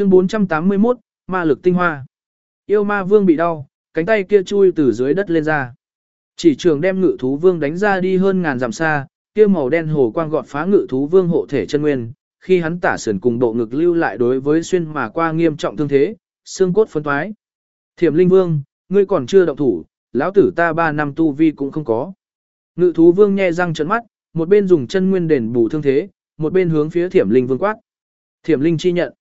Chương 481, ma lực tinh hoa. Yêu ma vương bị đau, cánh tay kia chui từ dưới đất lên ra. Chỉ trường đem ngự thú vương đánh ra đi hơn ngàn dặm xa, kia màu đen hồ quang gọt phá ngự thú vương hộ thể chân nguyên, khi hắn tả sườn cùng bộ ngực lưu lại đối với xuyên mà qua nghiêm trọng thương thế, xương cốt phân toái. Thiểm linh vương, ngươi còn chưa động thủ, lão tử ta ba năm tu vi cũng không có. Ngự thú vương nhe răng trợn mắt, một bên dùng chân nguyên đền bù thương thế, một bên hướng phía thiểm linh vương quát. Thiểm linh chi nhận.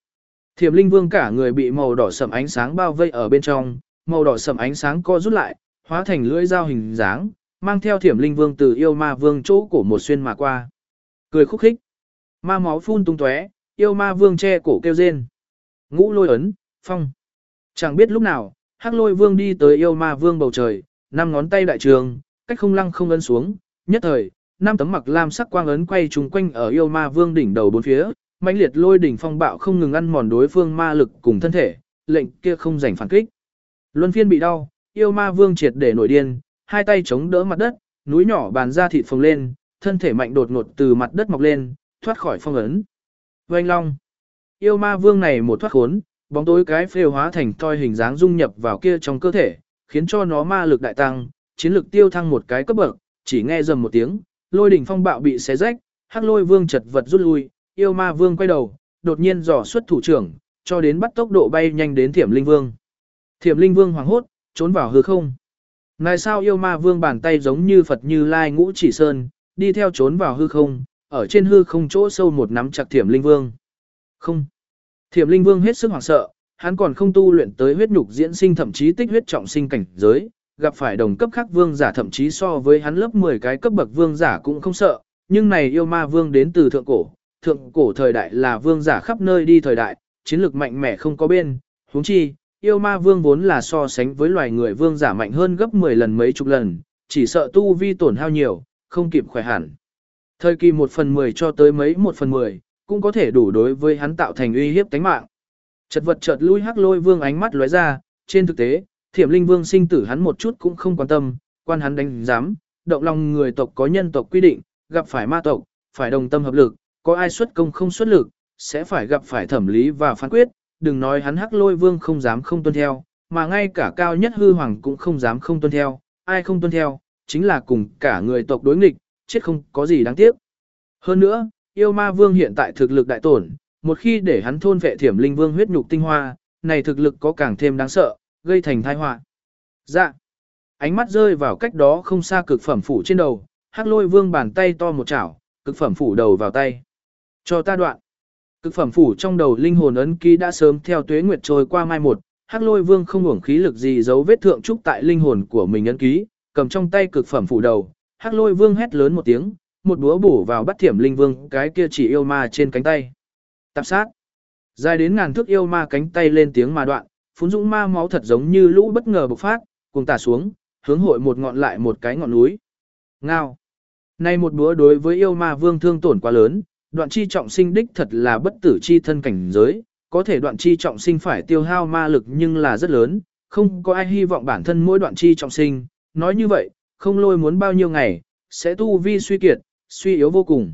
Thiểm linh vương cả người bị màu đỏ sầm ánh sáng bao vây ở bên trong, màu đỏ sầm ánh sáng co rút lại, hóa thành lưỡi dao hình dáng, mang theo thiểm linh vương từ yêu ma vương chỗ cổ một xuyên mà qua. Cười khúc khích. Ma máu phun tung tóe, yêu ma vương che cổ kêu rên. Ngũ lôi ấn, phong. Chẳng biết lúc nào, hắc lôi vương đi tới yêu ma vương bầu trời, năm ngón tay đại trường, cách không lăng không ấn xuống, nhất thời, năm tấm mặc lam sắc quang ấn quay trùng quanh ở yêu ma vương đỉnh đầu bốn phía, mãnh liệt lôi đỉnh phong bạo không ngừng ăn mòn đối phương ma lực cùng thân thể, lệnh kia không giành phản kích. Luân phiên bị đau, yêu ma vương triệt để nổi điên, hai tay chống đỡ mặt đất, núi nhỏ bàn ra thịt phồng lên, thân thể mạnh đột ngột từ mặt đất mọc lên, thoát khỏi phong ấn. Oanh long. Yêu ma vương này một thoát khốn, bóng tối cái phêu hóa thành toi hình dáng dung nhập vào kia trong cơ thể, khiến cho nó ma lực đại tăng, chiến lực tiêu thăng một cái cấp bậc, chỉ nghe rầm một tiếng, lôi đỉnh phong bạo bị xé rách, hắc lôi vương chật vật rút lui, yêu ma vương quay đầu, đột nhiên dò xuất thủ trưởng, cho đến bắt tốc độ bay nhanh đến thiểm linh vương. Thiểm linh vương hoảng hốt, trốn vào hư không. Này sao yêu ma vương bàn tay giống như Phật như Lai ngũ chỉ sơn, đi theo trốn vào hư không, ở trên hư không chỗ sâu một nắm chặt thiểm linh vương. Không. Thiểm linh vương hết sức hoảng sợ, hắn còn không tu luyện tới huyết nhục diễn sinh thậm chí tích huyết trọng sinh cảnh giới, gặp phải đồng cấp khác vương giả thậm chí so với hắn lớp 10 cái cấp bậc vương giả cũng không sợ, nhưng này yêu ma vương đến từ thượng cổ, thượng cổ thời đại là vương giả khắp nơi đi thời đại, chiến lược mạnh mẽ không có bên, huống chi, yêu ma vương vốn là so sánh với loài người vương giả mạnh hơn gấp 10 lần mấy chục lần, chỉ sợ tu vi tổn hao nhiều, không kịp khỏe hẳn. Thời kỳ 1 phần 10 cho tới mấy 1 phần 10, cũng có thể đủ đối với hắn tạo thành uy hiếp tánh mạng. Chật vật chợt lui hắc lôi vương ánh mắt lóe ra, trên thực tế, thiểm linh vương sinh tử hắn một chút cũng không quan tâm, quan hắn đánh giám, động lòng người tộc có nhân tộc quy định, gặp phải ma tộc, phải đồng tâm hợp lực, có ai xuất công không xuất lực, sẽ phải gặp phải thẩm lý và phán quyết, đừng nói hắn hắc lôi vương không dám không tuân theo, mà ngay cả cao nhất hư hoàng cũng không dám không tuân theo, ai không tuân theo, chính là cùng cả người tộc đối nghịch, chết không có gì đáng tiếc. Hơn nữa, yêu ma vương hiện tại thực lực đại tổn, một khi để hắn thôn vệ thiểm linh vương huyết nhục tinh hoa, này thực lực có càng thêm đáng sợ, gây thành tai họa. Dạ. Ánh mắt rơi vào cách đó không xa cực phẩm phủ trên đầu, hắc lôi vương bàn tay to một chảo, cực phẩm phủ đầu vào tay. Cho ta đoạn. Cực phẩm phủ trong đầu linh hồn ấn ký đã sớm theo tuế nguyệt trôi qua mai một, hắc lôi vương không hưởng khí lực gì giấu vết thượng trúc tại linh hồn của mình ấn ký, cầm trong tay cực phẩm phủ đầu, hắc lôi vương hét lớn một tiếng, một búa bổ vào bắt thiểm linh vương cái kia chỉ yêu ma trên cánh tay. Tạp sát. Dài đến ngàn thước yêu ma cánh tay lên tiếng mà đoạn, phun dũng ma máu thật giống như lũ bất ngờ bộc phát, cùng tả xuống, hướng hội một ngọn lại một cái ngọn núi. Ngao. Nay một búa đối với yêu ma vương thương tổn quá lớn, đoạn chi trọng sinh đích thật là bất tử chi thân cảnh giới, có thể đoạn chi trọng sinh phải tiêu hao ma lực nhưng là rất lớn, không có ai hy vọng bản thân mỗi đoạn chi trọng sinh, nói như vậy, không lôi muốn bao nhiêu ngày, sẽ tu vi suy kiệt, suy yếu vô cùng.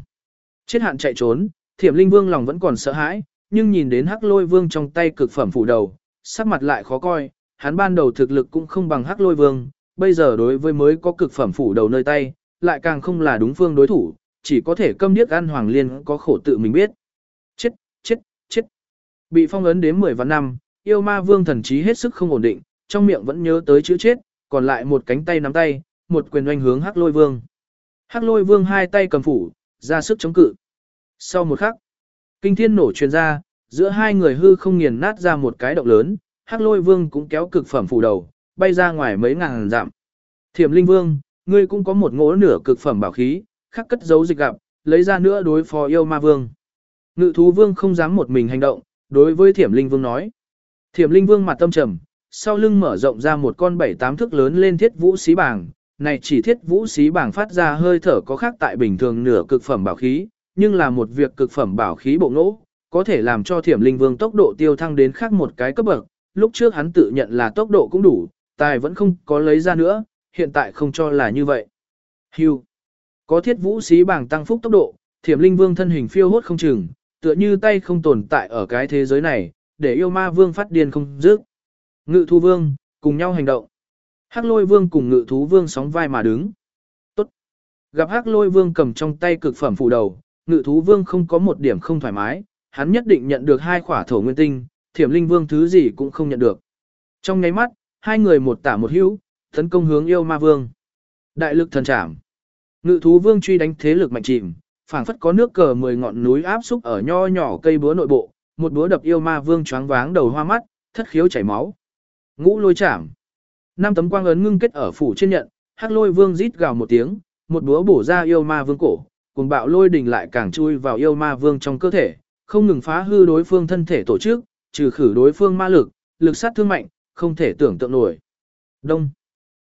Chết hạn chạy trốn, thiểm linh vương lòng vẫn còn sợ hãi, nhưng nhìn đến hắc lôi vương trong tay cực phẩm phủ đầu, sắc mặt lại khó coi, hắn ban đầu thực lực cũng không bằng hắc lôi vương, bây giờ đối với mới có cực phẩm phủ đầu nơi tay, lại càng không là đúng phương đối thủ, chỉ có thể câm điếc ăn hoàng liên có khổ tự mình biết. Chết, chết, chết. Bị phong ấn đến 10 vạn năm, yêu ma vương thần trí hết sức không ổn định, trong miệng vẫn nhớ tới chữ chết, còn lại một cánh tay nắm tay, một quyền oanh hướng hắc lôi vương. Hắc lôi vương hai tay cầm phủ, ra sức chống cự. Sau một khắc, kinh thiên nổ truyền ra, giữa hai người hư không nghiền nát ra một cái động lớn, hắc lôi vương cũng kéo cực phẩm phủ đầu, bay ra ngoài mấy ngàn dặm. Thiểm linh vương, ngươi cũng có một ngỗ nửa cực phẩm bảo khí, khắc cất giấu dịch gặp, lấy ra nữa đối phó yêu ma vương. Ngự thú vương không dám một mình hành động, đối với thiểm linh vương nói. Thiểm linh vương mặt tâm trầm, sau lưng mở rộng ra một con bảy tám thước lớn lên thiết vũ xí bảng, này chỉ thiết vũ xí bảng phát ra hơi thở có khác tại bình thường nửa cực phẩm bảo khí, nhưng là một việc cực phẩm bảo khí bộ nỗ, có thể làm cho thiểm linh vương tốc độ tiêu thăng đến khác một cái cấp bậc, lúc trước hắn tự nhận là tốc độ cũng đủ, tài vẫn không có lấy ra nữa, hiện tại không cho là như vậy. Hưu. Có thiết vũ xí bảng tăng phúc tốc độ, thiểm linh vương thân hình phiêu hốt không chừng, tựa như tay không tồn tại ở cái thế giới này, để yêu ma vương phát điên không dứt. Ngự thú vương, cùng nhau hành động. Hắc lôi vương cùng ngự thú vương sóng vai mà đứng. Tốt. Gặp hắc lôi vương cầm trong tay cực phẩm phủ đầu, ngự thú vương không có một điểm không thoải mái, hắn nhất định nhận được hai khỏa thổ nguyên tinh, thiểm linh vương thứ gì cũng không nhận được. Trong nháy mắt, hai người một tả một hữu, tấn công hướng yêu ma vương. Đại lực thần trảm. Ngự thú vương truy đánh thế lực mạnh chìm, phảng phất có nước cờ mười ngọn núi áp xúc ở nho nhỏ cây búa nội bộ, một búa đập yêu ma vương choáng váng đầu hoa mắt, thất khiếu chảy máu. Ngũ lôi chạm. Năm tấm quang ấn ngưng kết ở phủ trên nhận, hắc lôi vương rít gào một tiếng, một búa bổ ra yêu ma vương cổ, cùng bạo lôi đỉnh lại càng chui vào yêu ma vương trong cơ thể, không ngừng phá hư đối phương thân thể tổ chức, trừ khử đối phương ma lực, lực sát thương mạnh, không thể tưởng tượng nổi. Đông.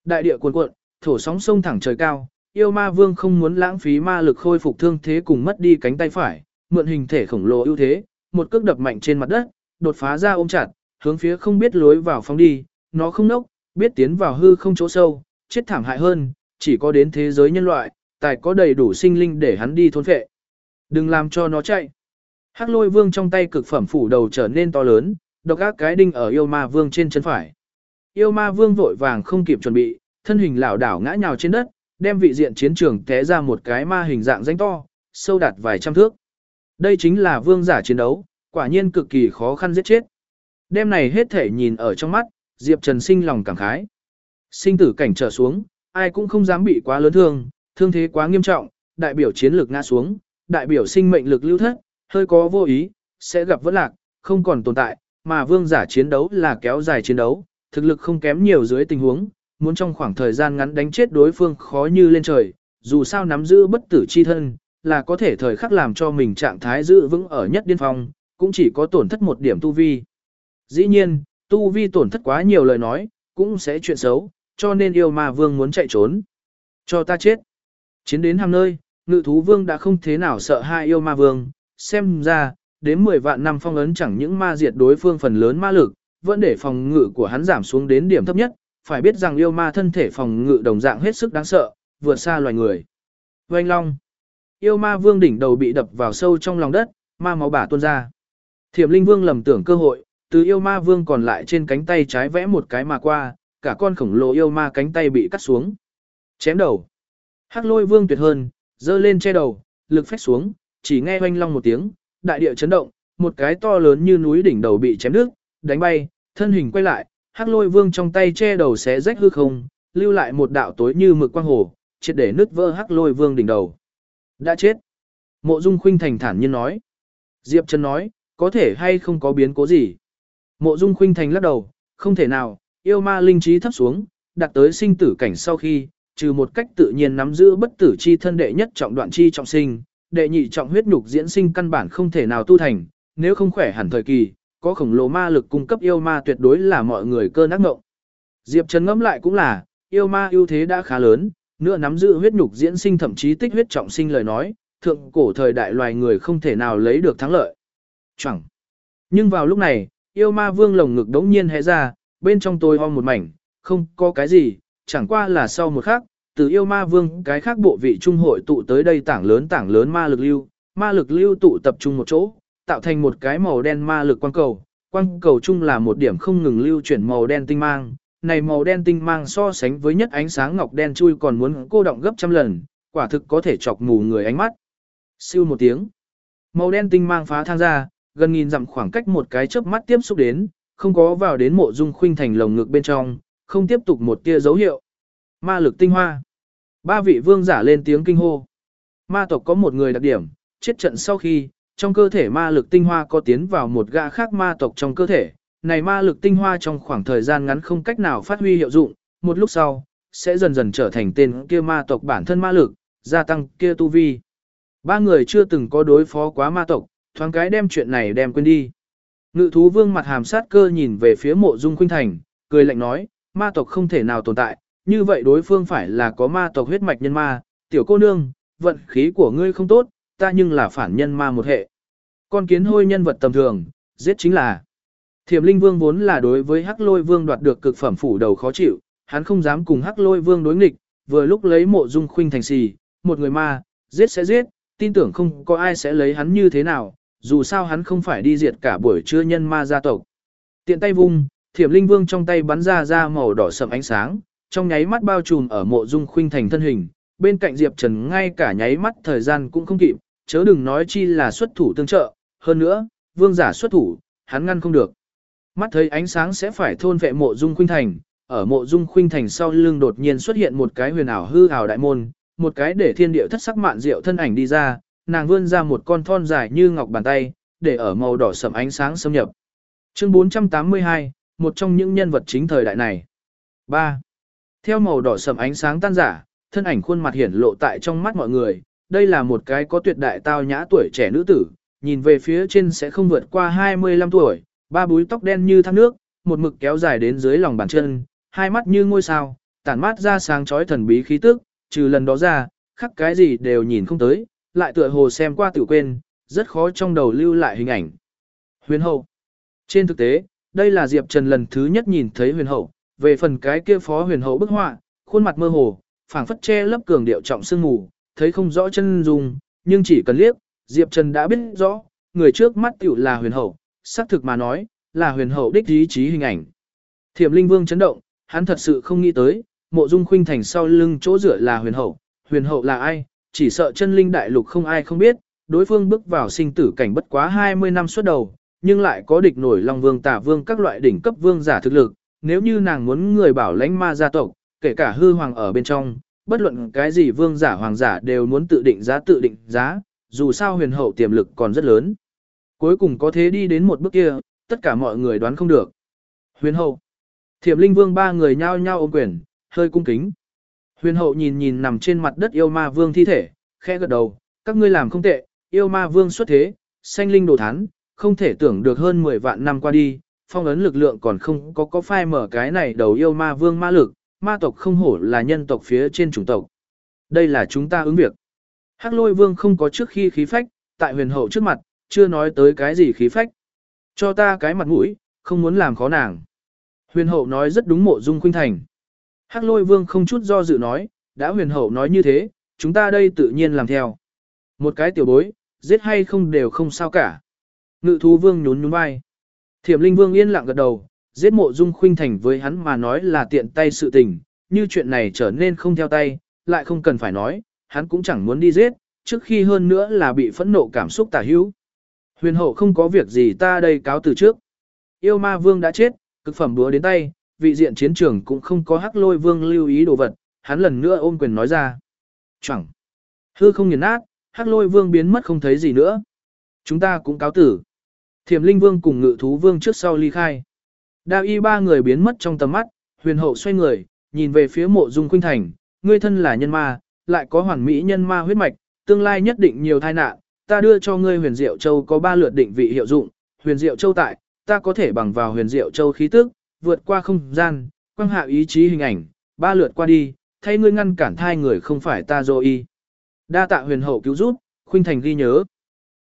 Đại địa cuồn cuộn, thổ sóng sông thẳng trời cao, yêu ma vương không muốn lãng phí ma lực khôi phục thương thế cùng mất đi cánh tay phải, mượn hình thể khổng lồ ưu thế, một cước đập mạnh trên mặt đất, đột phá ra ôm chặt, hướng phía không biết lối vào phóng đi, nó không nốc, biết tiến vào hư không chỗ sâu, chết thảm hại hơn, chỉ có đến thế giới nhân loại, tài có đầy đủ sinh linh để hắn đi thôn phệ. Đừng làm cho nó chạy. Hắc lôi vương trong tay cực phẩm phủ đầu trở nên to lớn, độc ác cái đinh ở yêu ma vương trên chân phải. Yêu ma vương vội vàng không kịp chuẩn bị, thân hình lảo đảo ngã nhào trên đất, đem vị diện chiến trường té ra một cái ma hình dạng danh to, sâu đạt vài trăm thước. Đây chính là vương giả chiến đấu, quả nhiên cực kỳ khó khăn giết chết. Đêm này hết thể nhìn ở trong mắt, Diệp Trần sinh lòng cảm khái. Sinh tử cảnh trở xuống, ai cũng không dám bị quá lớn thương, thương thế quá nghiêm trọng, đại biểu chiến lược ngã xuống, đại biểu sinh mệnh lực lưu thất, hơi có vô ý, sẽ gặp vỡ lạc, không còn tồn tại, mà vương giả chiến đấu là kéo dài chiến đấu, thực lực không kém nhiều dưới tình huống, muốn trong khoảng thời gian ngắn đánh chết đối phương khó như lên trời, dù sao nắm giữ bất tử chi thân, là có thể thời khắc làm cho mình trạng thái giữ vững ở nhất điên phong, cũng chỉ có tổn thất một điểm tu vi. Dĩ nhiên, tu vi tổn thất quá nhiều lời nói, cũng sẽ chuyện xấu, cho nên yêu ma vương muốn chạy trốn. Cho ta chết. Chiến đến hàng nơi, ngự thú vương đã không thế nào sợ hai yêu ma vương, xem ra, đến 10 vạn năm phong ấn chẳng những ma diệt đối phương phần lớn ma lực, vẫn để phòng ngự của hắn giảm xuống đến điểm thấp nhất, phải biết rằng yêu ma thân thể phòng ngự đồng dạng hết sức đáng sợ, vượt xa loài người. Oanh Long Yêu ma vương đỉnh đầu bị đập vào sâu trong lòng đất, ma máu bả tuôn ra. Thiểm linh vương lầm tưởng cơ hội, từ yêu ma vương còn lại trên cánh tay trái vẽ một cái mà qua, cả con khổng lồ yêu ma cánh tay bị cắt xuống. Chém đầu. Hắc lôi vương tuyệt hơn, dơ lên che đầu, lực phách xuống, chỉ nghe oanh long một tiếng, đại địa chấn động, một cái to lớn như núi đỉnh đầu bị chém đứt, đánh bay, thân hình quay lại, hắc lôi vương trong tay che đầu xé rách hư không, lưu lại một đạo tối như mực quang hồ, triệt để nứt vỡ hắc lôi vương đỉnh đầu. Đã chết. Mộ Dung Khuynh thành thản nhiên nói. Diệp Trần nói, có thể hay không có biến cố gì. Mộ Dung Khuynh thành lắc đầu, không thể nào, yêu ma linh trí thấp xuống, đạt tới sinh tử cảnh sau khi, trừ một cách tự nhiên nắm giữ bất tử chi thân đệ nhất trọng đoạn chi trọng sinh, đệ nhị trọng huyết nhục diễn sinh căn bản không thể nào tu thành, nếu không khỏe hẳn thời kỳ, có khổng lồ ma lực cung cấp yêu ma tuyệt đối là mọi người cơ nắc ngộng. Diệp Trần ngẫm lại cũng là, yêu ma ưu thế đã khá lớn, nữa nắm giữ huyết nhục diễn sinh thậm chí tích huyết trọng sinh lời nói, thượng cổ thời đại loài người không thể nào lấy được thắng lợi. Chẳng. Nhưng vào lúc này, yêu ma vương lồng ngực đống nhiên hé ra, bên trong tôi ho một mảnh, không có cái gì, chẳng qua là sau một khắc, từ yêu ma vương cái khác bộ vị trung hội tụ tới đây tảng lớn tảng lớn ma lực lưu, ma lực lưu tụ tập trung một chỗ, tạo thành một cái màu đen ma lực quang cầu. Quang cầu chung là một điểm không ngừng lưu chuyển màu đen tinh mang, này màu đen tinh mang so sánh với nhất ánh sáng ngọc đen chui còn muốn cô động gấp trăm lần, quả thực có thể chọc mù người ánh mắt. Siêu một tiếng, màu đen tinh mang phá thang ra, gần nghìn dặm khoảng cách một cái chớp mắt tiếp xúc đến, không có vào đến mộ dung khuynh thành lồng ngực bên trong, không tiếp tục một tia dấu hiệu. Ma lực tinh hoa. Ba vị vương giả lên tiếng kinh hô. Ma tộc có một người đặc điểm, chết trận sau khi, trong cơ thể ma lực tinh hoa có tiến vào một gã khác ma tộc trong cơ thể. Này ma lực tinh hoa trong khoảng thời gian ngắn không cách nào phát huy hiệu dụng, một lúc sau, sẽ dần dần trở thành tên kia ma tộc bản thân ma lực, gia tăng kia tu vi. Ba người chưa từng có đối phó quá ma tộc, thoáng cái đem chuyện này đem quên đi. Ngự thú vương mặt hàm sát cơ nhìn về phía mộ dung khuynh thành, cười lạnh nói, ma tộc không thể nào tồn tại, như vậy đối phương phải là có ma tộc huyết mạch nhân ma, tiểu cô nương, vận khí của ngươi không tốt, ta nhưng là phản nhân ma một hệ. Con kiến hôi nhân vật tầm thường, giết chính là. Thiểm linh vương vốn là đối với hắc lôi vương đoạt được cực phẩm phủ đầu khó chịu, hắn không dám cùng hắc lôi vương đối nghịch, vừa lúc lấy mộ dung khuynh thành xì, một người ma, giết sẽ giết, tin tưởng không có ai sẽ lấy hắn như thế nào, dù sao hắn không phải đi diệt cả buổi trưa nhân ma gia tộc. Tiện tay vung, thiểm linh vương trong tay bắn ra ra màu đỏ sậm ánh sáng, trong nháy mắt bao trùm ở mộ dung khuynh thành thân hình, bên cạnh Diệp Trần ngay cả nháy mắt thời gian cũng không kịp, chớ đừng nói chi là xuất thủ tương trợ, hơn nữa, vương giả xuất thủ, hắn ngăn không được. Mắt thấy ánh sáng sẽ phải thôn vệ mộ dung khuynh thành, ở mộ dung khuynh thành sau lưng đột nhiên xuất hiện một cái huyền ảo hư ảo đại môn, một cái để thiên địa thất sắc mạn diệu thân ảnh đi ra, nàng vươn ra một con thon dài như ngọc bàn tay, để ở màu đỏ sẫm ánh sáng xâm nhập. Chương 482, một trong những nhân vật chính thời đại này. 3. Theo màu đỏ sẫm ánh sáng tan giả, thân ảnh khuôn mặt hiển lộ tại trong mắt mọi người, đây là một cái có tuyệt đại tao nhã tuổi trẻ nữ tử, nhìn về phía trên sẽ không vượt qua 25 tuổi, ba búi tóc đen như thác nước, một mực kéo dài đến dưới lòng bàn chân, hai mắt như ngôi sao, tản mát ra sáng chói thần bí khí tức, trừ lần đó ra, khắc cái gì đều nhìn không tới, lại tựa hồ xem qua tự quên, rất khó trong đầu lưu lại hình ảnh. Huyền hậu. Trên thực tế, đây là Diệp Trần lần thứ nhất nhìn thấy huyền hậu, về phần cái kia phó huyền hậu bức họa, khuôn mặt mơ hồ, phảng phất che lấp cường điệu trọng sương mù, thấy không rõ chân dung, nhưng chỉ cần liếc, Diệp Trần đã biết rõ, người trước mắt tiểu là huyền hậu, xác thực mà nói, là huyền hậu đích ý chí hình ảnh. Thiểm Linh Vương chấn động, hắn thật sự không nghĩ tới, mộ dung khuynh thành sau lưng chỗ rửa là huyền hậu, huyền hậu là ai, chỉ sợ chân linh đại lục không ai không biết, đối phương bước vào sinh tử cảnh bất quá 20 năm suốt đầu, nhưng lại có địch nổi Long Vương Tả Vương các loại đỉnh cấp vương giả thực lực, nếu như nàng muốn người bảo lãnh ma gia tộc, kể cả hư hoàng ở bên trong, bất luận cái gì vương giả hoàng giả đều muốn tự định giá tự định giá, dù sao huyền hậu tiềm lực còn rất lớn. Cuối cùng có thế đi đến một bước kia, tất cả mọi người đoán không được. Huyền hậu. Thiểm linh vương ba người nhao nhao ôm quyền, hơi cung kính. Huyền hậu nhìn nhìn nằm trên mặt đất yêu ma vương thi thể, khẽ gật đầu, các ngươi làm không tệ, yêu ma vương xuất thế, sanh linh đồ thán, không thể tưởng được hơn 10 vạn năm qua đi, phong ấn lực lượng còn không có có phai mở cái này đầu yêu ma vương ma lực, ma tộc không hổ là nhân tộc phía trên chủng tộc. Đây là chúng ta ứng việc. Hắc lôi vương không có trước khi khí phách, tại huyền hậu trước mặt, chưa nói tới cái gì khí phách. Cho ta cái mặt mũi, không muốn làm khó nàng. Huyền hậu nói rất đúng mộ dung khuynh thành. Hắc lôi vương không chút do dự nói, đã huyền hậu nói như thế, chúng ta đây tự nhiên làm theo. Một cái tiểu bối, giết hay không đều không sao cả. Ngự thú vương nhún nhún vai. Thiểm linh vương yên lặng gật đầu, giết mộ dung khuynh thành với hắn mà nói là tiện tay sự tình, như chuyện này trở nên không theo tay, lại không cần phải nói, hắn cũng chẳng muốn đi giết, trước khi hơn nữa là bị phẫn nộ cảm xúc tả hữu. Huyền hậu không có việc gì ta đây cáo từ trước. Yêu ma vương đã chết, cực phẩm búa đến tay, vị diện chiến trường cũng không có hắc lôi vương lưu ý đồ vật, hắn lần nữa ôm quyền nói ra. Chẳng. Hư không nghiền nát, hắc lôi vương biến mất không thấy gì nữa. Chúng ta cũng cáo tử. Thiểm linh vương cùng ngự thú vương trước sau ly khai. Đa y ba người biến mất trong tầm mắt, huyền hậu xoay người, nhìn về phía mộ dung khuynh thành, ngươi thân là nhân ma, lại có hoàn mỹ nhân ma huyết mạch, tương lai nhất định nhiều tai nạn, ta đưa cho ngươi huyền diệu châu có ba lượt định vị hiệu dụng, huyền diệu châu tại, ta có thể bằng vào huyền diệu châu khí tức, vượt qua không gian, quang hạ ý chí hình ảnh, ba lượt qua đi, thay ngươi ngăn cản thai người không phải ta dô y. Đa tạ huyền hậu cứu giúp, khuynh thành ghi nhớ.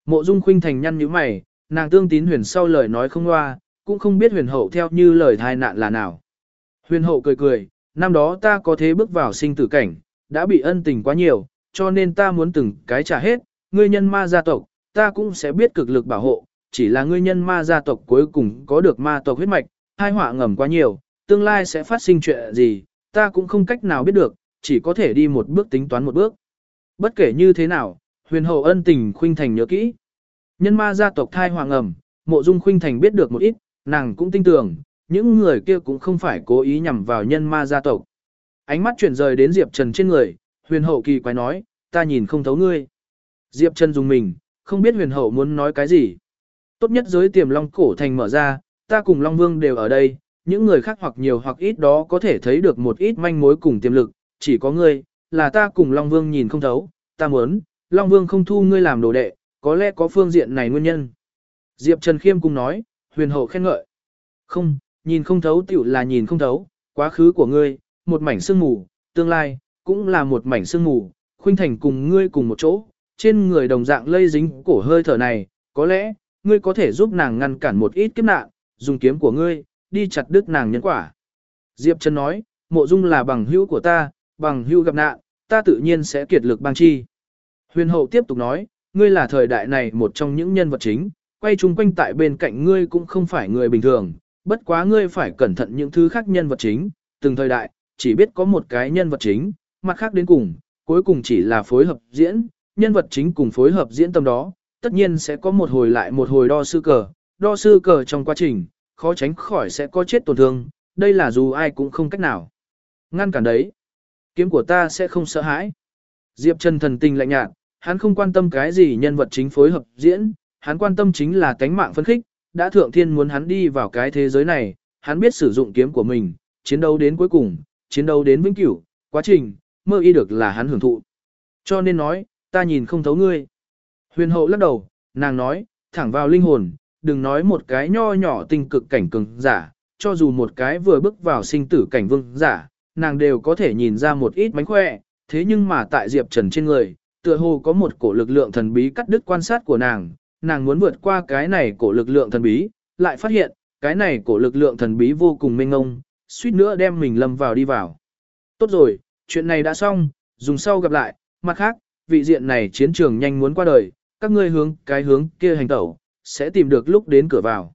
Mộ dung khuynh thành nhăn nhíu mày, nàng tương tín huyền sau lời nói không loa, cũng không biết huyền hậu theo như lời thai nạn là nào. Huyền hậu cười cười, năm đó ta có thế bước vào sinh tử cảnh, đã bị ân tình quá nhiều, cho nên ta muốn từng cái trả hết, ngươi nhân ma gia tộc, ta cũng sẽ biết cực lực bảo hộ, chỉ là ngươi nhân ma gia tộc cuối cùng có được ma tộc huyết mạch, hai họa ngầm quá nhiều, tương lai sẽ phát sinh chuyện gì, ta cũng không cách nào biết được, chỉ có thể đi một bước tính toán một bước. Bất kể như thế nào, huyền hậu ân tình khuynh thành nhớ kỹ. Nhân ma gia tộc thai hoàng ẩm, mộ dung khuynh thành biết được một ít, nàng cũng tin tưởng, những người kia cũng không phải cố ý nhằm vào nhân ma gia tộc. Ánh mắt chuyển rời đến Diệp Trần trên người, huyền hậu kỳ quái nói, ta nhìn không thấu ngươi. Diệp Trần dùng mình, không biết huyền hậu muốn nói cái gì. Tốt nhất giới tiềm long cổ thành mở ra, ta cùng Long Vương đều ở đây, những người khác hoặc nhiều hoặc ít đó có thể thấy được một ít manh mối cùng tiềm lực, chỉ có ngươi, là ta cùng Long Vương nhìn không thấu, ta muốn, Long Vương không thu ngươi làm đồ đệ, có lẽ có phương diện này nguyên nhân. Diệp Trần Khiêm cũng nói, huyền hậu khen ngợi. Không, nhìn không thấu tiểu là nhìn không thấu, quá khứ của ngươi, một mảnh sương mù, tương lai, cũng là một mảnh sương mù, khuynh thành cùng ngươi cùng một chỗ, trên người đồng dạng lây dính cổ hơi thở này, có lẽ, ngươi có thể giúp nàng ngăn cản một ít kiếp nạn, dùng kiếm của ngươi, đi chặt đứt nàng nhân quả. Diệp Trần nói, mộ dung là bằng hữu của ta, bằng hữu gặp nạn, ta tự nhiên sẽ kiệt lực bang chi. Huyền hậu tiếp tục nói, ngươi là thời đại này một trong những nhân vật chính, quay chung quanh tại bên cạnh ngươi cũng không phải người bình thường, bất quá ngươi phải cẩn thận những thứ khác nhân vật chính, từng thời đại, chỉ biết có một cái nhân vật chính, mặt khác đến cùng, cuối cùng chỉ là phối hợp diễn, nhân vật chính cùng phối hợp diễn tâm đó, tất nhiên sẽ có một hồi lại một hồi đo sư cờ, đo sư cờ trong quá trình, khó tránh khỏi sẽ có chết tổn thương, đây là dù ai cũng không cách nào. Ngăn cản đấy, kiếm của ta sẽ không sợ hãi. Diệp Trần thần tình lạnh nhạt, hắn không quan tâm cái gì nhân vật chính phối hợp diễn, hắn quan tâm chính là tánh mạng phân khích, đã thượng thiên muốn hắn đi vào cái thế giới này, hắn biết sử dụng kiếm của mình, chiến đấu đến cuối cùng, chiến đấu đến vĩnh cửu, quá trình, mơ y được là hắn hưởng thụ. Cho nên nói, ta nhìn không thấu ngươi. Huyền hậu lắc đầu, nàng nói, thẳng vào linh hồn, đừng nói một cái nho nhỏ tinh cực cảnh cường giả, cho dù một cái vừa bước vào sinh tử cảnh vương giả, nàng đều có thể nhìn ra một ít mánh khỏe, thế nhưng mà tại Diệp Trần trên người, tựa hồ có một cổ lực lượng thần bí cắt đứt quan sát của nàng, nàng muốn vượt qua cái này cổ lực lượng thần bí, lại phát hiện, cái này cổ lực lượng thần bí vô cùng mênh ngông, suýt nữa đem mình lâm vào đi vào. Tốt rồi, chuyện này đã xong, dùng sau gặp lại, mặt khác, vị diện này chiến trường nhanh muốn qua đời, các ngươi hướng cái hướng kia hành tẩu, sẽ tìm được lúc đến cửa vào.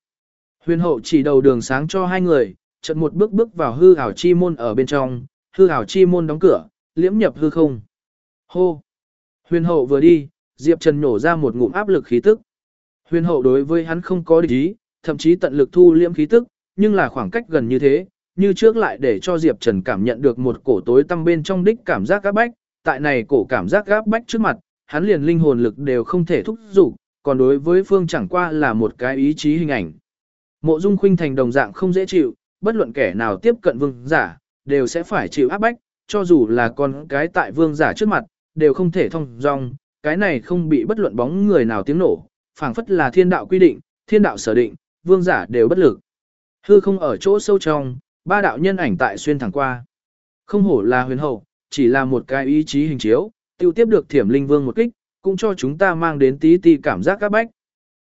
Huyền hậu chỉ đầu đường sáng cho hai người, chợt một bước bước vào hư ảo chi môn ở bên trong, hư ảo chi môn đóng cửa, liễm nhập hư không. Hô! Huyền hậu vừa đi, Diệp Trần nổ ra một ngụm áp lực khí tức. Huyền hậu đối với hắn không có địch ý, thậm chí tận lực thu liễm khí tức, nhưng là khoảng cách gần như thế, như trước lại để cho Diệp Trần cảm nhận được một cổ tối tăm bên trong đích cảm giác gáp bách, tại này cổ cảm giác gáp bách trước mặt, hắn liền linh hồn lực đều không thể thúc dục, còn đối với phương chẳng qua là một cái ý chí hình ảnh. Mộ Dung Khuynh thành đồng dạng không dễ chịu, bất luận kẻ nào tiếp cận vương giả, đều sẽ phải chịu áp bách, cho dù là con cái tại vương giả trước mặt, đều không thể thông dong, cái này không bị bất luận bóng người nào tiếng nổ, phảng phất là thiên đạo quy định, thiên đạo sở định, vương giả đều bất lực. Hư không ở chỗ sâu trong, ba đạo nhân ảnh tại xuyên thẳng qua. Không hổ là huyền hậu, chỉ là một cái ý chí hình chiếu, tiêu tiếp được thiểm linh vương một kích, cũng cho chúng ta mang đến tí ti cảm giác các bách.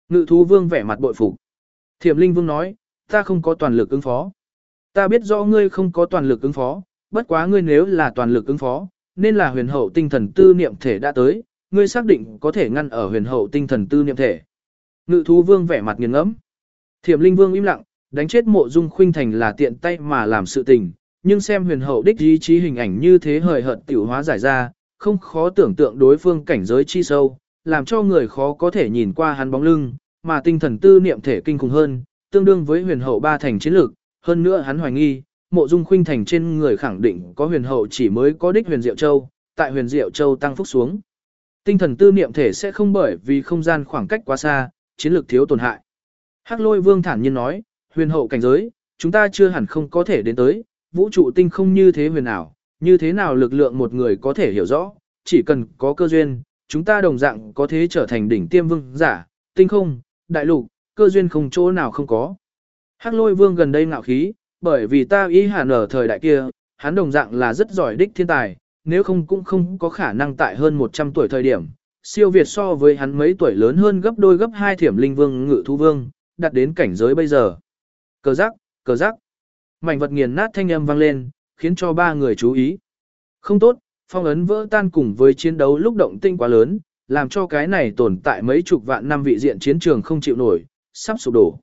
Ngự thú vương vẻ mặt bội phục. Thiểm linh vương nói, ta không có toàn lực ứng phó. Ta biết rõ ngươi không có toàn lực ứng phó, bất quá ngươi nếu là toàn lực ứng phó, nên là huyền hậu tinh thần tư niệm thể đã tới, ngươi xác định có thể ngăn ở huyền hậu tinh thần tư niệm thể. Ngự thú vương vẻ mặt nghiền ngẫm. Thiểm linh vương im lặng, đánh chết mộ dung khuynh thành là tiện tay mà làm sự tình, nhưng xem huyền hậu đích ý chí hình ảnh như thế hời hợt tiểu hóa giải ra, không khó tưởng tượng đối phương cảnh giới chi sâu, làm cho người khó có thể nhìn qua hắn bóng lưng, mà tinh thần tư niệm thể kinh khủng hơn, tương đương với huyền hậu ba thành chiến lược, hơn nữa hắn hoài nghi, mộ dung khuynh thành trên người khẳng định có huyền hậu chỉ mới có đích huyền diệu châu, tại huyền diệu châu tăng phúc xuống. Tinh thần tư niệm thể sẽ không bởi vì không gian khoảng cách quá xa, chiến lược thiếu tổn hại. Hắc lôi vương thản nhiên nói, huyền hậu cảnh giới, chúng ta chưa hẳn không có thể đến tới, vũ trụ tinh không như thế huyền ảo, như thế nào lực lượng một người có thể hiểu rõ, chỉ cần có cơ duyên, chúng ta đồng dạng có thể trở thành đỉnh tiêm vương giả, tinh không, đại lục, cơ duyên không chỗ nào không có. Hắc lôi vương gần đây ngạo khí, bởi vì ta ý hẳn ở thời đại kia, hắn đồng dạng là rất giỏi đích thiên tài, nếu không cũng không có khả năng tại hơn 100 tuổi thời điểm, siêu việt so với hắn mấy tuổi lớn hơn gấp đôi gấp hai thiểm linh vương ngự thú vương, đặt đến cảnh giới bây giờ. Cờ giác, cờ giác. Mảnh vật nghiền nát thanh âm vang lên, khiến cho ba người chú ý. Không tốt, phong ấn vỡ tan cùng với chiến đấu lúc động tinh quá lớn, làm cho cái này tồn tại mấy chục vạn năm vị diện chiến trường không chịu nổi, sắp sụp đổ.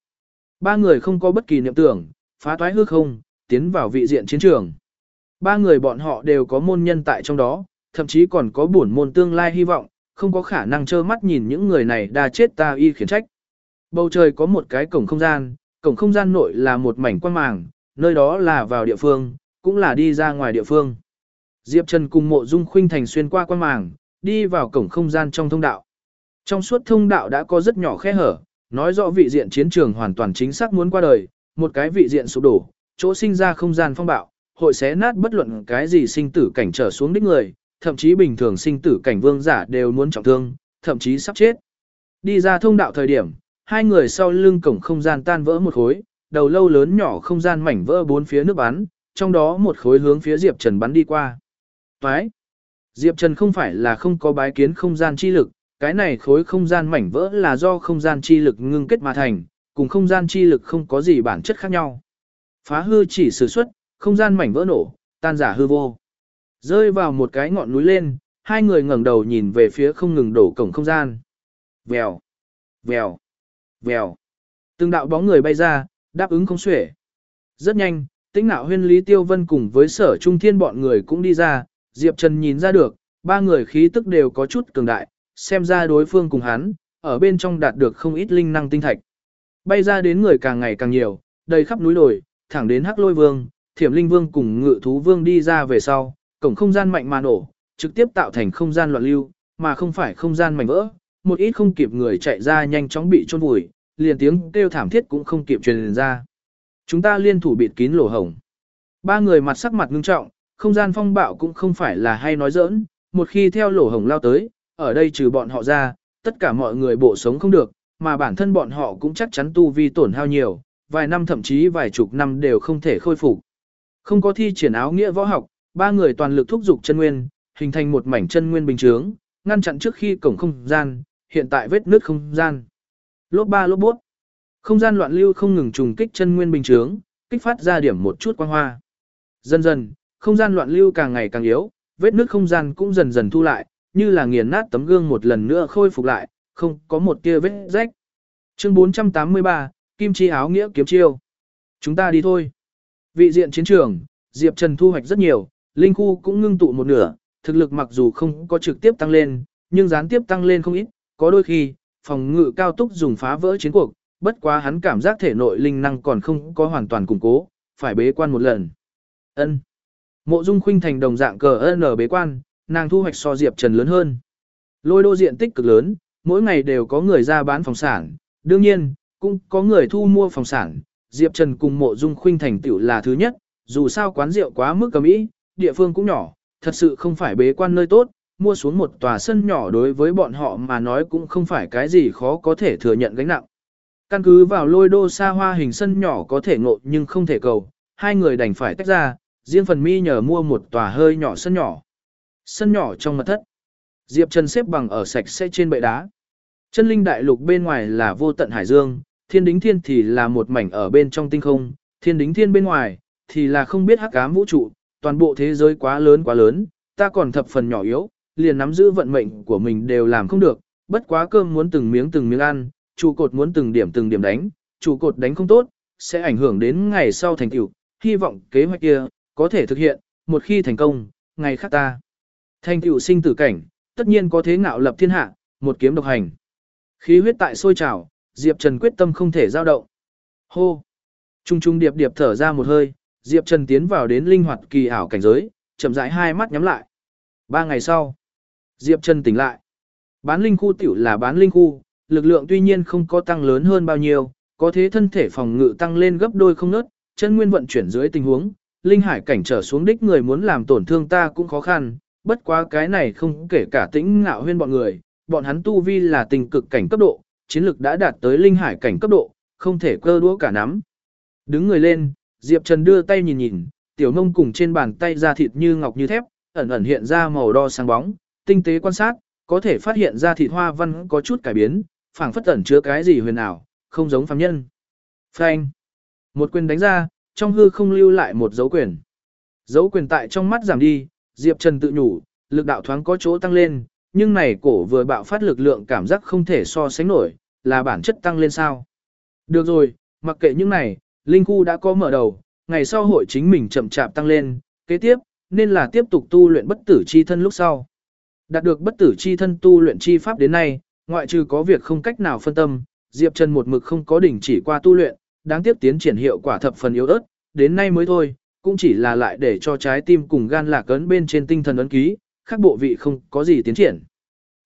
Ba người không có bất kỳ niệm tưởng, phá toái hư không, tiến vào vị diện chiến trường. Ba người bọn họ đều có môn nhân tại trong đó, thậm chí còn có bổn môn tương lai hy vọng, không có khả năng trơ mắt nhìn những người này đa chết ta y khiển trách. Bầu trời có một cái cổng không gian, cổng không gian nội là một mảnh quan màng, nơi đó là vào địa phương, cũng là đi ra ngoài địa phương. Diệp Trần cùng mộ dung khuynh thành xuyên qua quan màng, đi vào cổng không gian trong thông đạo. Trong suốt thông đạo đã có rất nhỏ khe hở, nói rõ vị diện chiến trường hoàn toàn chính xác muốn qua đời, một cái vị diện sụp đổ, chỗ sinh ra không gian phong bạo, hội xé nát bất luận cái gì sinh tử cảnh trở xuống đích người, thậm chí bình thường sinh tử cảnh vương giả đều muốn trọng thương, thậm chí sắp chết. Đi ra thông đạo thời điểm, hai người sau lưng cổng không gian tan vỡ một khối, đầu lâu lớn nhỏ không gian mảnh vỡ bốn phía nước bắn, trong đó một khối hướng phía Diệp Trần bắn đi qua. Toái! Diệp Trần không phải là không có bái kiến không gian chi lực, cái này khối không gian mảnh vỡ là do không gian chi lực ngưng kết mà thành, cùng không gian chi lực không có gì bản chất khác nhau. Phá hư chỉ sử xuất, không gian mảnh vỡ nổ, tan giả hư vô. Rơi vào một cái ngọn núi lên, hai người ngẩng đầu nhìn về phía không ngừng đổ cổng không gian. Vèo, vèo, vèo. Từng đạo bóng người bay ra, đáp ứng không xuể. Rất nhanh, tĩnh nạo huyên Lý Tiêu Vân cùng với sở trung thiên bọn người cũng đi ra, Diệp Trần nhìn ra được, ba người khí tức đều có chút cường đại, xem ra đối phương cùng hắn, ở bên trong đạt được không ít linh năng tinh thạch. Bay ra đến người càng ngày càng nhiều, đầy khắp núi đồi, thẳng đến Hắc Lôi Vương, Thiểm Linh Vương cùng Ngự Thú Vương đi ra về sau, cổng không gian mạnh mà nổ, trực tiếp tạo thành không gian loạn lưu, mà không phải không gian mảnh vỡ. Một ít không kịp người chạy ra nhanh chóng bị chôn vùi, liền tiếng kêu thảm thiết cũng không kịp truyền ra. Chúng ta liên thủ bịt kín lỗ hổng. Ba người mặt sắc mặt ngưng trọng, không gian phong bạo cũng không phải là hay nói giỡn, một khi theo lỗ hổng lao tới, ở đây trừ bọn họ ra, tất cả mọi người bộ sống không được, mà bản thân bọn họ cũng chắc chắn tu vi tổn hao nhiều, vài năm thậm chí vài chục năm đều không thể khôi phục. Không có thi triển áo nghĩa võ học, ba người toàn lực thúc dục chân nguyên, hình thành một mảnh chân nguyên bình chướng, ngăn chặn trước khi cổng không gian, hiện tại vết nứt không gian. Lốp ba lốp bút. Không gian loạn lưu không ngừng trùng kích chân nguyên bình chướng, kích phát ra điểm một chút quang hoa. Dần dần, không gian loạn lưu càng ngày càng yếu, vết nứt không gian cũng dần dần thu lại, như là nghiền nát tấm gương một lần nữa khôi phục lại, không có một tia vết rách. Chương 483, Kim Chi áo nghĩa kiếm chiêu. Chúng ta đi thôi. Vị diện chiến trường, Diệp Trần thu hoạch rất nhiều, linh khu cũng ngưng tụ một nửa, thực lực mặc dù không có trực tiếp tăng lên, nhưng gián tiếp tăng lên không ít, có đôi khi, phòng ngự cao túc dùng phá vỡ chiến cuộc, bất quá hắn cảm giác thể nội linh năng còn không có hoàn toàn củng cố, phải bế quan một lần. Ân. Mộ Dung Khuynh thành đồng dạng cờ N bế quan, nàng thu hoạch so Diệp Trần lớn hơn. Lôi đô diện tích cực lớn, mỗi ngày đều có người ra bán phòng sản, đương nhiên, cũng có người thu mua phòng sản. Diệp Trần cùng Mộ Dung Khuynh thành tiểu là thứ nhất, dù sao quán rượu quá mức cầm ý, địa phương cũng nhỏ, thật sự không phải bế quan nơi tốt, mua xuống một tòa sân nhỏ đối với bọn họ mà nói cũng không phải cái gì khó có thể thừa nhận gánh nặng. Căn cứ vào lôi đô xa hoa hình sân nhỏ có thể ngộ nhưng không thể cầu, hai người đành phải tách ra, riêng phần mi nhờ mua một tòa hơi nhỏ sân nhỏ. Sân nhỏ trong mật thất. Diệp Trần xếp bằng ở sạch sẽ trên bệ đá. Chân linh đại lục bên ngoài là vô tận hải dương, thiên đính thiên thì là một mảnh ở bên trong tinh không, thiên đính thiên bên ngoài thì là không biết hắc ám vũ trụ, toàn bộ thế giới quá lớn quá lớn, ta còn thập phần nhỏ yếu, liền nắm giữ vận mệnh của mình đều làm không được, bất quá cơm muốn từng miếng từng miếng ăn, trụ cột muốn từng điểm từng điểm đánh, trụ cột đánh không tốt, sẽ ảnh hưởng đến ngày sau thành tựu, hy vọng kế hoạch kia có thể thực hiện, một khi thành công, ngày khác ta thành tựu sinh tử cảnh, tất nhiên có thế ngạo lập thiên hạ, một kiếm độc hành. Khí huyết tại sôi trào, Diệp Trần quyết tâm không thể dao động. Hô! Trung trung điệp điệp thở ra một hơi, Diệp Trần tiến vào đến linh hoạt kỳ ảo cảnh giới, chậm rãi hai mắt nhắm lại. Ba ngày sau, Diệp Trần tỉnh lại. Bán linh khu tiểu là bán linh khu, lực lượng tuy nhiên không có tăng lớn hơn bao nhiêu, có thế thân thể phòng ngự tăng lên gấp đôi không nớt, chân nguyên vận chuyển dưới tình huống, linh hải cảnh trở xuống đích người muốn làm tổn thương ta cũng khó khăn, bất quá cái này không kể cả tĩnh ngạo huyên bọn người, bọn hắn tu vi là tình cực cảnh cấp độ, chiến lực đã đạt tới linh hải cảnh cấp độ, không thể cơ đũa cả nắm. Đứng người lên, Diệp Trần đưa tay nhìn nhìn, tiểu nông cùng trên bàn tay da thịt như ngọc như thép, ẩn ẩn hiện ra màu đo sáng bóng, tinh tế quan sát, có thể phát hiện ra thịt hoa văn có chút cải biến, phảng phất ẩn chứa cái gì huyền ảo, không giống phàm nhân. Phanh. Một quyền đánh ra, trong hư không lưu lại một dấu quyền. Dấu quyền tại trong mắt giảm đi, Diệp Trần tự nhủ, lực đạo thoáng có chỗ tăng lên, nhưng này cổ vừa bạo phát lực lượng cảm giác không thể so sánh nổi, là bản chất tăng lên sao. Được rồi, mặc kệ những này, Linh khu đã có mở đầu, ngày sau hội chính mình chậm chạp tăng lên, kế tiếp, nên là tiếp tục tu luyện bất tử chi thân lúc sau. Đạt được bất tử chi thân tu luyện chi pháp đến nay, ngoại trừ có việc không cách nào phân tâm, Diệp Trần một mực không có đỉnh chỉ qua tu luyện, đáng tiếc tiến triển hiệu quả thập phần yếu ớt, đến nay mới thôi, cũng chỉ là lại để cho trái tim cùng gan lạc ấn bên trên tinh thần ấn ký, khác bộ vị không có gì tiến triển.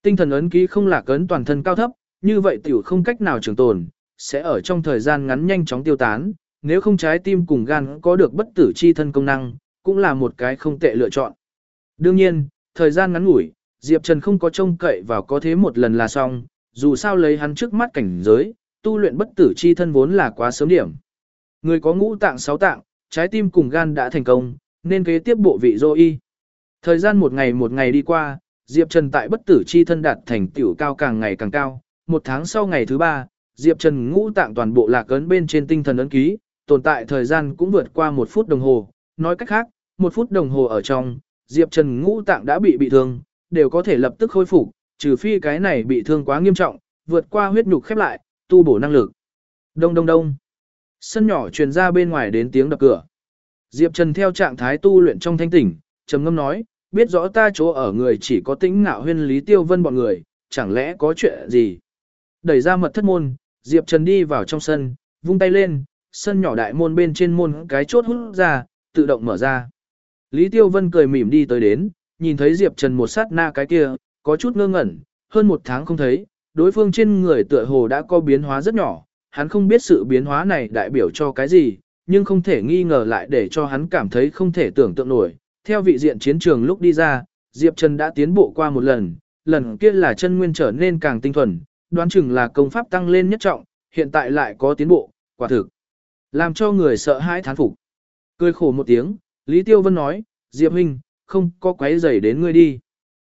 Tinh thần ấn ký không lạc ấn toàn thân cao thấp, như vậy tiểu không cách nào trường tồn, sẽ ở trong thời gian ngắn nhanh chóng tiêu tán, nếu không trái tim cùng gan có được bất tử chi thân công năng, cũng là một cái không tệ lựa chọn. Đương nhiên, thời gian ngắn ngủi, Diệp Trần không có trông cậy vào có thế một lần là xong, dù sao lấy hắn trước mắt cảnh giới, tu luyện bất tử chi thân vốn là quá sớm điểm. Người có ngũ tạng sáu tạng, trái tim cùng gan đã thành công, nên kế tiếp bộ vị dô y. Thời gian một ngày một ngày đi qua, Diệp Trần tại bất tử chi thân đạt thành tiểu cao càng ngày càng cao, một tháng sau ngày thứ ba, Diệp Trần ngũ tạng toàn bộ lạc ấn bên trên tinh thần ấn ký, tồn tại thời gian cũng vượt qua một phút đồng hồ, nói cách khác, một phút đồng hồ ở trong, Diệp Trần ngũ tạng đã bị bị thương, đều có thể lập tức khôi phục, trừ phi cái này bị thương quá nghiêm trọng, vượt qua huyết nhục khép lại, tu bổ năng lực. Đông đông đông. Sân nhỏ truyền ra bên ngoài đến tiếng đập cửa. Diệp Trần theo trạng thái tu luyện trong thanh tỉnh, trầm ngâm nói, biết rõ ta chỗ ở người chỉ có tĩnh ngạo huyên lý tiêu vân bọn người, chẳng lẽ có chuyện gì. Đẩy ra mật thất môn, Diệp Trần đi vào trong sân, vung tay lên, sân nhỏ đại môn bên trên môn cái chốt hút ra, tự động mở ra. Lý Tiêu Vân cười mỉm đi tới đến, nhìn thấy Diệp Trần một sát na cái kia, có chút ngơ ngẩn, hơn một tháng không thấy, đối phương trên người tựa hồ đã có biến hóa rất nhỏ, hắn không biết sự biến hóa này đại biểu cho cái gì, nhưng không thể nghi ngờ lại để cho hắn cảm thấy không thể tưởng tượng nổi. Theo vị diện chiến trường lúc đi ra, Diệp Trần đã tiến bộ qua một lần, lần kia là chân nguyên trở nên càng tinh thuần, đoán chừng là công pháp tăng lên nhất trọng, hiện tại lại có tiến bộ, quả thực. Làm cho người sợ hãi thán phục. Cười khổ một tiếng, Lý Tiêu Vân nói, Diệp Huynh, không có quấy rầy đến ngươi đi.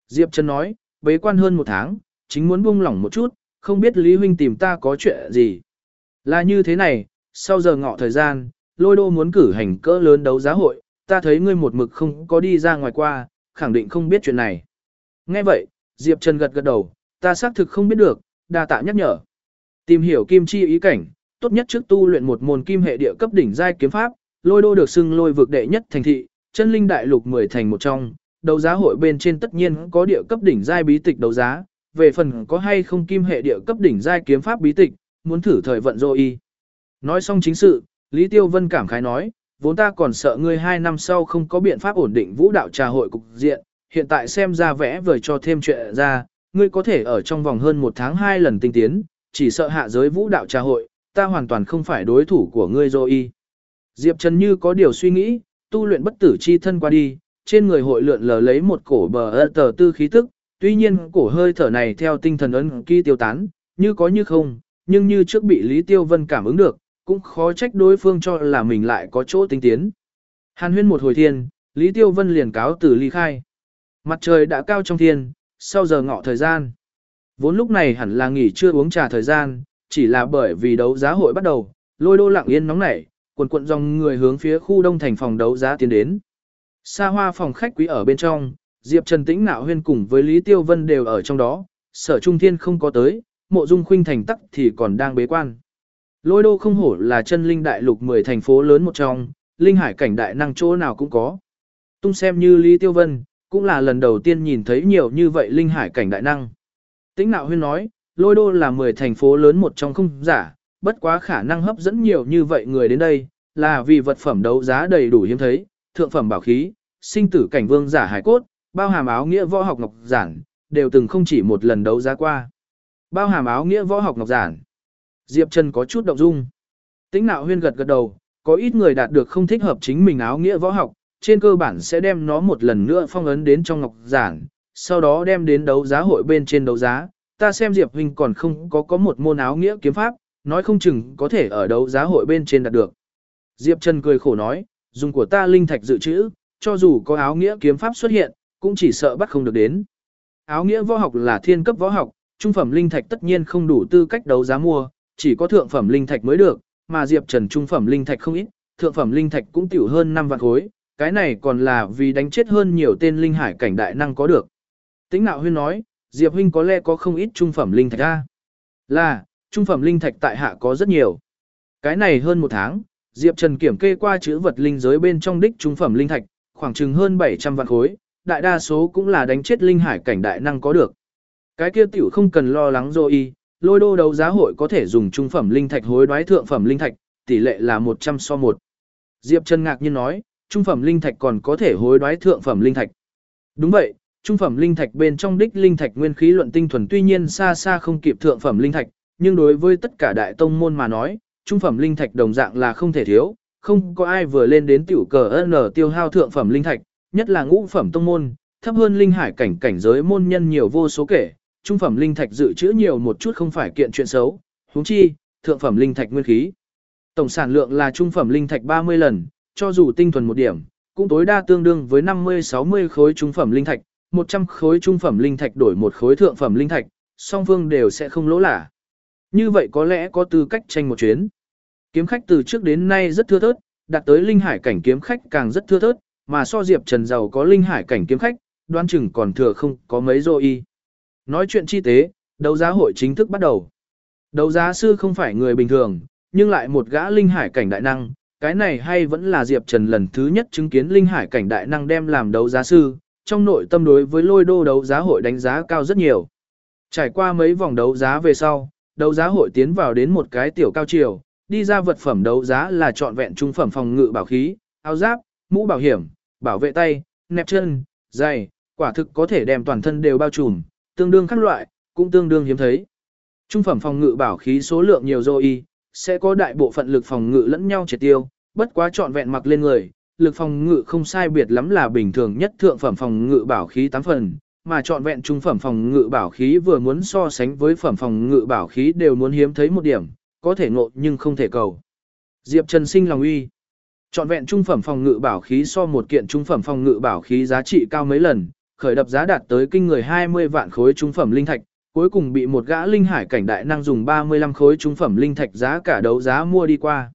Diệp Trần nói, bế quan hơn một tháng, chính muốn buông lỏng một chút, không biết Lý Huynh tìm ta có chuyện gì. Là như thế này, sau giờ ngọ thời gian, lôi đô muốn cử hành cỡ lớn đấu giá hội, ta thấy ngươi một mực không có đi ra ngoài qua, khẳng định không biết chuyện này. Nghe vậy, Diệp Trần gật gật đầu, ta xác thực không biết được, đa tạ nhắc nhở. Tìm hiểu kim chi ý cảnh, tốt nhất trước tu luyện một môn kim hệ địa cấp đỉnh giai kiếm pháp, lôi đô được xưng lôi vực đệ nhất thành thị, chân linh đại lục 10 thành một trong, đấu giá hội bên trên tất nhiên có địa cấp đỉnh giai bí tịch đấu giá, về phần có hay không kim hệ địa cấp đỉnh giai kiếm pháp bí tịch, muốn thử thời vận rồi y. Nói xong chính sự, Lý Tiêu Vân cảm khái nói, vốn ta còn sợ ngươi hai năm sau không có biện pháp ổn định vũ đạo trà hội cục diện, hiện tại xem ra vẽ vời cho thêm chuyện ra, ngươi có thể ở trong vòng hơn một tháng hai lần tinh tiến, chỉ sợ hạ giới vũ đạo trà hội, ta hoàn toàn không phải đối thủ của ngươi rồi y. Diệp Trần như có điều suy nghĩ, tu luyện bất tử chi thân qua đi, trên người hội lượn lờ lấy một cổ bờ tờ tư khí tức, tuy nhiên cổ hơi thở này theo tinh thần ấn ký tiêu tán, như có như không, nhưng như trước bị Lý Tiêu Vân cảm ứng được, cũng khó trách đối phương cho là mình lại có chỗ tinh tiến. Hàn huyên một hồi thiên, Lý Tiêu Vân liền cáo từ ly khai. Mặt trời đã cao trong thiên, sau giờ ngọ thời gian. Vốn lúc này hẳn là nghỉ trưa uống trà thời gian, chỉ là bởi vì đấu giá hội bắt đầu, lôi đô lặng yên nóng nảy, quần quận dòng người hướng phía khu đông thành phòng đấu giá tiến đến. Xa hoa phòng khách quý ở bên trong, Diệp Trần Tĩnh Nạo Huyên cùng với Lý Tiêu Vân đều ở trong đó, sở trung thiên không có tới, mộ dung khuynh thành tắc thì còn đang bế quan. Lôi đô không hổ là chân linh đại lục 10 thành phố lớn một trong, linh hải cảnh đại năng chỗ nào cũng có. Tung xem như Lý Tiêu Vân, cũng là lần đầu tiên nhìn thấy nhiều như vậy linh hải cảnh đại năng. Tĩnh Nạo Huyên nói, lôi đô là 10 thành phố lớn một trong không giả, bất quá khả năng hấp dẫn nhiều như vậy người đến đây, là vì vật phẩm đấu giá đầy đủ hiếm thấy, thượng phẩm bảo khí, sinh tử cảnh vương giả hải cốt, bao hàm áo nghĩa võ học ngọc giản, đều từng không chỉ một lần đấu giá qua. Bao hàm áo nghĩa võ học ngọc giản. Diệp Trần có chút động dung. Tĩnh nạo huyên gật gật đầu, có ít người đạt được không thích hợp chính mình áo nghĩa võ học, trên cơ bản sẽ đem nó một lần nữa phong ấn đến trong ngọc giản, sau đó đem đến đấu giá hội bên trên đấu giá. Ta xem Diệp Huynh còn không có có một môn áo nghĩa kiếm pháp, nói không chừng có thể ở đấu giá hội bên trên đạt được. Diệp Trần cười khổ nói, dùng của ta linh thạch dự trữ, cho dù có áo nghĩa kiếm pháp xuất hiện, cũng chỉ sợ bắt không được đến. Áo nghĩa võ học là thiên cấp võ học, trung phẩm linh thạch tất nhiên không đủ tư cách đấu giá mua, chỉ có thượng phẩm linh thạch mới được, mà Diệp Trần trung phẩm linh thạch không ít, thượng phẩm linh thạch cũng tiểu hơn 5 vạn khối, cái này còn là vì đánh chết hơn nhiều tên linh hải cảnh đại năng có được. Tĩnh Nạo Huyên nói, Diệp huynh có lẽ có không ít trung phẩm linh thạch a. Là, trung phẩm linh thạch tại hạ có rất nhiều. Cái này hơn một tháng, Diệp Trần kiểm kê qua chữ vật linh giới bên trong đích trung phẩm linh thạch, khoảng chừng hơn 700 vạn khối, đại đa số cũng là đánh chết linh hải cảnh đại năng có được. Cái kia tiểu không cần lo lắng rồi lôi đô đấu giá hội có thể dùng trung phẩm linh thạch hối đoái thượng phẩm linh thạch, tỷ lệ là 100 so 1. Diệp Trần ngạc nhiên nói, trung phẩm linh thạch còn có thể hối đoái thượng phẩm linh thạch. Đúng vậy, trung phẩm linh thạch bên trong đích linh thạch nguyên khí luận tinh thuần tuy nhiên xa xa không kịp thượng phẩm linh thạch, nhưng đối với tất cả đại tông môn mà nói, trung phẩm linh thạch đồng dạng là không thể thiếu, không có ai vừa lên đến tiểu cờ N tiêu hao thượng phẩm linh thạch, nhất là ngũ phẩm tông môn, thấp hơn linh hải cảnh cảnh giới môn nhân nhiều vô số kể, trung phẩm linh thạch dự trữ nhiều một chút không phải kiện chuyện xấu, huống chi, thượng phẩm linh thạch nguyên khí. Tổng sản lượng là trung phẩm linh thạch 30 lần, cho dù tinh thuần một điểm, cũng tối đa tương đương với 50-60 khối trung phẩm linh thạch, 100 khối trung phẩm linh thạch đổi một khối thượng phẩm linh thạch, song phương đều sẽ không lỗ lả. Như vậy có lẽ có tư cách tranh một chuyến. Kiếm khách từ trước đến nay rất thưa thớt, đạt tới linh hải cảnh kiếm khách càng rất thưa thớt, mà so Diệp Trần giàu có linh hải cảnh kiếm khách, đoán chừng còn thừa không có mấy rồi y. Nói chuyện chi tế, đấu giá hội chính thức bắt đầu. Đấu giá sư không phải người bình thường, nhưng lại một gã linh hải cảnh đại năng, cái này hay vẫn là Diệp Trần lần thứ nhất chứng kiến linh hải cảnh đại năng đem làm đấu giá sư, trong nội tâm đối với lôi đô đấu giá hội đánh giá cao rất nhiều. Trải qua mấy vòng đấu giá về sau, đấu giá hội tiến vào đến một cái tiểu cao chiều, đi ra vật phẩm đấu giá là trọn vẹn trung phẩm phòng ngự bảo khí, áo giáp, mũ bảo hiểm, bảo vệ tay, nẹp chân, giày, quả thực có thể đem toàn thân đều bao trùm, tương đương các loại, cũng tương đương hiếm thấy. Trung phẩm phòng ngự bảo khí số lượng nhiều rồi sẽ có đại bộ phận lực phòng ngự lẫn nhau triệt tiêu, bất quá trọn vẹn mặc lên người, lực phòng ngự không sai biệt lắm là bình thường nhất thượng phẩm phòng ngự bảo khí 8 phần, mà trọn vẹn trung phẩm phòng ngự bảo khí vừa muốn so sánh với phẩm phòng ngự bảo khí đều muốn hiếm thấy một điểm, có thể ngộ nhưng không thể cầu. Diệp Trần sinh lòng uy. Trọn vẹn trung phẩm phòng ngự bảo khí so một kiện trung phẩm phòng ngự bảo khí giá trị cao mấy lần, khởi đập giá đạt tới kinh người 20 vạn khối trung phẩm linh thạch, cuối cùng bị một gã linh hải cảnh đại năng dùng 35 khối trung phẩm linh thạch giá cả đấu giá mua đi qua.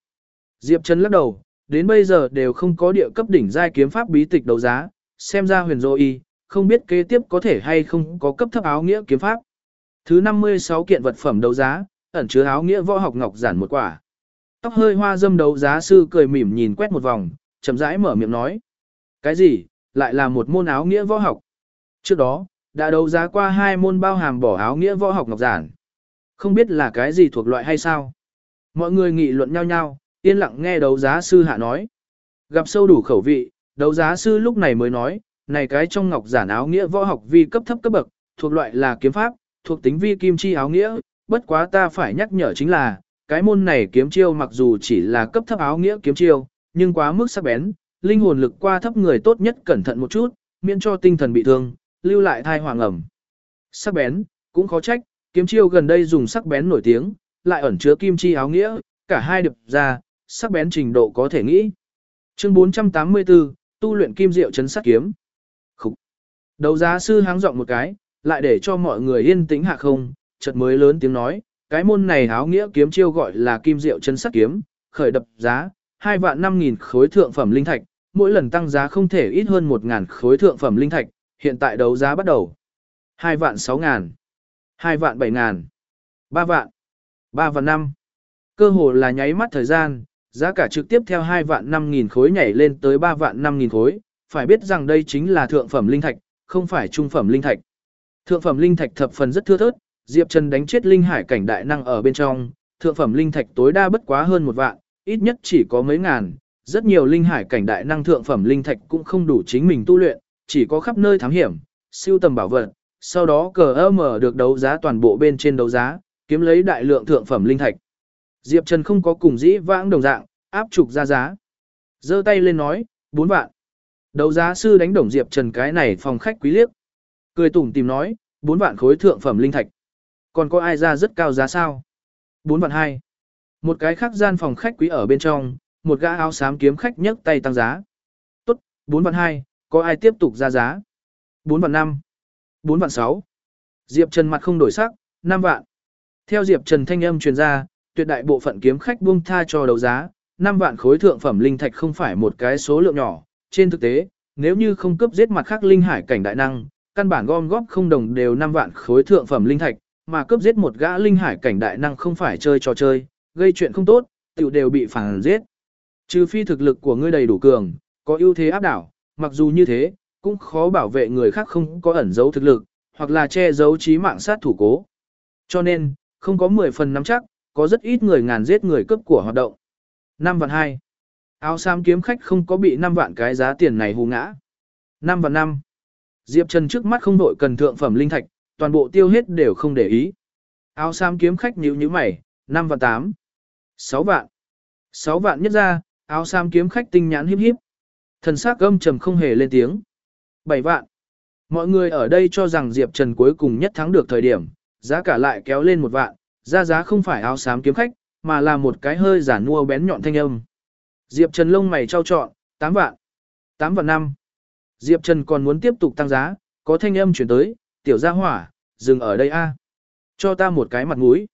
Diệp Trần lắc đầu, đến bây giờ đều không có địa cấp đỉnh giai kiếm pháp bí tịch đấu giá, xem ra huyền dô y, không biết kế tiếp có thể hay không có cấp thấp áo nghĩa kiếm pháp. Thứ 56 kiện vật phẩm đấu giá, ẩn chứa áo nghĩa võ học ngọc giản một quả. Tóc hơi hoa dâm đấu giá sư cười mỉm nhìn quét một vòng, chậm rãi mở miệng nói. Cái gì, lại là một môn áo nghĩa võ học. Trước đó, đã đấu giá qua hai môn bao hàm bỏ áo nghĩa võ học ngọc giản. Không biết là cái gì thuộc loại hay sao. Mọi người nghị luận nhau nhau, yên lặng nghe đấu giá sư hạ nói. Gặp sâu đủ khẩu vị, đấu giá sư lúc này mới nói, này cái trong ngọc giản áo nghĩa võ học vi cấp thấp cấp bậc, thuộc loại là kiếm pháp, thuộc tính vi kim chi áo nghĩa, bất quá ta phải nhắc nhở chính là, cái môn này kiếm chiêu mặc dù chỉ là cấp thấp áo nghĩa kiếm chiêu, nhưng quá mức sắc bén, linh hồn lực qua thấp người tốt nhất cẩn thận một chút, miễn cho tinh thần bị thương, lưu lại thai hoàng ẩm. Sắc bén, cũng khó trách, kiếm chiêu gần đây dùng sắc bén nổi tiếng, lại ẩn chứa kim chi áo nghĩa, cả hai đập ra, sắc bén trình độ có thể nghĩ. Chương 484, tu luyện kim diệu chấn sát kiếm. Khúc. Đầu giá sư háng giọng một cái, lại để cho mọi người yên tĩnh hạ không, chợt mới lớn tiếng nói, cái môn này áo nghĩa kiếm chiêu gọi là kim diệu chấn sát kiếm, khởi đập giá, 2 vạn 5 nghìn khối thượng phẩm linh thạch, mỗi lần tăng giá không thể ít hơn 1 ngàn khối thượng phẩm linh thạch, hiện tại đấu giá bắt đầu. 2 vạn 6 ngàn, 2 vạn 7 ngàn, 3 vạn, 3 vạn 5. Cơ hồ là nháy mắt thời gian, giá cả trực tiếp theo 2 vạn 5 nghìn khối nhảy lên tới 3 vạn 5 nghìn khối, phải biết rằng đây chính là thượng phẩm linh thạch, không phải trung phẩm linh thạch. Thượng phẩm linh thạch thập phần rất thưa thớt, Diệp Trần đánh chết linh hải cảnh đại năng ở bên trong, thượng phẩm linh thạch tối đa bất quá hơn một vạn, ít nhất chỉ có mấy ngàn, rất nhiều linh hải cảnh đại năng thượng phẩm linh thạch cũng không đủ chính mình tu luyện, chỉ có khắp nơi thám hiểm, siêu tầm bảo vật, sau đó cờ mở được đấu giá toàn bộ bên trên đấu giá, kiếm lấy đại lượng thượng phẩm linh thạch. Diệp Trần không có cùng dĩ vãng đồng dạng, áp trục ra giá. giơ tay lên nói, 4 vạn. Đấu giá sư đánh đồng Diệp Trần cái này phòng khách quý liếc. Cười tủm tìm nói, 4 vạn khối thượng phẩm linh thạch. Còn có ai ra rất cao giá sao? 4 vạn 2. Một cái khác gian phòng khách quý ở bên trong, một gã áo xám kiếm khách nhấc tay tăng giá. Tốt, 4 vạn 2, có ai tiếp tục ra giá? 4 vạn 5. 4 vạn 6. Diệp Trần mặt không đổi sắc, 5 vạn. Theo Diệp Trần thanh âm truyền ra, tuyệt đại bộ phận kiếm khách buông tha cho đấu giá, 5 vạn khối thượng phẩm linh thạch không phải một cái số lượng nhỏ, trên thực tế, nếu như không cướp giết mặt khác linh hải cảnh đại năng, căn bản gom góp không đồng đều 5 vạn khối thượng phẩm linh thạch, mà cướp giết một gã linh hải cảnh đại năng không phải chơi trò chơi, gây chuyện không tốt, tiểu đều bị phản giết. Trừ phi thực lực của ngươi đầy đủ cường, có ưu thế áp đảo, mặc dù như thế, cũng khó bảo vệ người khác không có ẩn giấu thực lực, hoặc là che giấu trí mạng sát thủ cố. Cho nên, không có 10 phần nắm chắc, có rất ít người ngàn giết người cướp của hoạt động. 5 vạn 2. Áo xám kiếm khách không có bị 5 vạn cái giá tiền này hù ngã. 5 vạn 5. Diệp Trần trước mắt không đội cần thượng phẩm linh thạch, toàn bộ tiêu hết đều không để ý. Áo xám kiếm khách nhíu nhíu mày, 5 vạn 8. 6 vạn. 6 vạn nhất ra, áo xám kiếm khách tinh nhãn híp híp. Thần sắc gâm trầm không hề lên tiếng. 7 vạn. Mọi người ở đây cho rằng Diệp Trần cuối cùng nhất thắng được thời điểm, giá cả lại kéo lên một vạn, ra giá không phải áo xám kiếm khách, mà là một cái hơi giả nua bén nhọn thanh âm. Diệp Trần lông mày trao trọn, 8 vạn. 8 vạn 5. Diệp Trần còn muốn tiếp tục tăng giá, có thanh âm chuyển tới, tiểu gia hỏa, dừng ở đây a Cho ta một cái mặt mũi.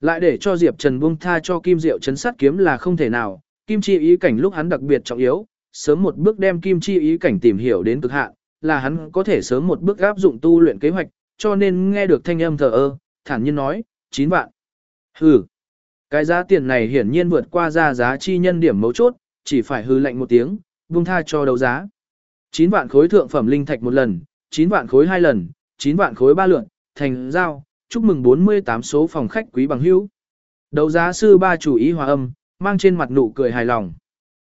Lại để cho Diệp Trần buông tha cho Kim Diệu chấn sát kiếm là không thể nào, Kim Chi ý cảnh lúc hắn đặc biệt trọng yếu, sớm một bước đem Kim Chi ý cảnh tìm hiểu đến cực hạn, là hắn có thể sớm một bước áp dụng tu luyện kế hoạch, cho nên nghe được thanh âm thờ ơ, thản nhiên nói, 9 vạn. Hừ. Cái giá tiền này hiển nhiên vượt qua ra giá chi nhân điểm mấu chốt, chỉ phải hư lệnh một tiếng, buông tha cho đấu giá. 9 vạn khối thượng phẩm linh thạch một lần, 9 vạn khối hai lần, 9 vạn khối ba lượn, thành giao, chúc mừng 48 số phòng khách quý bằng hữu. Đấu giá sư ba chủ ý hòa âm, mang trên mặt nụ cười hài lòng.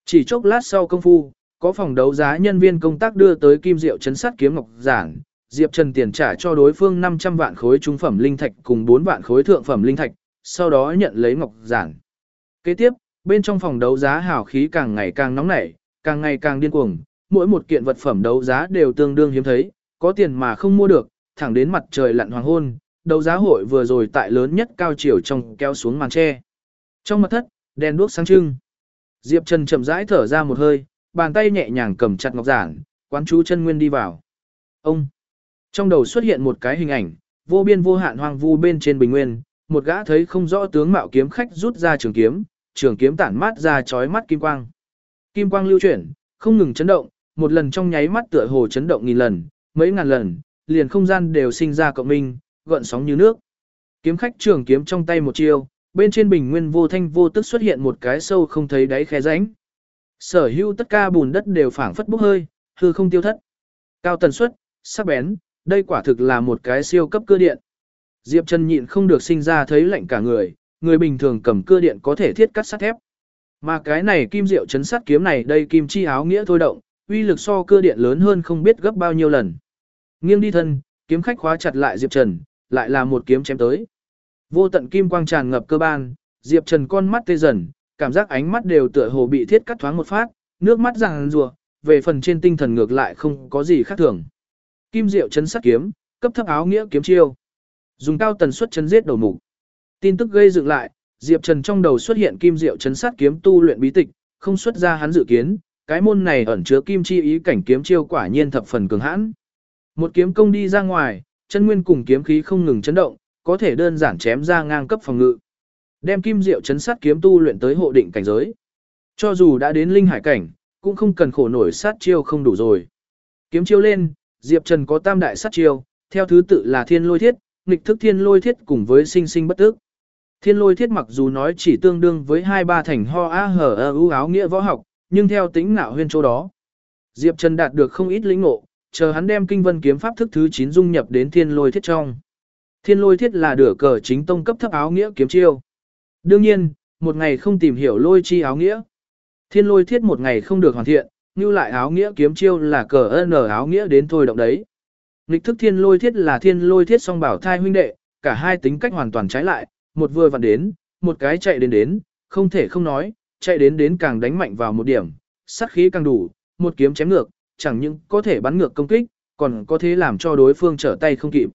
Chỉ chốc lát sau công phu, có phòng đấu giá nhân viên công tác đưa tới kim diệu chấn sát kiếm ngọc giản, Diệp Trần tiền trả cho đối phương 500 vạn khối trung phẩm linh thạch cùng 4 vạn khối thượng phẩm linh thạch, sau đó nhận lấy ngọc giản. Kế tiếp, bên trong phòng đấu giá hào khí càng ngày càng nóng nảy, càng ngày càng điên cuồng, mỗi một kiện vật phẩm đấu giá đều tương đương hiếm thấy, có tiền mà không mua được, thẳng đến mặt trời lặn hoàng hôn, đấu giá hội vừa rồi tại lớn nhất cao chiều trong kéo xuống màn che Trong mặt thất, đèn đuốc sáng trưng. Diệp Trần chậm rãi thở ra một hơi, bàn tay nhẹ nhàng cầm chặt ngọc giản, quán chú chân nguyên đi vào. Ông! Trong đầu xuất hiện một cái hình ảnh, vô biên vô hạn hoang vu bên trên bình nguyên, một gã thấy không rõ tướng mạo kiếm khách rút ra trường kiếm, trường kiếm tản mát ra chói mắt kim quang. Kim quang lưu chuyển, không ngừng chấn động, một lần trong nháy mắt tựa hồ chấn động nghìn lần, mấy ngàn lần, liền không gian đều sinh ra cộng minh, gợn sóng như nước. Kiếm khách trường kiếm trong tay một chiêu, bên trên bình nguyên vô thanh vô tức xuất hiện một cái sâu không thấy đáy khe rãnh. Sở hữu tất cả bùn đất đều phảng phất bốc hơi, hư không tiêu thất. Cao tần suất, sắc bén, đây quả thực là một cái siêu cấp cơ điện. Diệp Trần nhịn không được sinh ra thấy lạnh cả người, người bình thường cầm cơ điện có thể thiết cắt sắt thép. Mà cái này kim diệu chấn sắt kiếm này đây kim chi áo nghĩa thôi động, uy lực so cơ điện lớn hơn không biết gấp bao nhiêu lần. Nghiêng đi thân, kiếm khách khóa chặt lại Diệp Trần, lại là một kiếm chém tới. Vô tận kim quang tràn ngập cơ ban, Diệp Trần con mắt tê dần, cảm giác ánh mắt đều tựa hồ bị thiết cắt thoáng một phát, nước mắt ràng rùa, về phần trên tinh thần ngược lại không có gì khác thường. Kim diệu chấn sắt kiếm, cấp thấp áo nghĩa kiếm chiêu. Dùng cao tần suất chấn giết đầu mục. Tin tức gây dựng lại, Diệp Trần trong đầu xuất hiện kim diệu chấn sát kiếm tu luyện bí tịch, không xuất ra hắn dự kiến, cái môn này ẩn chứa kim chi ý cảnh kiếm chiêu quả nhiên thập phần cường hãn. Một kiếm công đi ra ngoài, chân nguyên cùng kiếm khí không ngừng chấn động, có thể đơn giản chém ra ngang cấp phòng ngự. Đem kim diệu chấn sát kiếm tu luyện tới hộ định cảnh giới. Cho dù đã đến linh hải cảnh, cũng không cần khổ nổi sát chiêu không đủ rồi. Kiếm chiêu lên, Diệp Trần có tam đại sát chiêu, theo thứ tự là thiên lôi thiết, nghịch thức thiên lôi thiết cùng với sinh sinh bất tức. Thiên lôi thiết mặc dù nói chỉ tương đương với hai ba thành ho a hở ơ ưu áo nghĩa võ học, nhưng theo tính ngạo huyên chỗ đó. Diệp Trần đạt được không ít lĩnh ngộ, chờ hắn đem kinh vân kiếm pháp thức thứ 9 dung nhập đến thiên lôi thiết trong. Thiên lôi thiết là đửa cờ chính tông cấp thấp áo nghĩa kiếm chiêu. Đương nhiên, một ngày không tìm hiểu lôi chi áo nghĩa. Thiên lôi thiết một ngày không được hoàn thiện, như lại áo nghĩa kiếm chiêu là cờ n áo nghĩa đến thôi động đấy. Lịch thức thiên lôi thiết là thiên lôi thiết song bảo thai huynh đệ, cả hai tính cách hoàn toàn trái lại, một vừa vặn đến, một cái chạy đến đến, không thể không nói, chạy đến đến càng đánh mạnh vào một điểm, sát khí càng đủ, một kiếm chém ngược, chẳng những có thể bắn ngược công kích, còn có thể làm cho đối phương trở tay không kịp.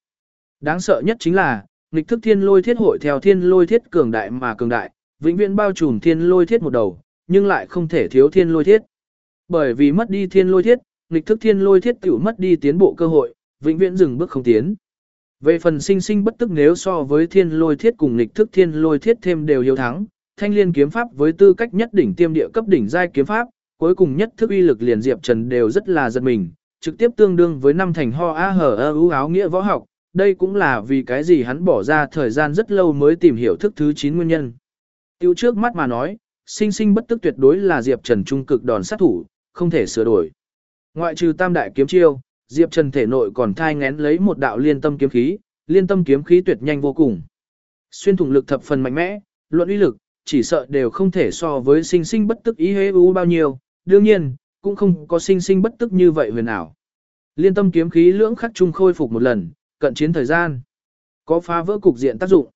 Đáng sợ nhất chính là, nghịch thức thiên lôi thiết hội theo thiên lôi thiết cường đại mà cường đại, vĩnh viễn bao trùm thiên lôi thiết một đầu, nhưng lại không thể thiếu thiên lôi thiết. Bởi vì mất đi thiên lôi thiết, nghịch thức thiên lôi thiết tiểu mất đi tiến bộ cơ hội, vĩnh viễn dừng bước không tiến. Về phần sinh sinh bất tức nếu so với thiên lôi thiết cùng nghịch thức thiên lôi thiết thêm đều hiếu thắng, thanh liên kiếm pháp với tư cách nhất đỉnh tiêm địa cấp đỉnh giai kiếm pháp, cuối cùng nhất thức uy lực liền diệp trần đều rất là giật mình, trực tiếp tương đương với năm thành ho a hở ơ ưu áo nghĩa võ học, đây cũng là vì cái gì hắn bỏ ra thời gian rất lâu mới tìm hiểu thức thứ 9 nguyên nhân. Tiêu trước mắt mà nói, sinh sinh bất tức tuyệt đối là diệp trần trung cực đòn sát thủ, không thể sửa đổi. Ngoại trừ tam đại kiếm chiêu, Diệp Trần thể nội còn thai ngén lấy một đạo liên tâm kiếm khí, liên tâm kiếm khí tuyệt nhanh vô cùng. Xuyên thủng lực thập phần mạnh mẽ, luận uy lực, chỉ sợ đều không thể so với sinh sinh bất tức ý hế u bao nhiêu, đương nhiên, cũng không có sinh sinh bất tức như vậy huyền ảo. Liên tâm kiếm khí lưỡng khắc chung khôi phục một lần, cận chiến thời gian. Có phá vỡ cục diện tác dụng.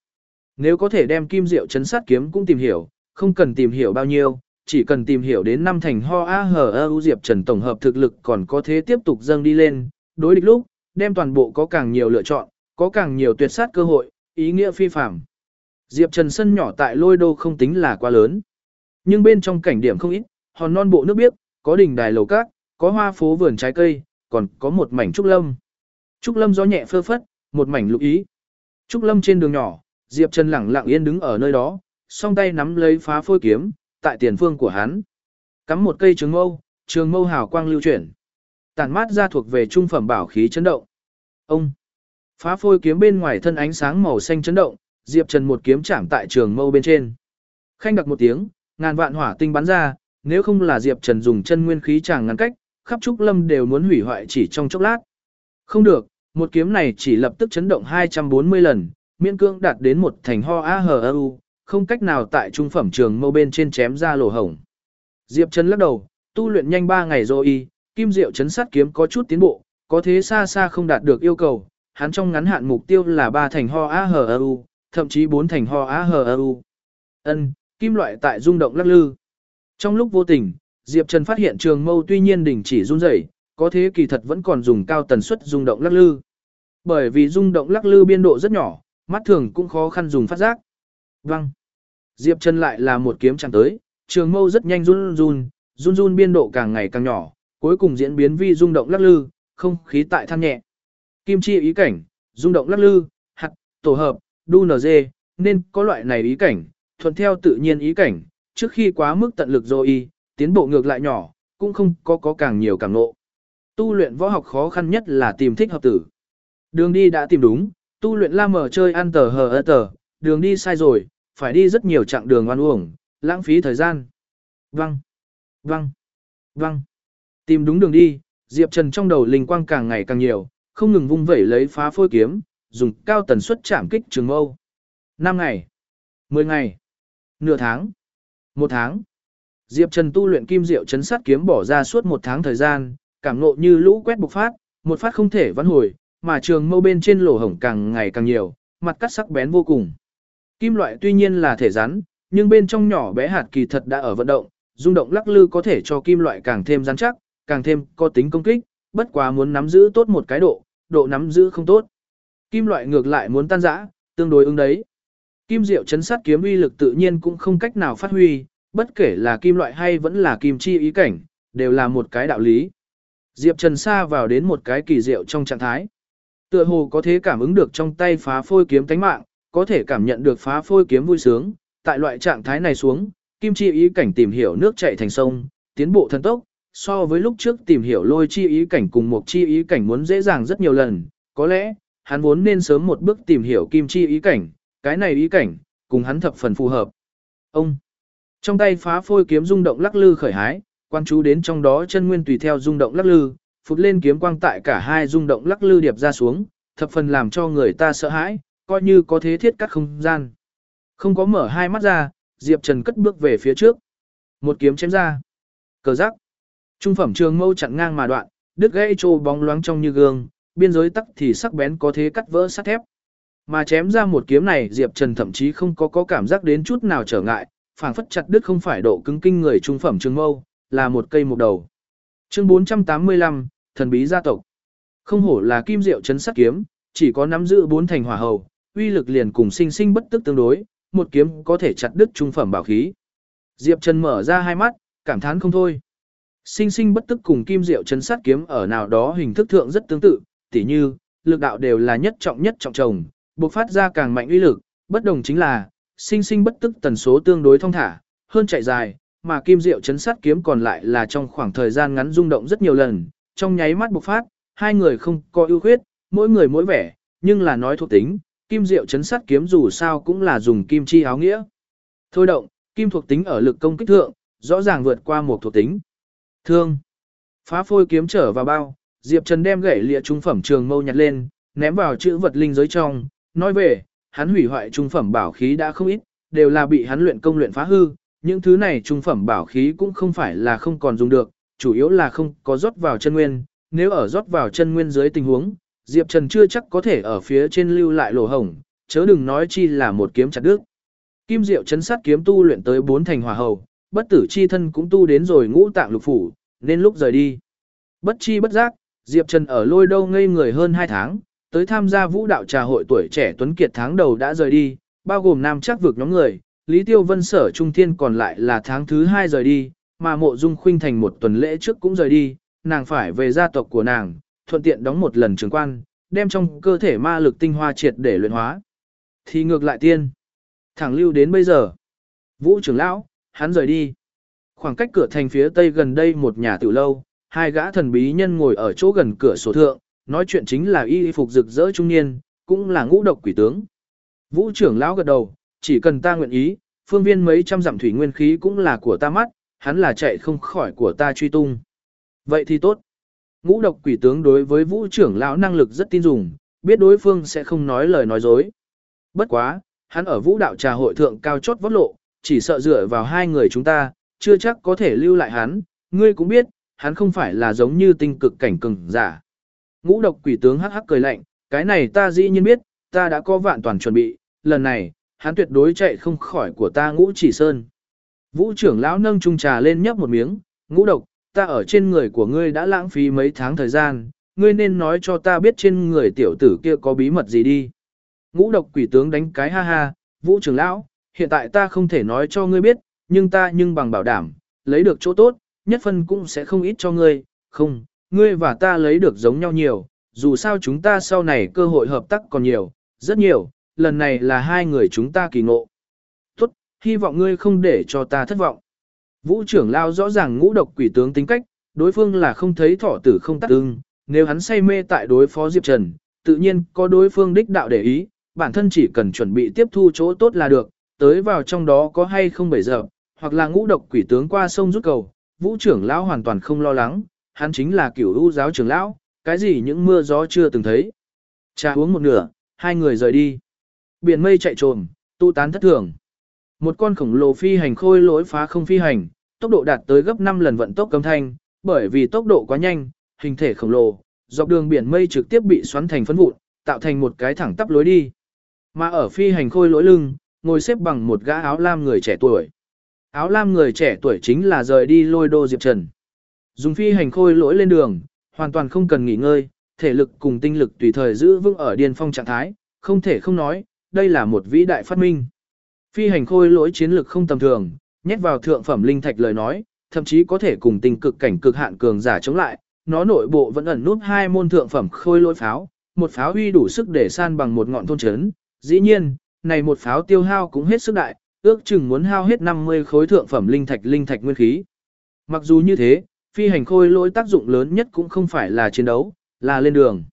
Nếu có thể đem kim diệu chấn sát kiếm cũng tìm hiểu, không cần tìm hiểu bao nhiêu, chỉ cần tìm hiểu đến năm thành ho a hờ u diệp trần tổng hợp thực lực còn có thế tiếp tục dâng đi lên, đối địch lúc, đem toàn bộ có càng nhiều lựa chọn, có càng nhiều tuyệt sát cơ hội, ý nghĩa phi phạm. Diệp Trần sân nhỏ tại lôi đô không tính là quá lớn. Nhưng bên trong cảnh điểm không ít, hòn non bộ nước biếc, có đỉnh đài lầu cát, có hoa phố vườn trái cây, còn có một mảnh trúc lâm. Trúc lâm gió nhẹ phơ phất, một mảnh lục ý. Trúc lâm trên đường nhỏ, Diệp Trần lẳng lặng yên đứng ở nơi đó, song tay nắm lấy phá phôi kiếm, tại tiền phương của hắn. Cắm một cây trường mâu, trường mâu hào quang lưu chuyển. Tản mát ra thuộc về trung phẩm bảo khí chấn động. Ông! Phá phôi kiếm bên ngoài thân ánh sáng màu xanh chấn động, Diệp Trần một kiếm chạm tại trường mâu bên trên. Khanh đặc một tiếng, ngàn vạn hỏa tinh bắn ra, nếu không là Diệp Trần dùng chân nguyên khí chàng ngăn cách, khắp trúc lâm đều muốn hủy hoại chỉ trong chốc lát. Không được, một kiếm này chỉ lập tức chấn động 240 lần, miễn cương đạt đến một thành ho a hờ u, không cách nào tại trung phẩm trường mâu bên trên chém ra lỗ hổng. Diệp Trần lắc đầu, tu luyện nhanh 3 ngày rồi y, kim diệu chấn sát kiếm có chút tiến bộ, có thế xa xa không đạt được yêu cầu, hắn trong ngắn hạn mục tiêu là 3 thành ho a hờ u, thậm chí 4 thành ho a hờ u. Ân, kim loại tại rung động lắc lư. Trong lúc vô tình, Diệp Trần phát hiện trường mâu tuy nhiên đỉnh chỉ run rẩy, có thế kỳ thật vẫn còn dùng cao tần suất rung động lắc lư. Bởi vì rung động lắc lư biên độ rất nhỏ, mắt thường cũng khó khăn dùng phát giác. Văng. Diệp Trần lại là một kiếm chạm tới, trường mâu rất nhanh run run, run run biên độ càng ngày càng nhỏ, cuối cùng diễn biến vi rung động lắc lư, không khí tại than nhẹ. Kim chi ý cảnh, rung động lắc lư, hạt, tổ hợp, đu nz, nên có loại này ý cảnh, thuận theo tự nhiên ý cảnh, trước khi quá mức tận lực rồi tiến bộ ngược lại nhỏ, cũng không có có càng nhiều càng nộ. Tu luyện võ học khó khăn nhất là tìm thích hợp tử. Đường đi đã tìm đúng, tu luyện la mở chơi ăn tờ hờ ơ tờ, đường đi sai rồi, phải đi rất nhiều chặng đường oan uổng, lãng phí thời gian. Văng, văng, văng. Tìm đúng đường đi, Diệp Trần trong đầu linh quang càng ngày càng nhiều, không ngừng vung vẩy lấy phá phôi kiếm, dùng cao tần suất chạm kích trường mâu. 5 ngày, 10 ngày, nửa tháng, một tháng. Diệp Trần tu luyện kim diệu chấn sát kiếm bỏ ra suốt một tháng thời gian, cảm ngộ như lũ quét bộc phát, một phát không thể vãn hồi, mà trường mâu bên trên lỗ hổng càng ngày càng nhiều, mặt cắt sắc bén vô cùng. Kim loại tuy nhiên là thể rắn, nhưng bên trong nhỏ bé hạt kỳ thật đã ở vận động, rung động lắc lư có thể cho kim loại càng thêm rắn chắc, càng thêm có tính công kích, bất quá muốn nắm giữ tốt một cái độ, độ nắm giữ không tốt. Kim loại ngược lại muốn tan rã, tương đối ứng đấy. Kim diệu chấn sát kiếm uy lực tự nhiên cũng không cách nào phát huy, bất kể là kim loại hay vẫn là kim chi ý cảnh, đều là một cái đạo lý. Diệp Trần Sa vào đến một cái kỳ diệu trong trạng thái. Tựa hồ có thể cảm ứng được trong tay phá phôi kiếm tánh mạng, có thể cảm nhận được phá phôi kiếm vui sướng, tại loại trạng thái này xuống, kim chi ý cảnh tìm hiểu nước chảy thành sông, tiến bộ thần tốc, so với lúc trước tìm hiểu lôi chi ý cảnh cùng một chi ý cảnh muốn dễ dàng rất nhiều lần, có lẽ, hắn vốn nên sớm một bước tìm hiểu kim chi ý cảnh, cái này ý cảnh, cùng hắn thập phần phù hợp. Ông, trong tay phá phôi kiếm rung động lắc lư khởi hái, quan chú đến trong đó chân nguyên tùy theo rung động lắc lư, phụt lên kiếm quang tại cả hai rung động lắc lư điệp ra xuống, thập phần làm cho người ta sợ hãi, coi như có thế thiết cắt không gian. Không có mở hai mắt ra, Diệp Trần cất bước về phía trước. Một kiếm chém ra. Cờ rắc. Trung phẩm trường mâu chặn ngang mà đoạn, đứt gãy trô bóng loáng trong như gương, biên giới tắc thì sắc bén có thế cắt vỡ sắt thép. Mà chém ra một kiếm này Diệp Trần thậm chí không có có cảm giác đến chút nào trở ngại, phảng phất chặt đứt không phải độ cứng kinh người trung phẩm trường mâu, là một cây một đầu. Chương 485, thần bí gia tộc. Không hổ là kim diệu chấn sát kiếm, chỉ có nắm giữ bốn thành hỏa hầu, uy lực liền cùng sinh sinh bất tức tương đối, một kiếm có thể chặt đứt trung phẩm bảo khí. Diệp Trần mở ra hai mắt, cảm thán không thôi. Sinh sinh bất tức cùng kim diệu chấn sát kiếm ở nào đó hình thức thượng rất tương tự, tỉ như, lực đạo đều là nhất trọng nhất trọng chồng, bộc phát ra càng mạnh uy lực, bất đồng chính là, sinh sinh bất tức tần số tương đối thông thả, hơn chạy dài, mà kim diệu chấn sát kiếm còn lại là trong khoảng thời gian ngắn rung động rất nhiều lần, trong nháy mắt bộc phát, hai người không có ưu khuyết, mỗi người mỗi vẻ, nhưng là nói thuộc tính, kim diệu chấn sát kiếm dù sao cũng là dùng kim chi áo nghĩa. Thôi động, kim thuộc tính ở lực công kích thượng, rõ ràng vượt qua một thuộc tính. Thương. Phá phôi kiếm trở vào bao, Diệp Trần đem gãy lịa trung phẩm trường mâu nhặt lên, ném vào chữ vật linh giới trong, nói về, hắn hủy hoại trung phẩm bảo khí đã không ít, đều là bị hắn luyện công luyện phá hư, những thứ này trung phẩm bảo khí cũng không phải là không còn dùng được, chủ yếu là không có rót vào chân nguyên, nếu ở rót vào chân nguyên dưới tình huống, Diệp Trần chưa chắc có thể ở phía trên lưu lại lỗ hổng, chớ đừng nói chi là một kiếm chặt đứt. Kim Diệu chấn sát kiếm tu luyện tới bốn thành hỏa hầu, bất tử chi thân cũng tu đến rồi ngũ tạng lục phủ, nên lúc rời đi. Bất chi bất giác, Diệp Trần ở lôi đâu ngây người hơn 2 tháng, tới tham gia vũ đạo trà hội tuổi trẻ Tuấn Kiệt tháng đầu đã rời đi, bao gồm nam chắc vực nhóm người, Lý Tiêu Vân sở trung thiên còn lại là tháng thứ 2 rời đi, mà mộ dung khuynh thành một tuần lễ trước cũng rời đi, nàng phải về gia tộc của nàng, thuận tiện đóng một lần trường quan, đem trong cơ thể ma lực tinh hoa triệt để luyện hóa. Thì ngược lại tiên, thẳng lưu đến bây giờ. Vũ trưởng lão, hắn rời đi. Khoảng cách cửa thành phía tây gần đây một nhà tiểu lâu, hai gã thần bí nhân ngồi ở chỗ gần cửa sổ thượng, nói chuyện chính là y phục rực rỡ trung niên, cũng là ngũ độc quỷ tướng. Vũ trưởng lão gật đầu, chỉ cần ta nguyện ý, phương viên mấy trăm dặm thủy nguyên khí cũng là của ta mắt, hắn là chạy không khỏi của ta truy tung. Vậy thì tốt. Ngũ độc quỷ tướng đối với vũ trưởng lão năng lực rất tin dùng, biết đối phương sẽ không nói lời nói dối. Bất quá, hắn ở vũ đạo trà hội thượng cao chót vót lộ, chỉ sợ dựa vào hai người chúng ta, chưa chắc có thể lưu lại hắn, ngươi cũng biết, hắn không phải là giống như tinh cực cảnh cường giả. Ngũ độc quỷ tướng hắc hắc cười lạnh, cái này ta dĩ nhiên biết, ta đã có vạn toàn chuẩn bị, lần này, hắn tuyệt đối chạy không khỏi của ta ngũ chỉ sơn. Vũ trưởng lão nâng chung trà lên nhấp một miếng, ngũ độc, ta ở trên người của ngươi đã lãng phí mấy tháng thời gian, ngươi nên nói cho ta biết trên người tiểu tử kia có bí mật gì đi. Ngũ độc quỷ tướng đánh cái ha ha, vũ trưởng lão, hiện tại ta không thể nói cho ngươi biết, nhưng ta nhưng bằng bảo đảm, lấy được chỗ tốt, nhất phân cũng sẽ không ít cho ngươi, không, ngươi và ta lấy được giống nhau nhiều, dù sao chúng ta sau này cơ hội hợp tác còn nhiều, rất nhiều, lần này là hai người chúng ta kỳ ngộ. Tốt, hy vọng ngươi không để cho ta thất vọng. Vũ trưởng lao rõ ràng ngũ độc quỷ tướng tính cách, đối phương là không thấy thọ tử không tắt ưng, nếu hắn say mê tại đối phó Diệp Trần, tự nhiên có đối phương đích đạo để ý, bản thân chỉ cần chuẩn bị tiếp thu chỗ tốt là được, tới vào trong đó có hay không bảy giờ, hoặc là ngũ độc quỷ tướng qua sông rút cầu, vũ trưởng lão hoàn toàn không lo lắng, hắn chính là kiểu ưu giáo trưởng lão, cái gì những mưa gió chưa từng thấy. Trà uống một nửa, hai người rời đi. Biển mây chạy trồm, tu tán thất thường. Một con khổng lồ phi hành khôi lỗi phá không phi hành, tốc độ đạt tới gấp 5 lần vận tốc cấm thanh, bởi vì tốc độ quá nhanh, hình thể khổng lồ, dọc đường biển mây trực tiếp bị xoắn thành phấn vụn, tạo thành một cái thẳng tắp lối đi. Mà ở phi hành khôi lỗi lưng, ngồi xếp bằng một gã áo lam người trẻ tuổi. Áo lam người trẻ tuổi chính là rời đi lôi đô Diệp Trần. Dùng phi hành khôi lỗi lên đường, hoàn toàn không cần nghỉ ngơi, thể lực cùng tinh lực tùy thời giữ vững ở điên phong trạng thái, không thể không nói, đây là một vĩ đại phát minh. Phi hành khôi lỗi chiến lực không tầm thường, nhét vào thượng phẩm linh thạch lời nói, thậm chí có thể cùng tình cực cảnh cực hạn cường giả chống lại, nó nội bộ vẫn ẩn nút hai môn thượng phẩm khôi lỗi pháo, một pháo uy đủ sức để san bằng một ngọn thôn trấn. Dĩ nhiên, này một pháo tiêu hao cũng hết sức đại, ước chừng muốn hao hết 50 khối thượng phẩm linh thạch linh thạch nguyên khí. Mặc dù như thế, phi hành khôi lỗi tác dụng lớn nhất cũng không phải là chiến đấu, là lên đường.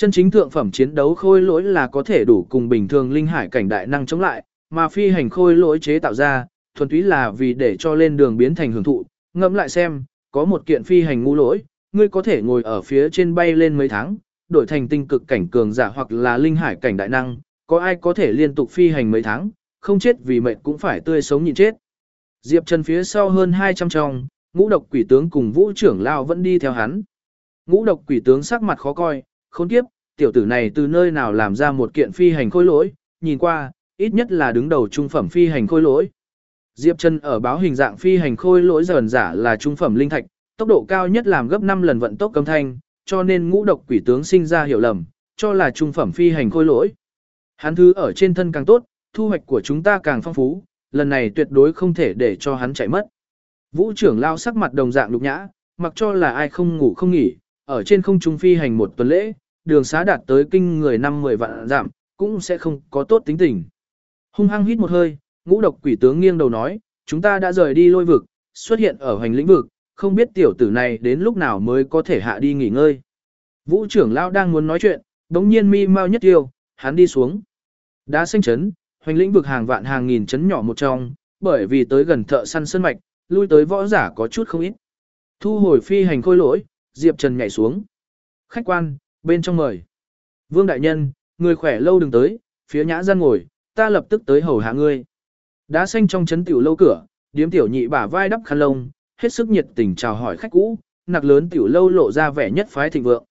Chân chính thượng phẩm chiến đấu khôi lỗi là có thể đủ cùng bình thường linh hải cảnh đại năng chống lại, mà phi hành khôi lỗi chế tạo ra, thuần túy là vì để cho lên đường biến thành hưởng thụ. Ngẫm lại xem, có một kiện phi hành ngu lỗi, ngươi có thể ngồi ở phía trên bay lên mấy tháng, đổi thành tinh cực cảnh cường giả hoặc là linh hải cảnh đại năng, có ai có thể liên tục phi hành mấy tháng, không chết vì mệt cũng phải tươi sống nhịn chết. Diệp Trần phía sau hơn 200 tròng, ngũ độc quỷ tướng cùng vũ trưởng lao vẫn đi theo hắn. Ngũ độc quỷ tướng sắc mặt khó coi, khốn kiếp, tiểu tử này từ nơi nào làm ra một kiện phi hành khôi lỗi, nhìn qua, ít nhất là đứng đầu trung phẩm phi hành khôi lỗi. Diệp Trần ở báo hình dạng phi hành khôi lỗi dần giả là trung phẩm linh thạch, tốc độ cao nhất làm gấp 5 lần vận tốc cấm thanh, cho nên ngũ độc quỷ tướng sinh ra hiểu lầm, cho là trung phẩm phi hành khôi lỗi. Hắn thứ ở trên thân càng tốt, thu hoạch của chúng ta càng phong phú, lần này tuyệt đối không thể để cho hắn chạy mất. Vũ trưởng lao sắc mặt đồng dạng lục nhã, mặc cho là ai không ngủ không nghỉ, ở trên không trung phi hành một tuần lễ, đường xá đạt tới kinh người năm 10 vạn giảm, cũng sẽ không có tốt tính tình. Hung hăng hít một hơi, ngũ độc quỷ tướng nghiêng đầu nói, chúng ta đã rời đi lôi vực, xuất hiện ở hành lĩnh vực, không biết tiểu tử này đến lúc nào mới có thể hạ đi nghỉ ngơi. Vũ trưởng lão đang muốn nói chuyện, đống nhiên mi mau nhất tiêu, hắn đi xuống. Đá xanh chấn, hoành lĩnh vực hàng vạn hàng nghìn chấn nhỏ một trong, bởi vì tới gần thợ săn sơn mạch, lui tới võ giả có chút không ít. Thu hồi phi hành khôi lỗi, Diệp Trần nhảy xuống. Khách quan, bên trong mời. Vương đại nhân, người khỏe lâu đừng tới, phía nhã gian ngồi, ta lập tức tới hầu hạ ngươi. Đá xanh trong chấn tiểu lâu cửa, điếm tiểu nhị bả vai đắp khăn lông, hết sức nhiệt tình chào hỏi khách cũ, nặc lớn tiểu lâu lộ ra vẻ nhất phái thịnh vượng.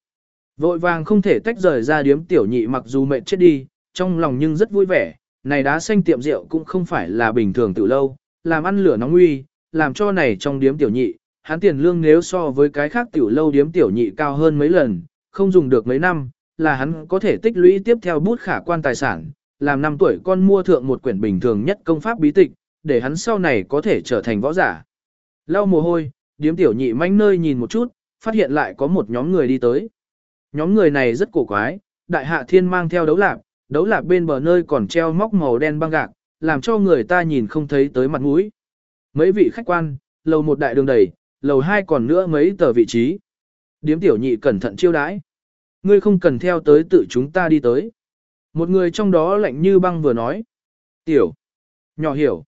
Vội vàng không thể tách rời ra điếm tiểu nhị mặc dù mệt chết đi, trong lòng nhưng rất vui vẻ, này đá xanh tiệm rượu cũng không phải là bình thường tiểu lâu, làm ăn lửa nóng nguy, làm cho này trong điếm tiểu nhị, hắn tiền lương nếu so với cái khác tiểu lâu điếm tiểu nhị cao hơn mấy lần, không dùng được mấy năm, là hắn có thể tích lũy tiếp theo bút khả quan tài sản, làm năm tuổi con mua thượng một quyển bình thường nhất công pháp bí tịch, để hắn sau này có thể trở thành võ giả. Lau mồ hôi, điếm tiểu nhị manh nơi nhìn một chút, phát hiện lại có một nhóm người đi tới. Nhóm người này rất cổ quái, đại hạ thiên mang theo đấu lạc, đấu lạc bên bờ nơi còn treo móc màu đen băng gạc, làm cho người ta nhìn không thấy tới mặt mũi. Mấy vị khách quan, lầu một đại đường đầy, lầu hai còn nữa mấy tờ vị trí. Điếm tiểu nhị cẩn thận chiêu đãi. ngươi không cần theo tới tự chúng ta đi tới. Một người trong đó lạnh như băng vừa nói. Tiểu. Nhỏ hiểu.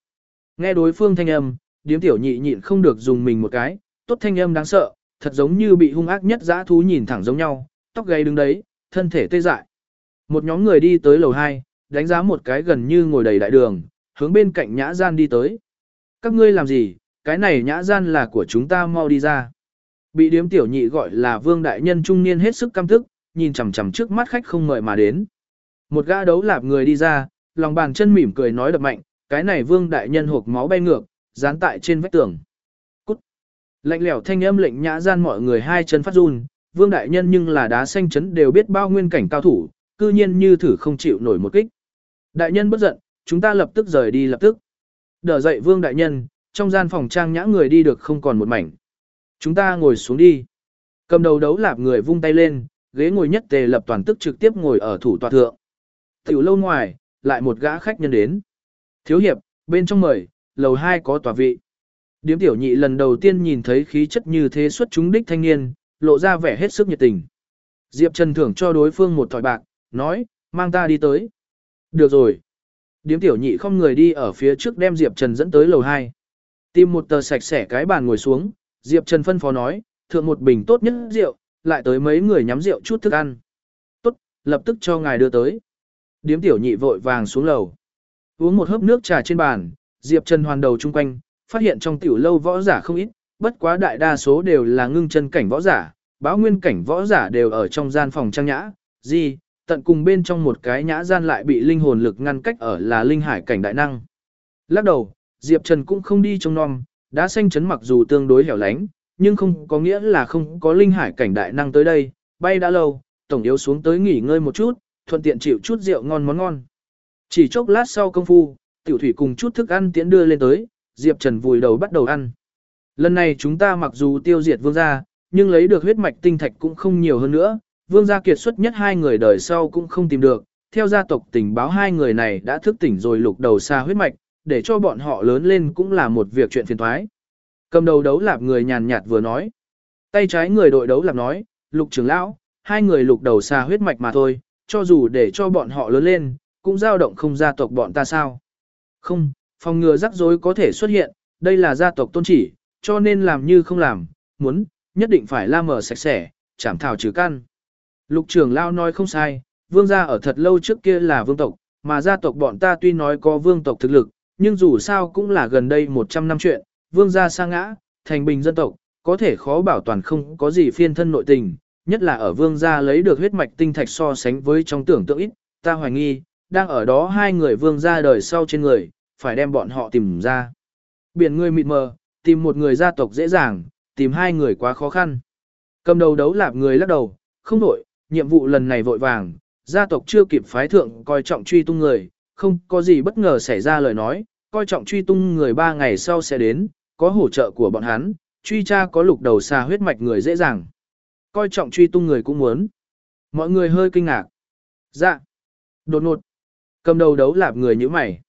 Nghe đối phương thanh âm, điếm tiểu nhị nhịn không được dùng mình một cái, tốt thanh âm đáng sợ, thật giống như bị hung ác nhất dã thú nhìn thẳng giống nhau, tóc gáy đứng đấy, thân thể tê dại. Một nhóm người đi tới lầu 2, đánh giá một cái gần như ngồi đầy đại đường, hướng bên cạnh nhã gian đi tới. Các ngươi làm gì, cái này nhã gian là của chúng ta mau đi ra. Bị điếm tiểu nhị gọi là vương đại nhân trung niên hết sức căm tức, nhìn chằm chằm trước mắt khách không mời mà đến. Một gã đấu lạp người đi ra, lòng bàn chân mỉm cười nói đập mạnh, cái này vương đại nhân hộp máu bay ngược, dán tại trên vách tường. Cút. Lạnh lẽo thanh âm lệnh nhã gian mọi người hai chân phát run, vương đại nhân nhưng là đá xanh chấn đều biết bao nguyên cảnh cao thủ, cư nhiên như thử không chịu nổi một kích. Đại nhân bất giận, chúng ta lập tức rời đi lập tức. Đỡ dậy vương đại nhân, trong gian phòng trang nhã người đi được không còn một mảnh. Chúng ta ngồi xuống đi. Cầm đầu đấu lạp người vung tay lên, ghế ngồi nhất tề lập toàn tức trực tiếp ngồi ở thủ tòa thượng. Tiểu lâu ngoài, lại một gã khách nhân đến. Thiếu hiệp, bên trong mời, lầu 2 có tòa vị. Điếm tiểu nhị lần đầu tiên nhìn thấy khí chất như thế xuất chúng đích thanh niên, lộ ra vẻ hết sức nhiệt tình. Diệp Trần thưởng cho đối phương một thỏi bạc, nói, mang ta đi tới. Được rồi. Điếm tiểu nhị không người đi ở phía trước đem Diệp Trần dẫn tới lầu 2. Tìm một tờ sạch sẽ cái bàn ngồi xuống, Diệp Trần phân phó nói, thượng một bình tốt nhất rượu, lại tới mấy người nhắm rượu chút thức ăn. Tốt, lập tức cho ngài đưa tới. Điếm tiểu nhị vội vàng xuống lầu. Uống một hớp nước trà trên bàn, Diệp Trần hoàn đầu chung quanh, phát hiện trong tiểu lâu võ giả không ít, bất quá đại đa số đều là ngưng chân cảnh võ giả, báo nguyên cảnh võ giả đều ở trong gian phòng trang nhã, gì, tận cùng bên trong một cái nhã gian lại bị linh hồn lực ngăn cách ở là linh hải cảnh đại năng. Lắc đầu, Diệp Trần cũng không đi trong non, đá xanh trấn mặc dù tương đối hẻo lánh, nhưng không có nghĩa là không có linh hải cảnh đại năng tới đây, bay đã lâu, tổng yếu xuống tới nghỉ ngơi một chút, thuận tiện chịu chút rượu ngon món ngon. Chỉ chốc lát sau công phu, tiểu thủy cùng chút thức ăn tiễn đưa lên tới, Diệp Trần vùi đầu bắt đầu ăn. Lần này chúng ta mặc dù tiêu diệt vương gia, nhưng lấy được huyết mạch tinh thạch cũng không nhiều hơn nữa, vương gia kiệt xuất nhất hai người đời sau cũng không tìm được, theo gia tộc tình báo hai người này đã thức tỉnh rồi lục đầu xa huyết mạch, để cho bọn họ lớn lên cũng là một việc chuyện phiền thoái. Cầm đầu đấu lạp người nhàn nhạt vừa nói. Tay trái người đội đấu lạp nói, lục trưởng lão, hai người lục đầu xa huyết mạch mà thôi, cho dù để cho bọn họ lớn lên, cũng dao động không gia tộc bọn ta sao. Không, phòng ngừa rắc rối có thể xuất hiện, đây là gia tộc tôn chỉ, cho nên làm như không làm, muốn, nhất định phải la mở sạch sẽ, chảm thảo trừ căn. Lục trưởng lao nói không sai, vương gia ở thật lâu trước kia là vương tộc, mà gia tộc bọn ta tuy nói có vương tộc thực lực, nhưng dù sao cũng là gần đây 100 năm chuyện, vương gia sa ngã, thành bình dân tộc, có thể khó bảo toàn không có gì phiên thân nội tình, nhất là ở vương gia lấy được huyết mạch tinh thạch so sánh với trong tưởng tượng ít, ta hoài nghi, đang ở đó hai người vương gia đời sau trên người, phải đem bọn họ tìm ra. Biển người mịt mờ, tìm một người gia tộc dễ dàng, tìm hai người quá khó khăn. Cầm đầu đấu lạp người lắc đầu, không đổi, nhiệm vụ lần này vội vàng, gia tộc chưa kịp phái thượng coi trọng truy tung người, không có gì bất ngờ xảy ra lời nói, coi trọng truy tung người ba ngày sau sẽ đến, có hỗ trợ của bọn hắn, truy tra có lục đầu xà huyết mạch người dễ dàng. Coi trọng truy tung người cũng muốn. Mọi người hơi kinh ngạc. Dạ. Đột ngột. Cầm đầu đấu lạp người như mày.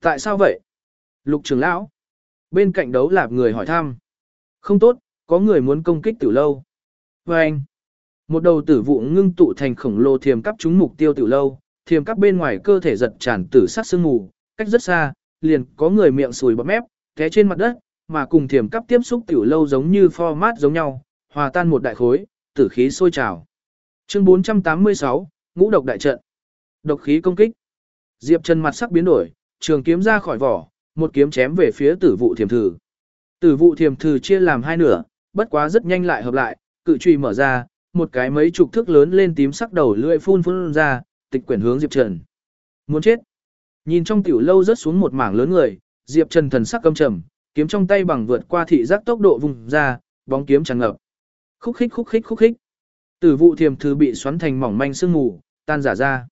Tại sao vậy? Lục trưởng lão. Bên cạnh đấu lạp người hỏi thăm. Không tốt, có người muốn công kích tiểu lâu. Và anh. Một đầu tử vụ ngưng tụ thành khổng lồ thiềm cắp trúng mục tiêu tiểu lâu, thiềm cắp bên ngoài cơ thể giật tràn tử sát sương mù, cách rất xa, liền có người miệng sùi bọt mép, té trên mặt đất, mà cùng thiểm cấp tiếp xúc tiểu lâu giống như format giống nhau, hòa tan một đại khối, tử khí sôi trào. Chương 486, Ngũ độc đại trận. Độc khí công kích. Diệp Trần mặt sắc biến đổi, trường kiếm ra khỏi vỏ, một kiếm chém về phía tử vụ thiềm thử. Tử vụ thiềm thử chia làm hai nửa, bất quá rất nhanh lại hợp lại, cự truy mở ra, một cái mấy chục thước lớn lên tím sắc đầu lưỡi phun phun ra, tịch quyển hướng Diệp Trần. Muốn chết. Nhìn trong tiểu lâu rớt xuống một mảng lớn người, Diệp Trần thần sắc căm trầm, kiếm trong tay bằng vượt qua thị giác tốc độ vùng ra, bóng kiếm tràn ngập. Khúc khích khúc khích khúc khích. Tử vụ thiềm thư bị xoắn thành mỏng manh sương mù, tan giả ra.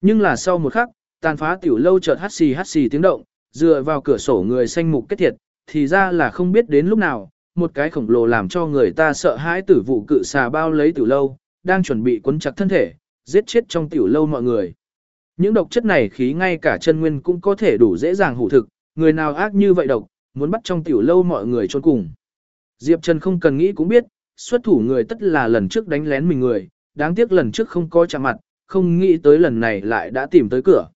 Nhưng là sau một khắc, tàn phá tiểu lâu chợt hắt xì hắt xì tiếng động, dựa vào cửa sổ người xanh mục kết thiệt, thì ra là không biết đến lúc nào, một cái khổng lồ làm cho người ta sợ hãi tử vụ cự xà bao lấy tiểu lâu, đang chuẩn bị quấn chặt thân thể, giết chết trong tiểu lâu mọi người. Những độc chất này khí ngay cả chân nguyên cũng có thể đủ dễ dàng hủ thực, người nào ác như vậy độc, muốn bắt trong tiểu lâu mọi người trốn cùng. Diệp Trần không cần nghĩ cũng biết, xuất thủ người tất là lần trước đánh lén mình người, đáng tiếc lần trước không có chạm mặt, không nghĩ tới lần này lại đã tìm tới cửa.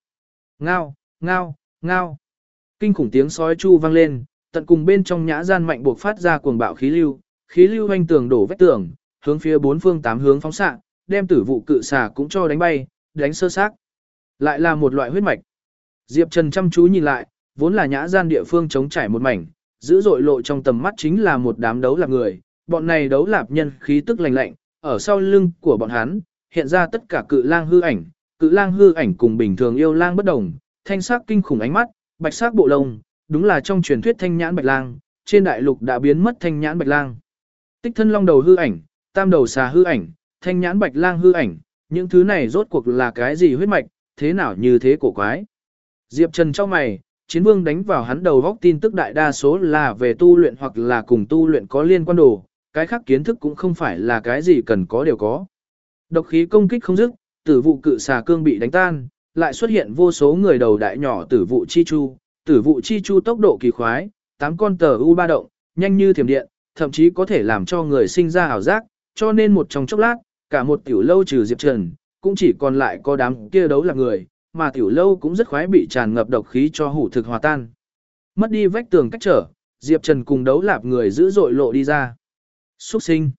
Ngao, ngao, ngao. Kinh khủng tiếng sói chu vang lên, tận cùng bên trong nhã gian mạnh buộc phát ra cuồng bạo khí lưu, khí lưu hoành tường đổ vách tường, hướng phía bốn phương tám hướng phóng xạ, đem tử vụ cự xà cũng cho đánh bay, đánh sơ xác. Lại là một loại huyết mạch. Diệp Trần chăm chú nhìn lại, vốn là nhã gian địa phương chống trải một mảnh, giữ dội lộ trong tầm mắt chính là một đám đấu lạp người, bọn này đấu lạp nhân khí tức lạnh lạnh, ở sau lưng của bọn hắn, hiện ra tất cả cự lang hư ảnh, cự lang hư ảnh cùng bình thường yêu lang bất đồng, thanh sắc kinh khủng ánh mắt, bạch sắc bộ lông, đúng là trong truyền thuyết thanh nhãn bạch lang, trên đại lục đã biến mất thanh nhãn bạch lang. Tích thân long đầu hư ảnh, tam đầu xà hư ảnh, thanh nhãn bạch lang hư ảnh, những thứ này rốt cuộc là cái gì huyết mạch, thế nào như thế cổ quái. Diệp Trần cho mày, chiến vương đánh vào hắn đầu góc tin tức đại đa số là về tu luyện hoặc là cùng tu luyện có liên quan đồ, cái khác kiến thức cũng không phải là cái gì cần có đều có. Độc khí công kích không dứt, tử vụ cự xà cương bị đánh tan, lại xuất hiện vô số người đầu đại nhỏ tử vụ chi chu, tử vụ chi chu tốc độ kỳ khoái, tám con tờ u ba động, nhanh như thiểm điện, thậm chí có thể làm cho người sinh ra ảo giác, cho nên một trong chốc lát, cả một tiểu lâu trừ Diệp Trần, cũng chỉ còn lại có đám kia đấu là người, mà tiểu lâu cũng rất khoái bị tràn ngập độc khí cho hủ thực hòa tan. Mất đi vách tường cách trở, Diệp Trần cùng đấu lạp người giữ dội lộ đi ra. Xuất sinh.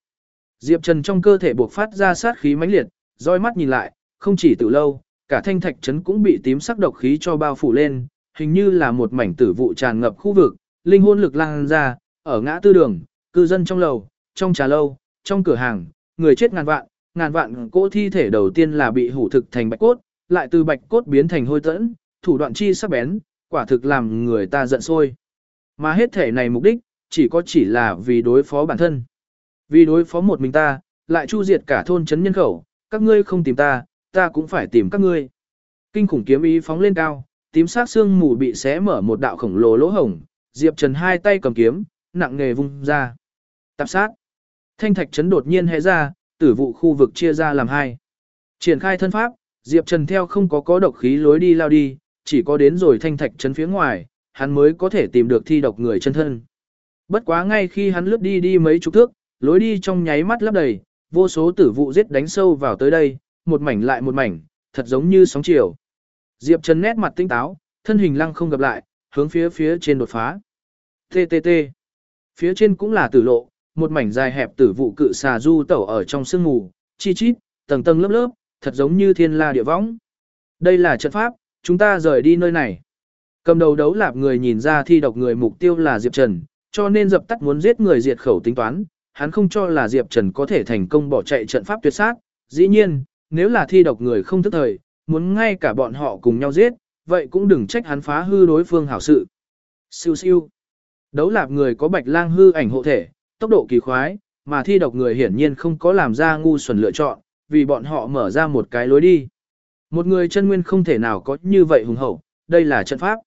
Diệp Trần trong cơ thể buộc phát ra sát khí mãnh liệt, roi mắt nhìn lại, không chỉ tiểu lâu, cả thanh thạch trấn cũng bị tím sắc độc khí cho bao phủ lên, hình như là một mảnh tử vụ tràn ngập khu vực, linh hồn lực lan ra, ở ngã tư đường, cư dân trong lầu, trong trà lâu, trong cửa hàng, người chết ngàn vạn, ngàn vạn cỗ thi thể đầu tiên là bị hủ thực thành bạch cốt, lại từ bạch cốt biến thành hôi tẫn, thủ đoạn chi sắc bén, quả thực làm người ta giận sôi. Mà hết thể này mục đích, chỉ có chỉ là vì đối phó bản thân. Vì đối phó một mình ta, lại chu diệt cả thôn chấn nhân khẩu, các ngươi không tìm ta, ta cũng phải tìm các ngươi. Kinh khủng kiếm ý phóng lên cao, tím sát xương mù bị xé mở một đạo khổng lồ lỗ hổng, Diệp Trần hai tay cầm kiếm, nặng nghề vung ra. Tạp sát. Thanh thạch chấn đột nhiên hé ra, tử vụ khu vực chia ra làm hai. Triển khai thân pháp, Diệp Trần theo không có có độc khí lối đi lao đi, chỉ có đến rồi thanh thạch trấn phía ngoài, hắn mới có thể tìm được thi độc người chân thân. Bất quá ngay khi hắn lướt đi đi mấy chục thước, lối đi trong nháy mắt lấp đầy, vô số tử vụ giết đánh sâu vào tới đây, một mảnh lại một mảnh, thật giống như sóng chiều. Diệp Trần nét mặt tinh táo, thân hình lăng không gặp lại, hướng phía phía trên đột phá. TTT. Phía trên cũng là tử lộ, một mảnh dài hẹp tử vụ cự xà du tẩu ở trong sương mù, chi chít, tầng tầng lớp lớp, thật giống như thiên la địa võng. Đây là trận pháp, chúng ta rời đi nơi này. Cầm đầu đấu lạp người nhìn ra thi độc người mục tiêu là Diệp Trần, cho nên dập tắt muốn giết người diệt khẩu tính toán, hắn không cho là Diệp Trần có thể thành công bỏ chạy trận pháp tuyệt sát. Dĩ nhiên, nếu là thi độc người không thức thời, muốn ngay cả bọn họ cùng nhau giết, vậy cũng đừng trách hắn phá hư đối phương hảo sự. Siêu siêu. Đấu lạp người có bạch lang hư ảnh hộ thể, tốc độ kỳ khoái, mà thi độc người hiển nhiên không có làm ra ngu xuẩn lựa chọn, vì bọn họ mở ra một cái lối đi. Một người chân nguyên không thể nào có như vậy hùng hậu, đây là trận pháp.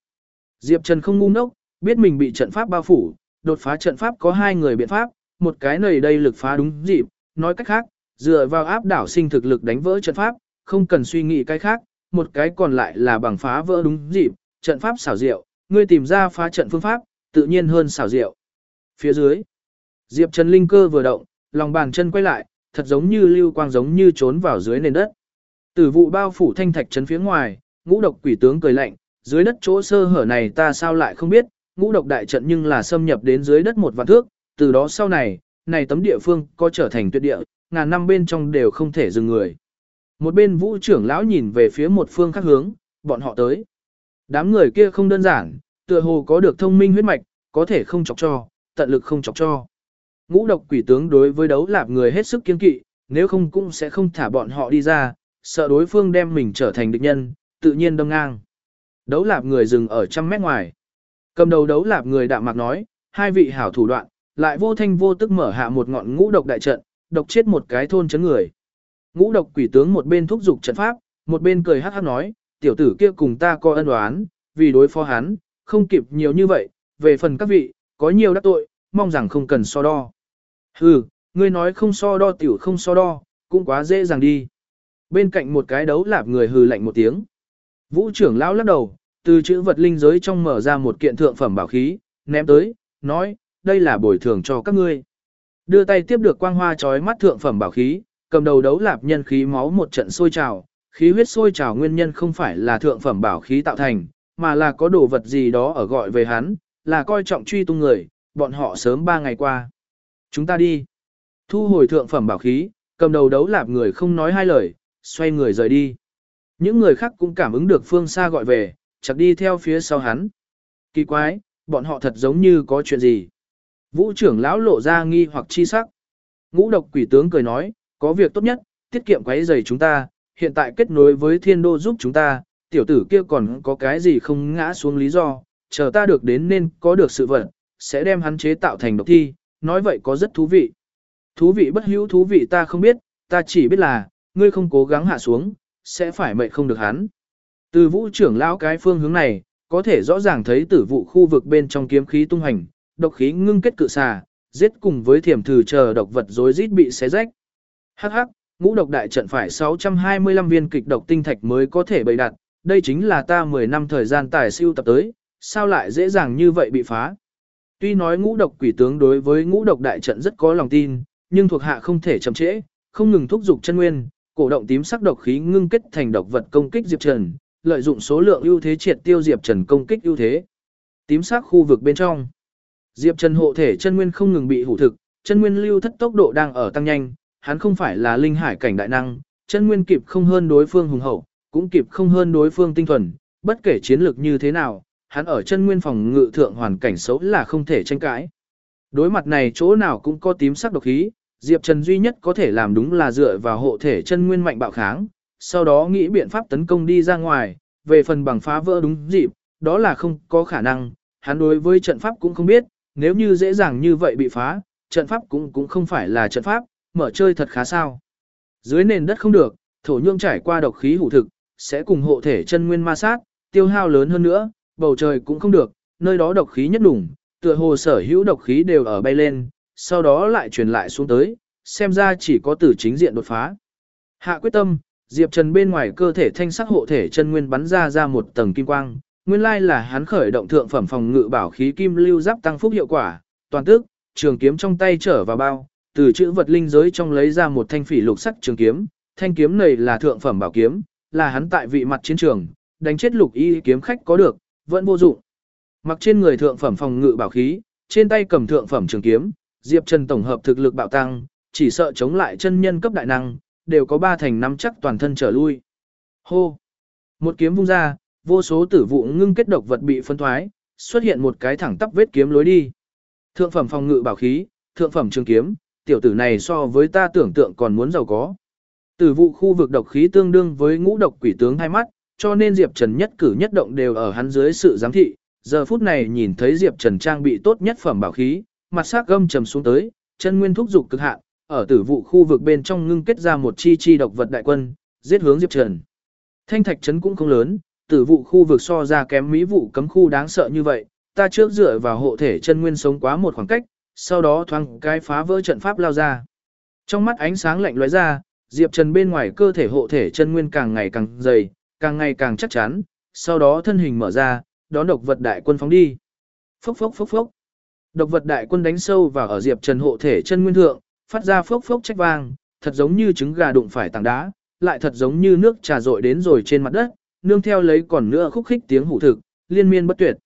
Diệp Trần không ngu ngốc, biết mình bị trận pháp bao phủ, đột phá trận pháp có hai người biện pháp, một cái này đây lực phá đúng dịp, nói cách khác, dựa vào áp đảo sinh thực lực đánh vỡ trận pháp, không cần suy nghĩ cái khác, một cái còn lại là bằng phá vỡ đúng dịp, trận pháp xảo diệu, ngươi tìm ra phá trận phương pháp, tự nhiên hơn xảo diệu. Phía dưới, Diệp Trần linh cơ vừa động, lòng bàn chân quay lại, thật giống như lưu quang giống như trốn vào dưới nền đất. Tử vụ bao phủ thanh thạch trấn phía ngoài, ngũ độc quỷ tướng cười lạnh, dưới đất chỗ sơ hở này ta sao lại không biết, ngũ độc đại trận nhưng là xâm nhập đến dưới đất một vạn thước, từ đó sau này, này tấm địa phương có trở thành tuyệt địa, ngàn năm bên trong đều không thể dừng người. Một bên vũ trưởng lão nhìn về phía một phương khác hướng, bọn họ tới. Đám người kia không đơn giản, tựa hồ có được thông minh huyết mạch, có thể không chọc cho, tận lực không chọc cho. Ngũ độc quỷ tướng đối với đấu lạp người hết sức kiên kỵ, nếu không cũng sẽ không thả bọn họ đi ra, sợ đối phương đem mình trở thành địch nhân, tự nhiên đâm ngang. Đấu lạp người dừng ở trăm mét ngoài. Cầm đầu đấu lạp người đạm mạc nói, hai vị hảo thủ đoạn, lại vô thanh vô tức mở hạ một ngọn ngũ độc đại trận, độc chết một cái thôn chấn người. Ngũ độc quỷ tướng một bên thúc giục trận pháp, một bên cười hát hát nói, tiểu tử kia cùng ta có ân oán, vì đối phó hắn, không kịp nhiều như vậy, về phần các vị, có nhiều đắc tội, mong rằng không cần so đo. Hừ, ngươi nói không so đo tiểu không so đo, cũng quá dễ dàng đi. Bên cạnh một cái đấu lạp người hừ lạnh một tiếng. Vũ trưởng lão lắc đầu, từ chữ vật linh giới trong mở ra một kiện thượng phẩm bảo khí, ném tới, nói, đây là bồi thường cho các ngươi. Đưa tay tiếp được quang hoa chói mắt thượng phẩm bảo khí, cầm đầu đấu lạp nhân khí máu một trận sôi trào, khí huyết sôi trào nguyên nhân không phải là thượng phẩm bảo khí tạo thành, mà là có đồ vật gì đó ở gọi về hắn, là coi trọng truy tung người, bọn họ sớm ba ngày qua. Chúng ta đi. Thu hồi thượng phẩm bảo khí, cầm đầu đấu lạp người không nói hai lời, xoay người rời đi. Những người khác cũng cảm ứng được phương xa gọi về, chặt đi theo phía sau hắn. Kỳ quái, bọn họ thật giống như có chuyện gì. Vũ trưởng lão lộ ra nghi hoặc chi sắc. Ngũ độc quỷ tướng cười nói, có việc tốt nhất, tiết kiệm quấy giày chúng ta, hiện tại kết nối với thiên đô giúp chúng ta, tiểu tử kia còn có cái gì không ngã xuống lý do, chờ ta được đến nên có được sự vận, sẽ đem hắn chế tạo thành độc thi, nói vậy có rất thú vị. Thú vị bất hữu thú vị ta không biết, ta chỉ biết là, ngươi không cố gắng hạ xuống, sẽ phải mệnh không được hắn. Từ vũ trưởng lão cái phương hướng này, có thể rõ ràng thấy tử vụ khu vực bên trong kiếm khí tung hành, độc khí ngưng kết cự xà, giết cùng với thiểm thử chờ độc vật rối rít bị xé rách. Hắc hắc, ngũ độc đại trận phải 625 viên kịch độc tinh thạch mới có thể bày đặt, đây chính là ta 10 năm thời gian tài siêu tập tới, sao lại dễ dàng như vậy bị phá. Tuy nói ngũ độc quỷ tướng đối với ngũ độc đại trận rất có lòng tin, nhưng thuộc hạ không thể chậm trễ, không ngừng thúc giục chân nguyên, cổ động tím sắc độc khí ngưng kết thành độc vật công kích Diệp Trần, lợi dụng số lượng ưu thế triệt tiêu Diệp Trần công kích ưu thế. Tím sắc khu vực bên trong. Diệp Trần hộ thể chân nguyên không ngừng bị hủ thực, chân nguyên lưu thất tốc độ đang ở tăng nhanh, hắn không phải là linh hải cảnh đại năng, chân nguyên kịp không hơn đối phương hùng hậu, cũng kịp không hơn đối phương tinh thuần, bất kể chiến lược như thế nào, hắn ở chân nguyên phòng ngự thượng hoàn cảnh xấu là không thể tranh cãi. Đối mặt này chỗ nào cũng có tím sắc độc khí, Diệp Trần duy nhất có thể làm đúng là dựa vào hộ thể chân nguyên mạnh bạo kháng, sau đó nghĩ biện pháp tấn công đi ra ngoài, về phần bằng phá vỡ đúng dịp, đó là không có khả năng, hắn đối với trận pháp cũng không biết, nếu như dễ dàng như vậy bị phá, trận pháp cũng cũng không phải là trận pháp, mở chơi thật khá sao. Dưới nền đất không được, thổ nhương trải qua độc khí hủ thực, sẽ cùng hộ thể chân nguyên ma sát, tiêu hao lớn hơn nữa, bầu trời cũng không được, nơi đó độc khí nhất đủng, tựa hồ sở hữu độc khí đều ở bay lên, sau đó lại truyền lại xuống tới, xem ra chỉ có tử chính diện đột phá. Hạ quyết tâm, Diệp Trần bên ngoài cơ thể thanh sắc hộ thể chân nguyên bắn ra ra một tầng kim quang, nguyên lai là hắn khởi động thượng phẩm phòng ngự bảo khí kim lưu giáp tăng phúc hiệu quả, toàn tức, trường kiếm trong tay trở vào bao, từ chữ vật linh giới trong lấy ra một thanh phỉ lục sắc trường kiếm, thanh kiếm này là thượng phẩm bảo kiếm, là hắn tại vị mặt chiến trường, đánh chết lục y kiếm khách có được, vẫn vô dụng. Mặc trên người thượng phẩm phòng ngự bảo khí, trên tay cầm thượng phẩm trường kiếm, Diệp Trần tổng hợp thực lực bạo tăng, chỉ sợ chống lại chân nhân cấp đại năng, đều có ba thành nắm chắc toàn thân trở lui. Hô! Một kiếm vung ra, vô số tử vụ ngưng kết độc vật bị phân thoái, xuất hiện một cái thẳng tắp vết kiếm lối đi. Thượng phẩm phòng ngự bảo khí, thượng phẩm trường kiếm, tiểu tử này so với ta tưởng tượng còn muốn giàu có. Tử vụ khu vực độc khí tương đương với ngũ độc quỷ tướng hai mắt, cho nên Diệp Trần nhất cử nhất động đều ở hắn dưới sự giám thị. Giờ phút này nhìn thấy Diệp Trần trang bị tốt nhất phẩm bảo khí, mặt sắc gâm trầm xuống tới, chân nguyên thúc dục cực hạn, ở tử vụ khu vực bên trong ngưng kết ra một chi chi độc vật đại quân, giết hướng Diệp Trần. Thanh thạch trấn cũng không lớn, tử vụ khu vực so ra kém mỹ vụ cấm khu đáng sợ như vậy, ta trước dựa vào hộ thể chân nguyên sống quá một khoảng cách, sau đó thoáng cái phá vỡ trận pháp lao ra. Trong mắt ánh sáng lạnh lóe ra, Diệp Trần bên ngoài cơ thể hộ thể chân nguyên càng ngày càng dày, càng ngày càng chắc chắn, sau đó thân hình mở ra, đón độc vật đại quân phóng đi. Phốc phốc phốc phốc. Độc vật đại quân đánh sâu vào ở Diệp Trần hộ thể chân nguyên thượng, phát ra phốc phốc trách vang, thật giống như trứng gà đụng phải tảng đá, lại thật giống như nước trà rội đến rồi trên mặt đất, nương theo lấy còn nữa khúc khích tiếng hủ thực, liên miên bất tuyệt.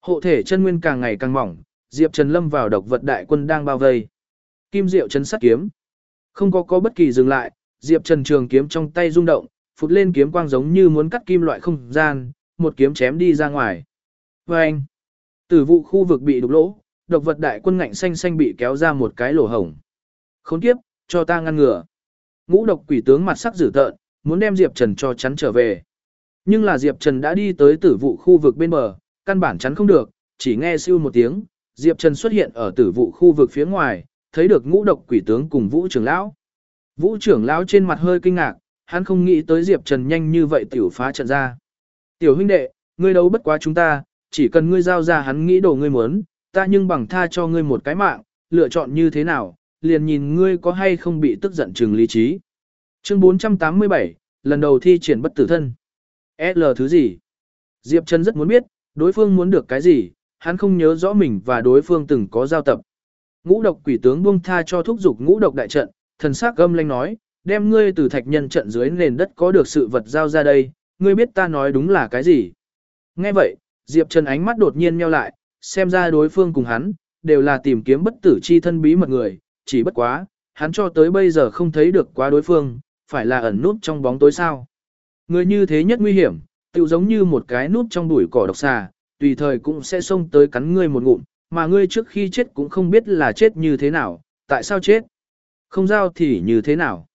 Hộ thể chân nguyên càng ngày càng mỏng, Diệp Trần lâm vào độc vật đại quân đang bao vây. Kim Diệu chân sắt kiếm. Không có có bất kỳ dừng lại, Diệp Trần trường kiếm trong tay rung động, phụt lên kiếm quang giống như muốn cắt kim loại không gian, một kiếm chém đi ra ngoài. Và anh, tử vụ khu vực bị đục lỗ, độc vật đại quân ngạnh xanh xanh bị kéo ra một cái lỗ hổng. Khốn kiếp, cho ta ngăn ngừa. Ngũ độc quỷ tướng mặt sắc dữ tợn, muốn đem Diệp Trần cho chắn trở về. Nhưng là Diệp Trần đã đi tới tử vụ khu vực bên bờ, căn bản chắn không được, chỉ nghe siêu một tiếng, Diệp Trần xuất hiện ở tử vụ khu vực phía ngoài, thấy được ngũ độc quỷ tướng cùng Vũ trưởng lão. Vũ trưởng lão trên mặt hơi kinh ngạc, hắn không nghĩ tới Diệp Trần nhanh như vậy tiểu phá trận ra. Tiểu huynh đệ, ngươi đấu bất quá chúng ta, chỉ cần ngươi giao ra hắn nghĩ đồ ngươi muốn, ta nhưng bằng tha cho ngươi một cái mạng, lựa chọn như thế nào, liền nhìn ngươi có hay không bị tức giận trừng lý trí. Chương 487, lần đầu thi triển bất tử thân. L thứ gì? Diệp Trần rất muốn biết, đối phương muốn được cái gì, hắn không nhớ rõ mình và đối phương từng có giao tập. Ngũ độc quỷ tướng buông tha cho thúc dục ngũ độc đại trận, thần sắc gâm lanh nói, đem ngươi từ thạch nhân trận dưới nền đất có được sự vật giao ra đây, ngươi biết ta nói đúng là cái gì. Nghe vậy, Diệp Trần ánh mắt đột nhiên nheo lại, xem ra đối phương cùng hắn, đều là tìm kiếm bất tử chi thân bí mật người, chỉ bất quá, hắn cho tới bây giờ không thấy được quá đối phương, phải là ẩn nút trong bóng tối sao. Người như thế nhất nguy hiểm, tự giống như một cái nút trong bụi cỏ độc xà, tùy thời cũng sẽ xông tới cắn ngươi một ngụm, mà ngươi trước khi chết cũng không biết là chết như thế nào, tại sao chết. Không giao thì như thế nào.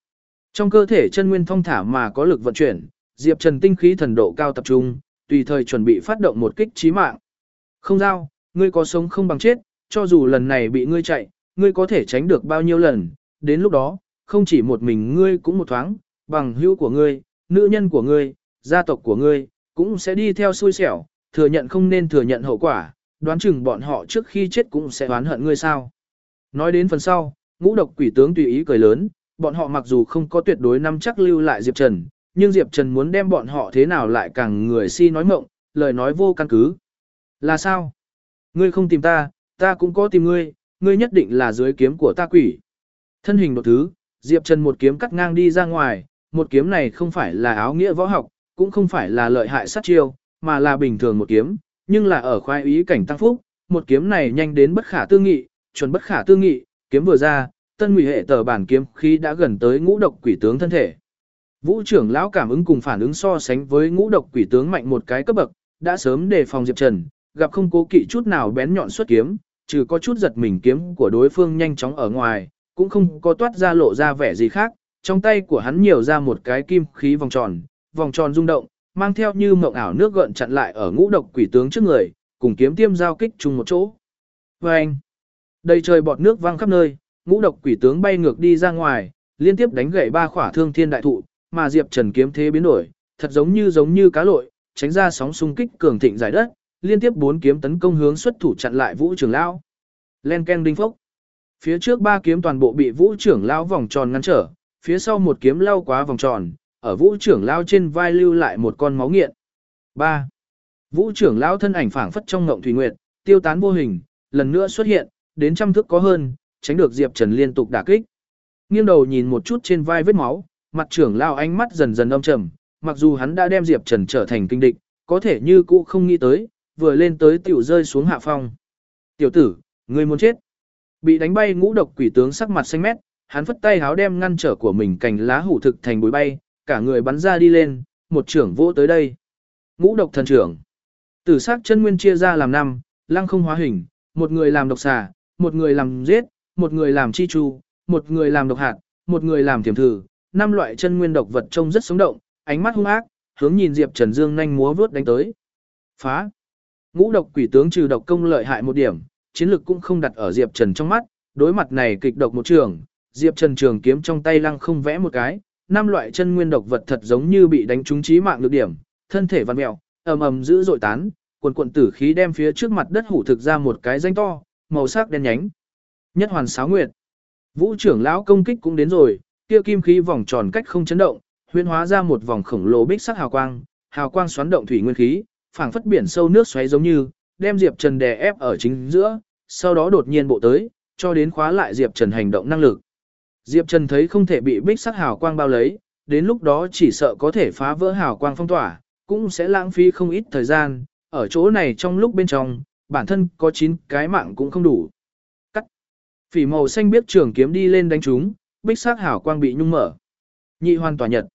Trong cơ thể chân nguyên thông thả mà có lực vận chuyển, Diệp Trần tinh khí thần độ cao tập trung, tùy thời chuẩn bị phát động một kích chí mạng. Không giao, ngươi có sống không bằng chết, cho dù lần này bị ngươi chạy, ngươi có thể tránh được bao nhiêu lần, đến lúc đó, không chỉ một mình ngươi cũng một thoáng, bằng hữu của ngươi, nữ nhân của ngươi, gia tộc của ngươi, cũng sẽ đi theo xui xẻo, thừa nhận không nên thừa nhận hậu quả, đoán chừng bọn họ trước khi chết cũng sẽ oán hận ngươi sao. Nói đến phần sau, ngũ độc quỷ tướng tùy ý cười lớn, bọn họ mặc dù không có tuyệt đối nắm chắc lưu lại Diệp Trần, nhưng Diệp Trần muốn đem bọn họ thế nào lại càng người si nói mộng, lời nói vô căn cứ. Là sao? Ngươi không tìm ta, ta cũng có tìm ngươi, ngươi nhất định là dưới kiếm của ta quỷ. Thân hình đột thứ, Diệp Trần một kiếm cắt ngang đi ra ngoài, một kiếm này không phải là áo nghĩa võ học, cũng không phải là lợi hại sát chiêu, mà là bình thường một kiếm, nhưng là ở khoái ý cảnh tăng phúc, một kiếm này nhanh đến bất khả tư nghị, chuẩn bất khả tư nghị, kiếm vừa ra, tân ngụy hệ tờ bản kiếm khí đã gần tới ngũ độc quỷ tướng thân thể. Vũ trưởng lão cảm ứng cùng phản ứng so sánh với ngũ độc quỷ tướng mạnh một cái cấp bậc, đã sớm đề phòng Diệp Trần, gặp không cố kỵ chút nào bén nhọn xuất kiếm, trừ có chút giật mình kiếm của đối phương nhanh chóng ở ngoài, cũng không có toát ra lộ ra vẻ gì khác, trong tay của hắn nhiều ra một cái kim khí vòng tròn, vòng tròn rung động, mang theo như mộng ảo nước gợn chặn lại ở ngũ độc quỷ tướng trước người, cùng kiếm tiêm giao kích chung một chỗ. Và anh, đầy trời bọt nước văng khắp nơi, ngũ độc quỷ tướng bay ngược đi ra ngoài, liên tiếp đánh gãy ba khỏa thương thiên đại thụ, mà Diệp Trần kiếm thế biến đổi, thật giống như giống như cá lội, tránh ra sóng xung kích cường thịnh giải đất, liên tiếp bốn kiếm tấn công hướng xuất thủ chặn lại Vũ trưởng lão. Len ken đinh phốc. Phía trước ba kiếm toàn bộ bị Vũ trưởng lão vòng tròn ngăn trở, phía sau một kiếm lao quá vòng tròn, ở Vũ trưởng lão trên vai lưu lại một con máu nghiện. 3. Vũ trưởng lão thân ảnh phảng phất trong ngộng thủy nguyệt, tiêu tán vô hình, lần nữa xuất hiện, đến trăm thước có hơn, tránh được Diệp Trần liên tục đả kích. Nghiêng đầu nhìn một chút trên vai vết máu, mặt trưởng lao ánh mắt dần dần âm trầm, mặc dù hắn đã đem Diệp Trần trở thành kinh địch, có thể như cũ không nghĩ tới, vừa lên tới tiểu rơi xuống hạ phong. Tiểu tử, ngươi muốn chết. Bị đánh bay ngũ độc quỷ tướng sắc mặt xanh mét, hắn phất tay háo đem ngăn trở của mình cành lá hủ thực thành bụi bay, cả người bắn ra đi lên, một trưởng vỗ tới đây. Ngũ độc thần trưởng. Tử sắc chân nguyên chia ra làm năm, lăng không hóa hình, một người làm độc xà, một người làm giết, một người làm chi chu, một người làm độc hạt, một người làm tiềm thử, năm loại chân nguyên độc vật trông rất sống động, ánh mắt hung ác, hướng nhìn Diệp Trần Dương nhanh múa vướt đánh tới. Phá! Ngũ độc quỷ tướng trừ độc công lợi hại một điểm, chiến lực cũng không đặt ở Diệp Trần trong mắt, đối mặt này kịch độc một trường, Diệp Trần trường kiếm trong tay lăng không vẽ một cái, năm loại chân nguyên độc vật thật giống như bị đánh trúng chí mạng lực điểm, thân thể vặn mèo, ầm ầm dữ dội tán, quần quần tử khí đem phía trước mặt đất hủ thực ra một cái danh to, màu sắc đen nhánh. Nhất hoàn sáo nguyệt. Vũ trưởng lão công kích cũng đến rồi, kia kim khí vòng tròn cách không chấn động, huyễn hóa ra một vòng khổng lồ bích sắc hào quang, hào quang xoắn động thủy nguyên khí, phảng phất biển sâu nước xoáy giống như, đem Diệp Trần đè ép ở chính giữa, sau đó đột nhiên bộ tới, cho đến khóa lại Diệp Trần hành động năng lực. Diệp Trần thấy không thể bị bích sắc hào quang bao lấy, đến lúc đó chỉ sợ có thể phá vỡ hào quang phong tỏa, cũng sẽ lãng phí không ít thời gian, ở chỗ này trong lúc bên trong, bản thân có 9 cái mạng cũng không đủ. Phỉ màu xanh biết trường kiếm đi lên đánh chúng, bích sắc hào quang bị nhung mở. Nhị hoàn tỏa nhật.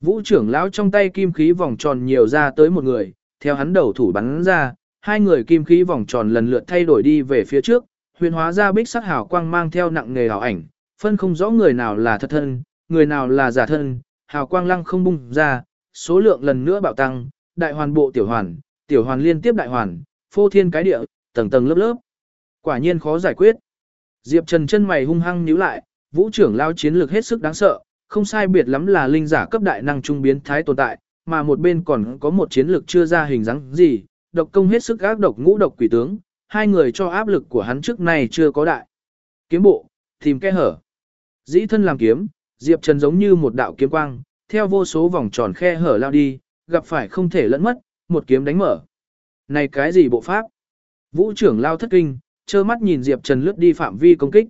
Vũ trưởng lão trong tay kim khí vòng tròn nhiều ra tới một người, theo hắn đầu thủ bắn ra, hai người kim khí vòng tròn lần lượt thay đổi đi về phía trước, huyền hóa ra bích sắc hào quang mang theo nặng nghề hào ảnh, phân không rõ người nào là thật thân, người nào là giả thân, hào quang lăng không bung ra, số lượng lần nữa bạo tăng, đại hoàn bộ tiểu hoàn, tiểu hoàn liên tiếp đại hoàn, phô thiên cái địa, tầng tầng lớp lớp. Quả nhiên khó giải quyết. Diệp Trần chân mày hung hăng nhíu lại, vũ trưởng lao chiến lược hết sức đáng sợ, không sai biệt lắm là linh giả cấp đại năng trung biến thái tồn tại, mà một bên còn có một chiến lược chưa ra hình dáng gì, độc công hết sức ác độc ngũ độc quỷ tướng, hai người cho áp lực của hắn trước này chưa có đại. Kiếm bộ, tìm kẽ hở. Dĩ thân làm kiếm, Diệp Trần giống như một đạo kiếm quang, theo vô số vòng tròn khe hở lao đi, gặp phải không thể lẫn mất, một kiếm đánh mở. Này cái gì bộ pháp? Vũ trưởng lao thất kinh, trơ mắt nhìn Diệp Trần lướt đi phạm vi công kích.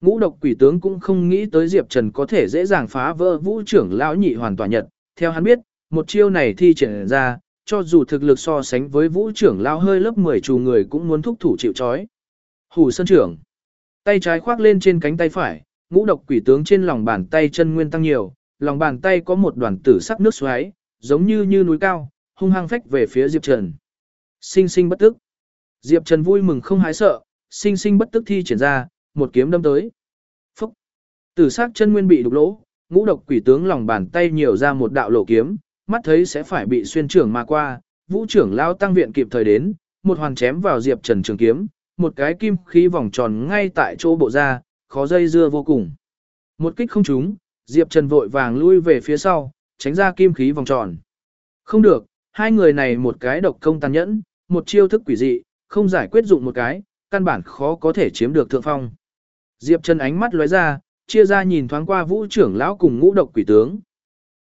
Ngũ độc quỷ tướng cũng không nghĩ tới Diệp Trần có thể dễ dàng phá vỡ vũ trưởng lão nhị hoàn toàn nhật. Theo hắn biết, một chiêu này thi triển ra, cho dù thực lực so sánh với vũ trưởng lão hơi lớp 10 trù người cũng muốn thúc thủ chịu chói. Hủ sơn trưởng. Tay trái khoác lên trên cánh tay phải, ngũ độc quỷ tướng trên lòng bàn tay chân nguyên tăng nhiều, lòng bàn tay có một đoàn tử sắc nước xoáy, giống như như núi cao, hung hăng phách về phía Diệp Trần. Sinh sinh bất tức. Diệp Trần vui mừng không hái sợ, sinh sinh bất tức thi triển ra, một kiếm đâm tới. Phúc. Tử sắc chân nguyên bị đục lỗ, ngũ độc quỷ tướng lòng bàn tay nhiều ra một đạo lộ kiếm, mắt thấy sẽ phải bị xuyên trưởng mà qua, vũ trưởng lao tăng viện kịp thời đến, một hoàn chém vào Diệp Trần trường kiếm, một cái kim khí vòng tròn ngay tại chỗ bộ ra, khó dây dưa vô cùng. Một kích không trúng, Diệp Trần vội vàng lui về phía sau, tránh ra kim khí vòng tròn. Không được, hai người này một cái độc công tàn nhẫn, một chiêu thức quỷ dị, không giải quyết dụng một cái, căn bản khó có thể chiếm được thượng phong. Diệp Trần ánh mắt lóe ra, chia ra nhìn thoáng qua vũ trưởng lão cùng ngũ độc quỷ tướng.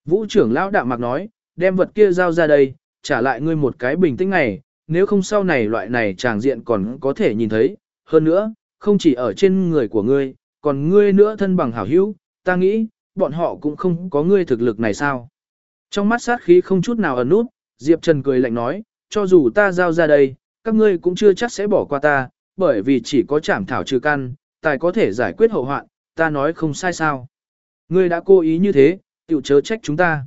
Vũ trưởng lão đạm mạc nói, đem vật kia giao ra đây, trả lại ngươi một cái bình tĩnh này, nếu không sau này loại này tràng diện còn có thể nhìn thấy. Hơn nữa, không chỉ ở trên người của ngươi, còn ngươi nữa thân bằng hảo hữu, ta nghĩ, bọn họ cũng không có ngươi thực lực này sao. Trong mắt sát khí không chút nào ẩn nút, Diệp Trần cười lạnh nói, cho dù ta giao ra đây, các ngươi cũng chưa chắc sẽ bỏ qua ta, bởi vì chỉ có chảm thảo trừ căn, tài có thể giải quyết hậu hoạn, ta nói không sai sao. Ngươi đã cố ý như thế, tiểu chớ trách chúng ta.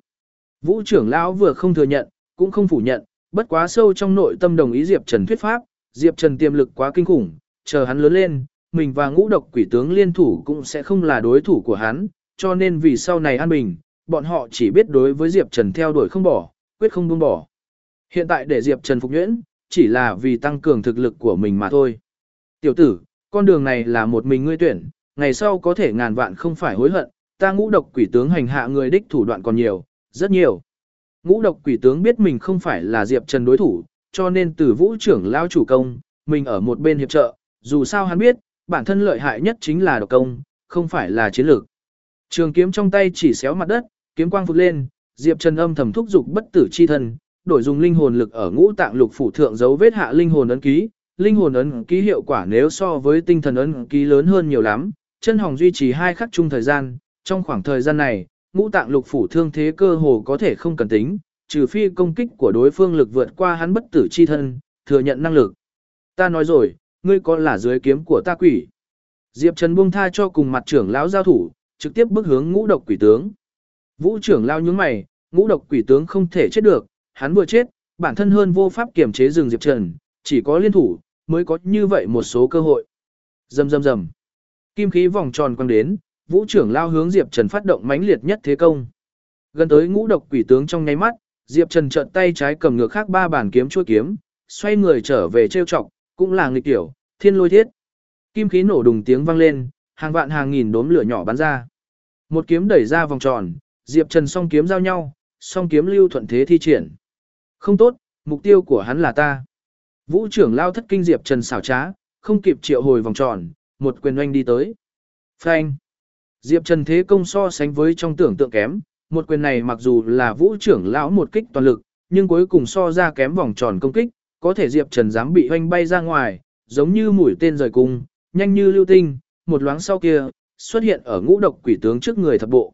Vũ trưởng lão vừa không thừa nhận, cũng không phủ nhận, bất quá sâu trong nội tâm đồng ý Diệp Trần thuyết pháp, Diệp Trần tiềm lực quá kinh khủng, chờ hắn lớn lên, mình và ngũ độc quỷ tướng liên thủ cũng sẽ không là đối thủ của hắn, cho nên vì sau này an bình, bọn họ chỉ biết đối với Diệp Trần theo đuổi không bỏ, quyết không buông bỏ. Hiện tại để Diệp Trần phục nhuyễn, chỉ là vì tăng cường thực lực của mình mà thôi. Tiểu tử, con đường này là một mình ngươi tuyển, ngày sau có thể ngàn vạn không phải hối hận, ta ngũ độc quỷ tướng hành hạ người đích thủ đoạn còn nhiều, rất nhiều. Ngũ độc quỷ tướng biết mình không phải là Diệp Trần đối thủ, cho nên từ vũ trưởng lao chủ công, mình ở một bên hiệp trợ, dù sao hắn biết, bản thân lợi hại nhất chính là độc công, không phải là chiến lược. Trường kiếm trong tay chỉ xéo mặt đất, kiếm quang vụt lên, Diệp Trần âm thầm thúc dục bất tử chi thân, đổi dùng linh hồn lực ở ngũ tạng lục phủ thượng dấu vết hạ linh hồn ấn ký, linh hồn ấn ký hiệu quả nếu so với tinh thần ấn ký lớn hơn nhiều lắm, chân hồng duy trì hai khắc chung thời gian, trong khoảng thời gian này, ngũ tạng lục phủ thương thế cơ hồ có thể không cần tính, trừ phi công kích của đối phương lực vượt qua hắn bất tử chi thân, thừa nhận năng lực. Ta nói rồi, ngươi có là dưới kiếm của ta quỷ. Diệp Trần buông tha cho cùng mặt trưởng lão giao thủ, trực tiếp bước hướng ngũ độc quỷ tướng. Vũ trưởng lao nhướng mày, ngũ độc quỷ tướng không thể chết được, hắn vừa chết, bản thân hơn vô pháp kiểm chế rừng Diệp Trần, chỉ có liên thủ, mới có như vậy một số cơ hội. Rầm rầm rầm. Kim khí vòng tròn quăng đến, vũ trưởng lao hướng Diệp Trần phát động mãnh liệt nhất thế công. Gần tới ngũ độc quỷ tướng trong nháy mắt, Diệp Trần trợn tay trái cầm ngược khác ba bản kiếm chuôi kiếm, xoay người trở về trêu chọc, cũng là nghịch tiểu, thiên lôi thiết. Kim khí nổ đùng tiếng vang lên, hàng vạn hàng nghìn đốm lửa nhỏ bắn ra. Một kiếm đẩy ra vòng tròn, Diệp Trần song kiếm giao nhau, song kiếm lưu thuận thế thi triển. Không tốt, mục tiêu của hắn là ta. Vũ trưởng lao thất kinh Diệp Trần xảo trá, không kịp triệu hồi vòng tròn, một quyền oanh đi tới. Phanh. Diệp Trần thế công so sánh với trong tưởng tượng kém, một quyền này mặc dù là vũ trưởng lão một kích toàn lực, nhưng cuối cùng so ra kém vòng tròn công kích, có thể Diệp Trần dám bị hoanh bay ra ngoài, giống như mũi tên rời cung, nhanh như lưu tinh, một loáng sau kia, xuất hiện ở ngũ độc quỷ tướng trước người thập bộ.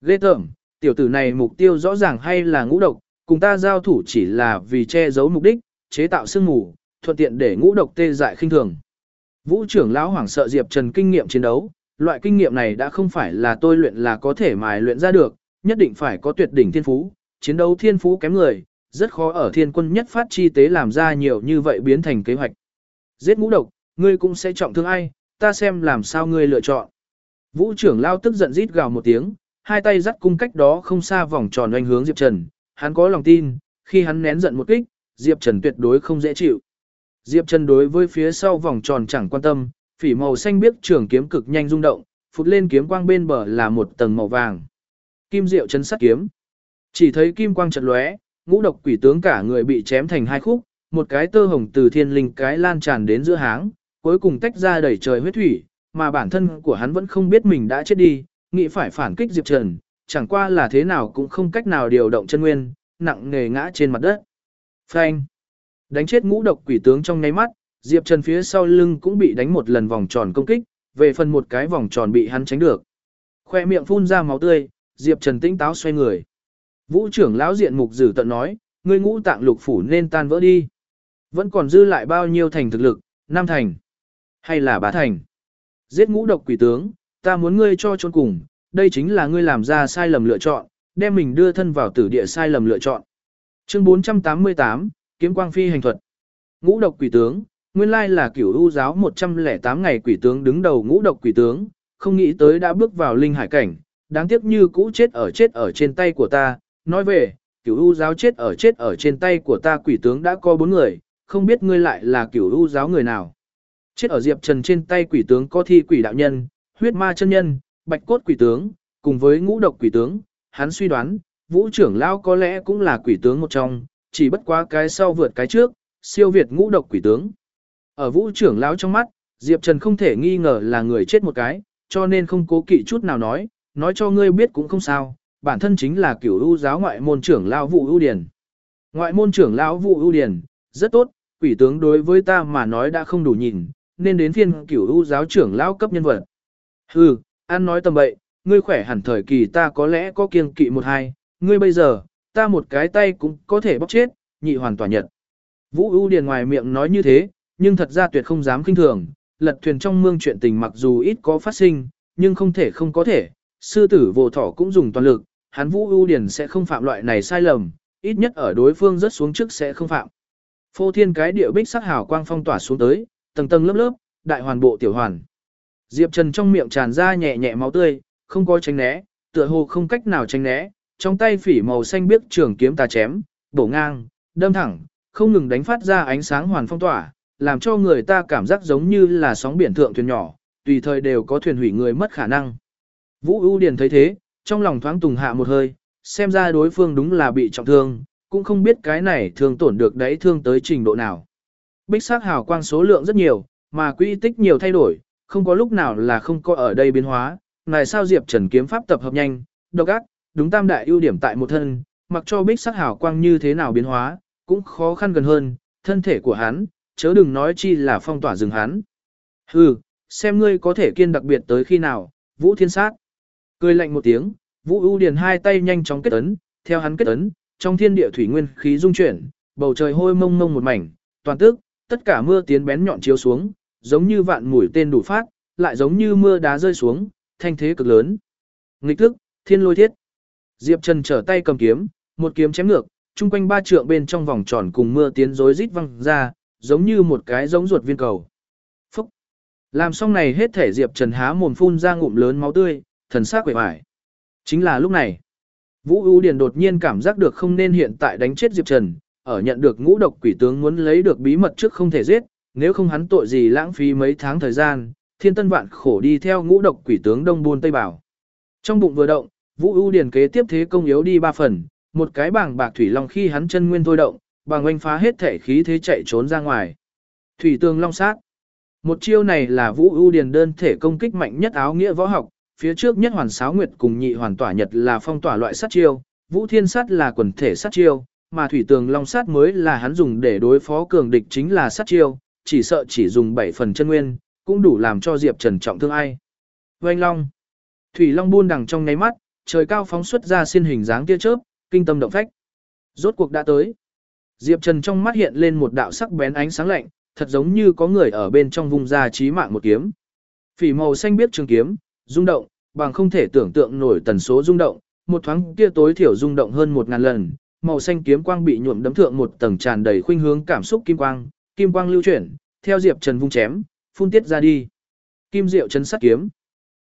Ghê tởm, tiểu tử này mục tiêu rõ ràng hay là ngũ độc, cùng ta giao thủ chỉ là vì che giấu mục đích, chế tạo sương mù, thuận tiện để ngũ độc tê dại khinh thường. Vũ trưởng lão hoảng sợ Diệp Trần kinh nghiệm chiến đấu, loại kinh nghiệm này đã không phải là tôi luyện là có thể mài luyện ra được, nhất định phải có tuyệt đỉnh thiên phú, chiến đấu thiên phú kém người, rất khó ở thiên quân nhất phát chi tế làm ra nhiều như vậy biến thành kế hoạch. Giết ngũ độc, ngươi cũng sẽ trọng thương ai, ta xem làm sao ngươi lựa chọn. Vũ trưởng lao tức giận rít gào một tiếng, hai tay dắt cung cách đó không xa vòng tròn oanh hướng Diệp Trần, hắn có lòng tin, khi hắn nén giận một kích, Diệp Trần tuyệt đối không dễ chịu. Diệp Trần đối với phía sau vòng tròn chẳng quan tâm, phỉ màu xanh biếc trường kiếm cực nhanh rung động, phụt lên kiếm quang bên bờ là một tầng màu vàng. Kim diệu chấn sắt kiếm. Chỉ thấy kim quang chợt lóe, ngũ độc quỷ tướng cả người bị chém thành hai khúc, một cái tơ hồng từ thiên linh cái lan tràn đến giữa háng, cuối cùng tách ra đầy trời huyết thủy, mà bản thân của hắn vẫn không biết mình đã chết đi, nghĩ phải phản kích Diệp Trần, chẳng qua là thế nào cũng không cách nào điều động chân nguyên, nặng nề ngã trên mặt đất. Phanh! Đánh chết ngũ độc quỷ tướng trong nháy mắt, Diệp Trần phía sau lưng cũng bị đánh một lần vòng tròn công kích, về phần một cái vòng tròn bị hắn tránh được. Khoe miệng phun ra máu tươi, Diệp Trần tĩnh táo xoay người. Vũ trưởng lão diện mục dử tận nói, ngươi ngũ tạng lục phủ nên tan vỡ đi. Vẫn còn dư lại bao nhiêu thành thực lực, năm thành, hay là bá thành. Giết ngũ độc quỷ tướng, ta muốn ngươi cho trốn cùng, đây chính là ngươi làm ra sai lầm lựa chọn, đem mình đưa thân vào tử địa sai lầm lựa chọn. Chương 488, Kiếm Quang Phi hành thuật. Ngũ độc quỷ tướng, nguyên lai là cửu u giáo 108 ngày quỷ tướng đứng đầu ngũ độc quỷ tướng, không nghĩ tới đã bước vào linh hải cảnh, đáng tiếc như cũ chết ở chết ở trên tay của ta, nói về, cửu u giáo chết ở chết ở trên tay của ta quỷ tướng đã có bốn người, không biết ngươi lại là cửu u giáo người nào. Chết ở Diệp Trần trên tay quỷ tướng có thi quỷ đạo nhân, huyết ma chân nhân, bạch cốt quỷ tướng, cùng với ngũ độc quỷ tướng, hắn suy đoán, vũ trưởng lão có lẽ cũng là quỷ tướng một trong, chỉ bất quá cái sau vượt cái trước, siêu việt ngũ độc quỷ tướng. Ở vũ trưởng lão trong mắt, Diệp Trần không thể nghi ngờ là người chết một cái, cho nên không cố kỵ chút nào nói, nói cho ngươi biết cũng không sao, bản thân chính là cửu ưu giáo ngoại môn trưởng lão Vũ ưu điển. Ngoại môn trưởng lão Vũ ưu điển, rất tốt, quỷ tướng đối với ta mà nói đã không đủ nhìn, nên đến phiên cửu ưu giáo trưởng lão cấp nhân vật. Hừ, ăn nói tầm bậy, ngươi khỏe hẳn thời kỳ ta có lẽ có kiêng kỵ một hai, ngươi bây giờ, ta một cái tay cũng có thể bóc chết, nhị hoàn tỏa nhật. Vũ ưu Điền ngoài miệng nói như thế, nhưng thật ra tuyệt không dám kinh thường, lật thuyền trong mương chuyện tình mặc dù ít có phát sinh, nhưng không thể không có thể, sư tử vô thỏ cũng dùng toàn lực, hắn Vũ ưu Điền sẽ không phạm loại này sai lầm, ít nhất ở đối phương rất xuống trước sẽ không phạm. Phô thiên cái địa bích sắc hào quang phong tỏa xuống tới, tầng tầng lớp lớp, đại hoàn bộ tiểu hoàn. Diệp Trần trong miệng tràn ra nhẹ nhẹ máu tươi, không có tránh né, tựa hồ không cách nào tránh né, trong tay phỉ màu xanh biếc trường kiếm tà chém, bổ ngang, đâm thẳng, không ngừng đánh phát ra ánh sáng hoàn phong tỏa, làm cho người ta cảm giác giống như là sóng biển thượng thuyền nhỏ, tùy thời đều có thuyền hủy người mất khả năng. Vũ ưu Điền thấy thế, trong lòng thoáng tùng hạ một hơi, xem ra đối phương đúng là bị trọng thương, cũng không biết cái này thương tổn được đấy thương tới trình độ nào. Bích sắc hào quang số lượng rất nhiều, mà quỹ tích nhiều thay đổi, không có lúc nào là không có ở đây biến hóa, này sao Diệp Trần kiếm pháp tập hợp nhanh, độc ác, đúng tam đại ưu điểm tại một thân, mặc cho bích sắc hào quang như thế nào biến hóa, cũng khó khăn gần hơn, thân thể của hắn, chớ đừng nói chi là phong tỏa rừng hắn. Hừ, xem ngươi có thể kiên đặc biệt tới khi nào, Vũ Thiên Sát. Cười lạnh một tiếng, Vũ ưu điền hai tay nhanh chóng kết ấn, theo hắn kết ấn, trong thiên địa thủy nguyên khí dung chuyển, bầu trời hôi mông mông một mảnh, toàn tức, tất cả mưa tiến bén nhọn chiếu xuống, giống như vạn mũi tên đủ phát, lại giống như mưa đá rơi xuống, thanh thế cực lớn. Nghịch thức, thiên lôi thiết. Diệp Trần trở tay cầm kiếm, một kiếm chém ngược, chung quanh ba trượng bên trong vòng tròn cùng mưa tiến rối rít văng ra, giống như một cái giống ruột viên cầu. Phúc! Làm xong này hết thể Diệp Trần há mồm phun ra ngụm lớn máu tươi, thần sắc quể vải. Chính là lúc này, Vũ U Điền đột nhiên cảm giác được không nên hiện tại đánh chết Diệp Trần, ở nhận được ngũ độc quỷ tướng muốn lấy được bí mật trước không thể giết, nếu không hắn tội gì lãng phí mấy tháng thời gian, thiên tân vạn khổ đi theo ngũ độc quỷ tướng đông buôn tây bảo. Trong bụng vừa động, Vũ ưu Điền kế tiếp thế công yếu đi ba phần, một cái bảng bạc thủy long khi hắn chân nguyên thôi động, bằng oanh phá hết thể khí thế chạy trốn ra ngoài. Thủy tường long sát. Một chiêu này là Vũ ưu Điền đơn thể công kích mạnh nhất áo nghĩa võ học, phía trước nhất hoàn sáo nguyệt cùng nhị hoàn tỏa nhật là phong tỏa loại sát chiêu, Vũ thiên sát là quần thể sát chiêu, mà thủy tường long sát mới là hắn dùng để đối phó cường địch chính là sát chiêu, chỉ sợ chỉ dùng 7 phần chân nguyên, cũng đủ làm cho Diệp Trần trọng thương ai. Oanh long. Thủy long buôn đằng trong nháy mắt, trời cao phóng xuất ra xin hình dáng tia chớp, kinh tâm động phách. Rốt cuộc đã tới. Diệp Trần trong mắt hiện lên một đạo sắc bén ánh sáng lạnh, thật giống như có người ở bên trong vùng ra chí mạng một kiếm. Phỉ màu xanh biết trường kiếm, rung động, bằng không thể tưởng tượng nổi tần số rung động, một thoáng kia tối thiểu rung động hơn một ngàn lần, màu xanh kiếm quang bị nhuộm đấm thượng một tầng tràn đầy khuynh hướng cảm xúc kim quang, kim quang lưu chuyển, theo Diệp Trần vung chém, phun tiết ra đi. Kim diệu Trần sát kiếm.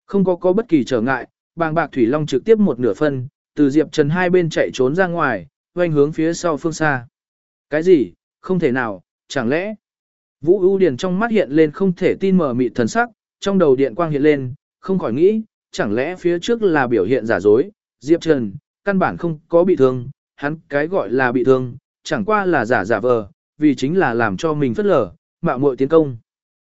Không có có bất kỳ trở ngại, bàng bạc thủy long trực tiếp một nửa phân, từ Diệp Trần hai bên chạy trốn ra ngoài, quanh hướng phía sau phương xa. Cái gì? Không thể nào, chẳng lẽ? Vũ ưu Điền trong mắt hiện lên không thể tin mở mịt thần sắc, trong đầu điện quang hiện lên, không khỏi nghĩ, chẳng lẽ phía trước là biểu hiện giả dối, Diệp Trần, căn bản không có bị thương, hắn cái gọi là bị thương, chẳng qua là giả giả vờ, vì chính là làm cho mình phất lở, mạo muội tiến công.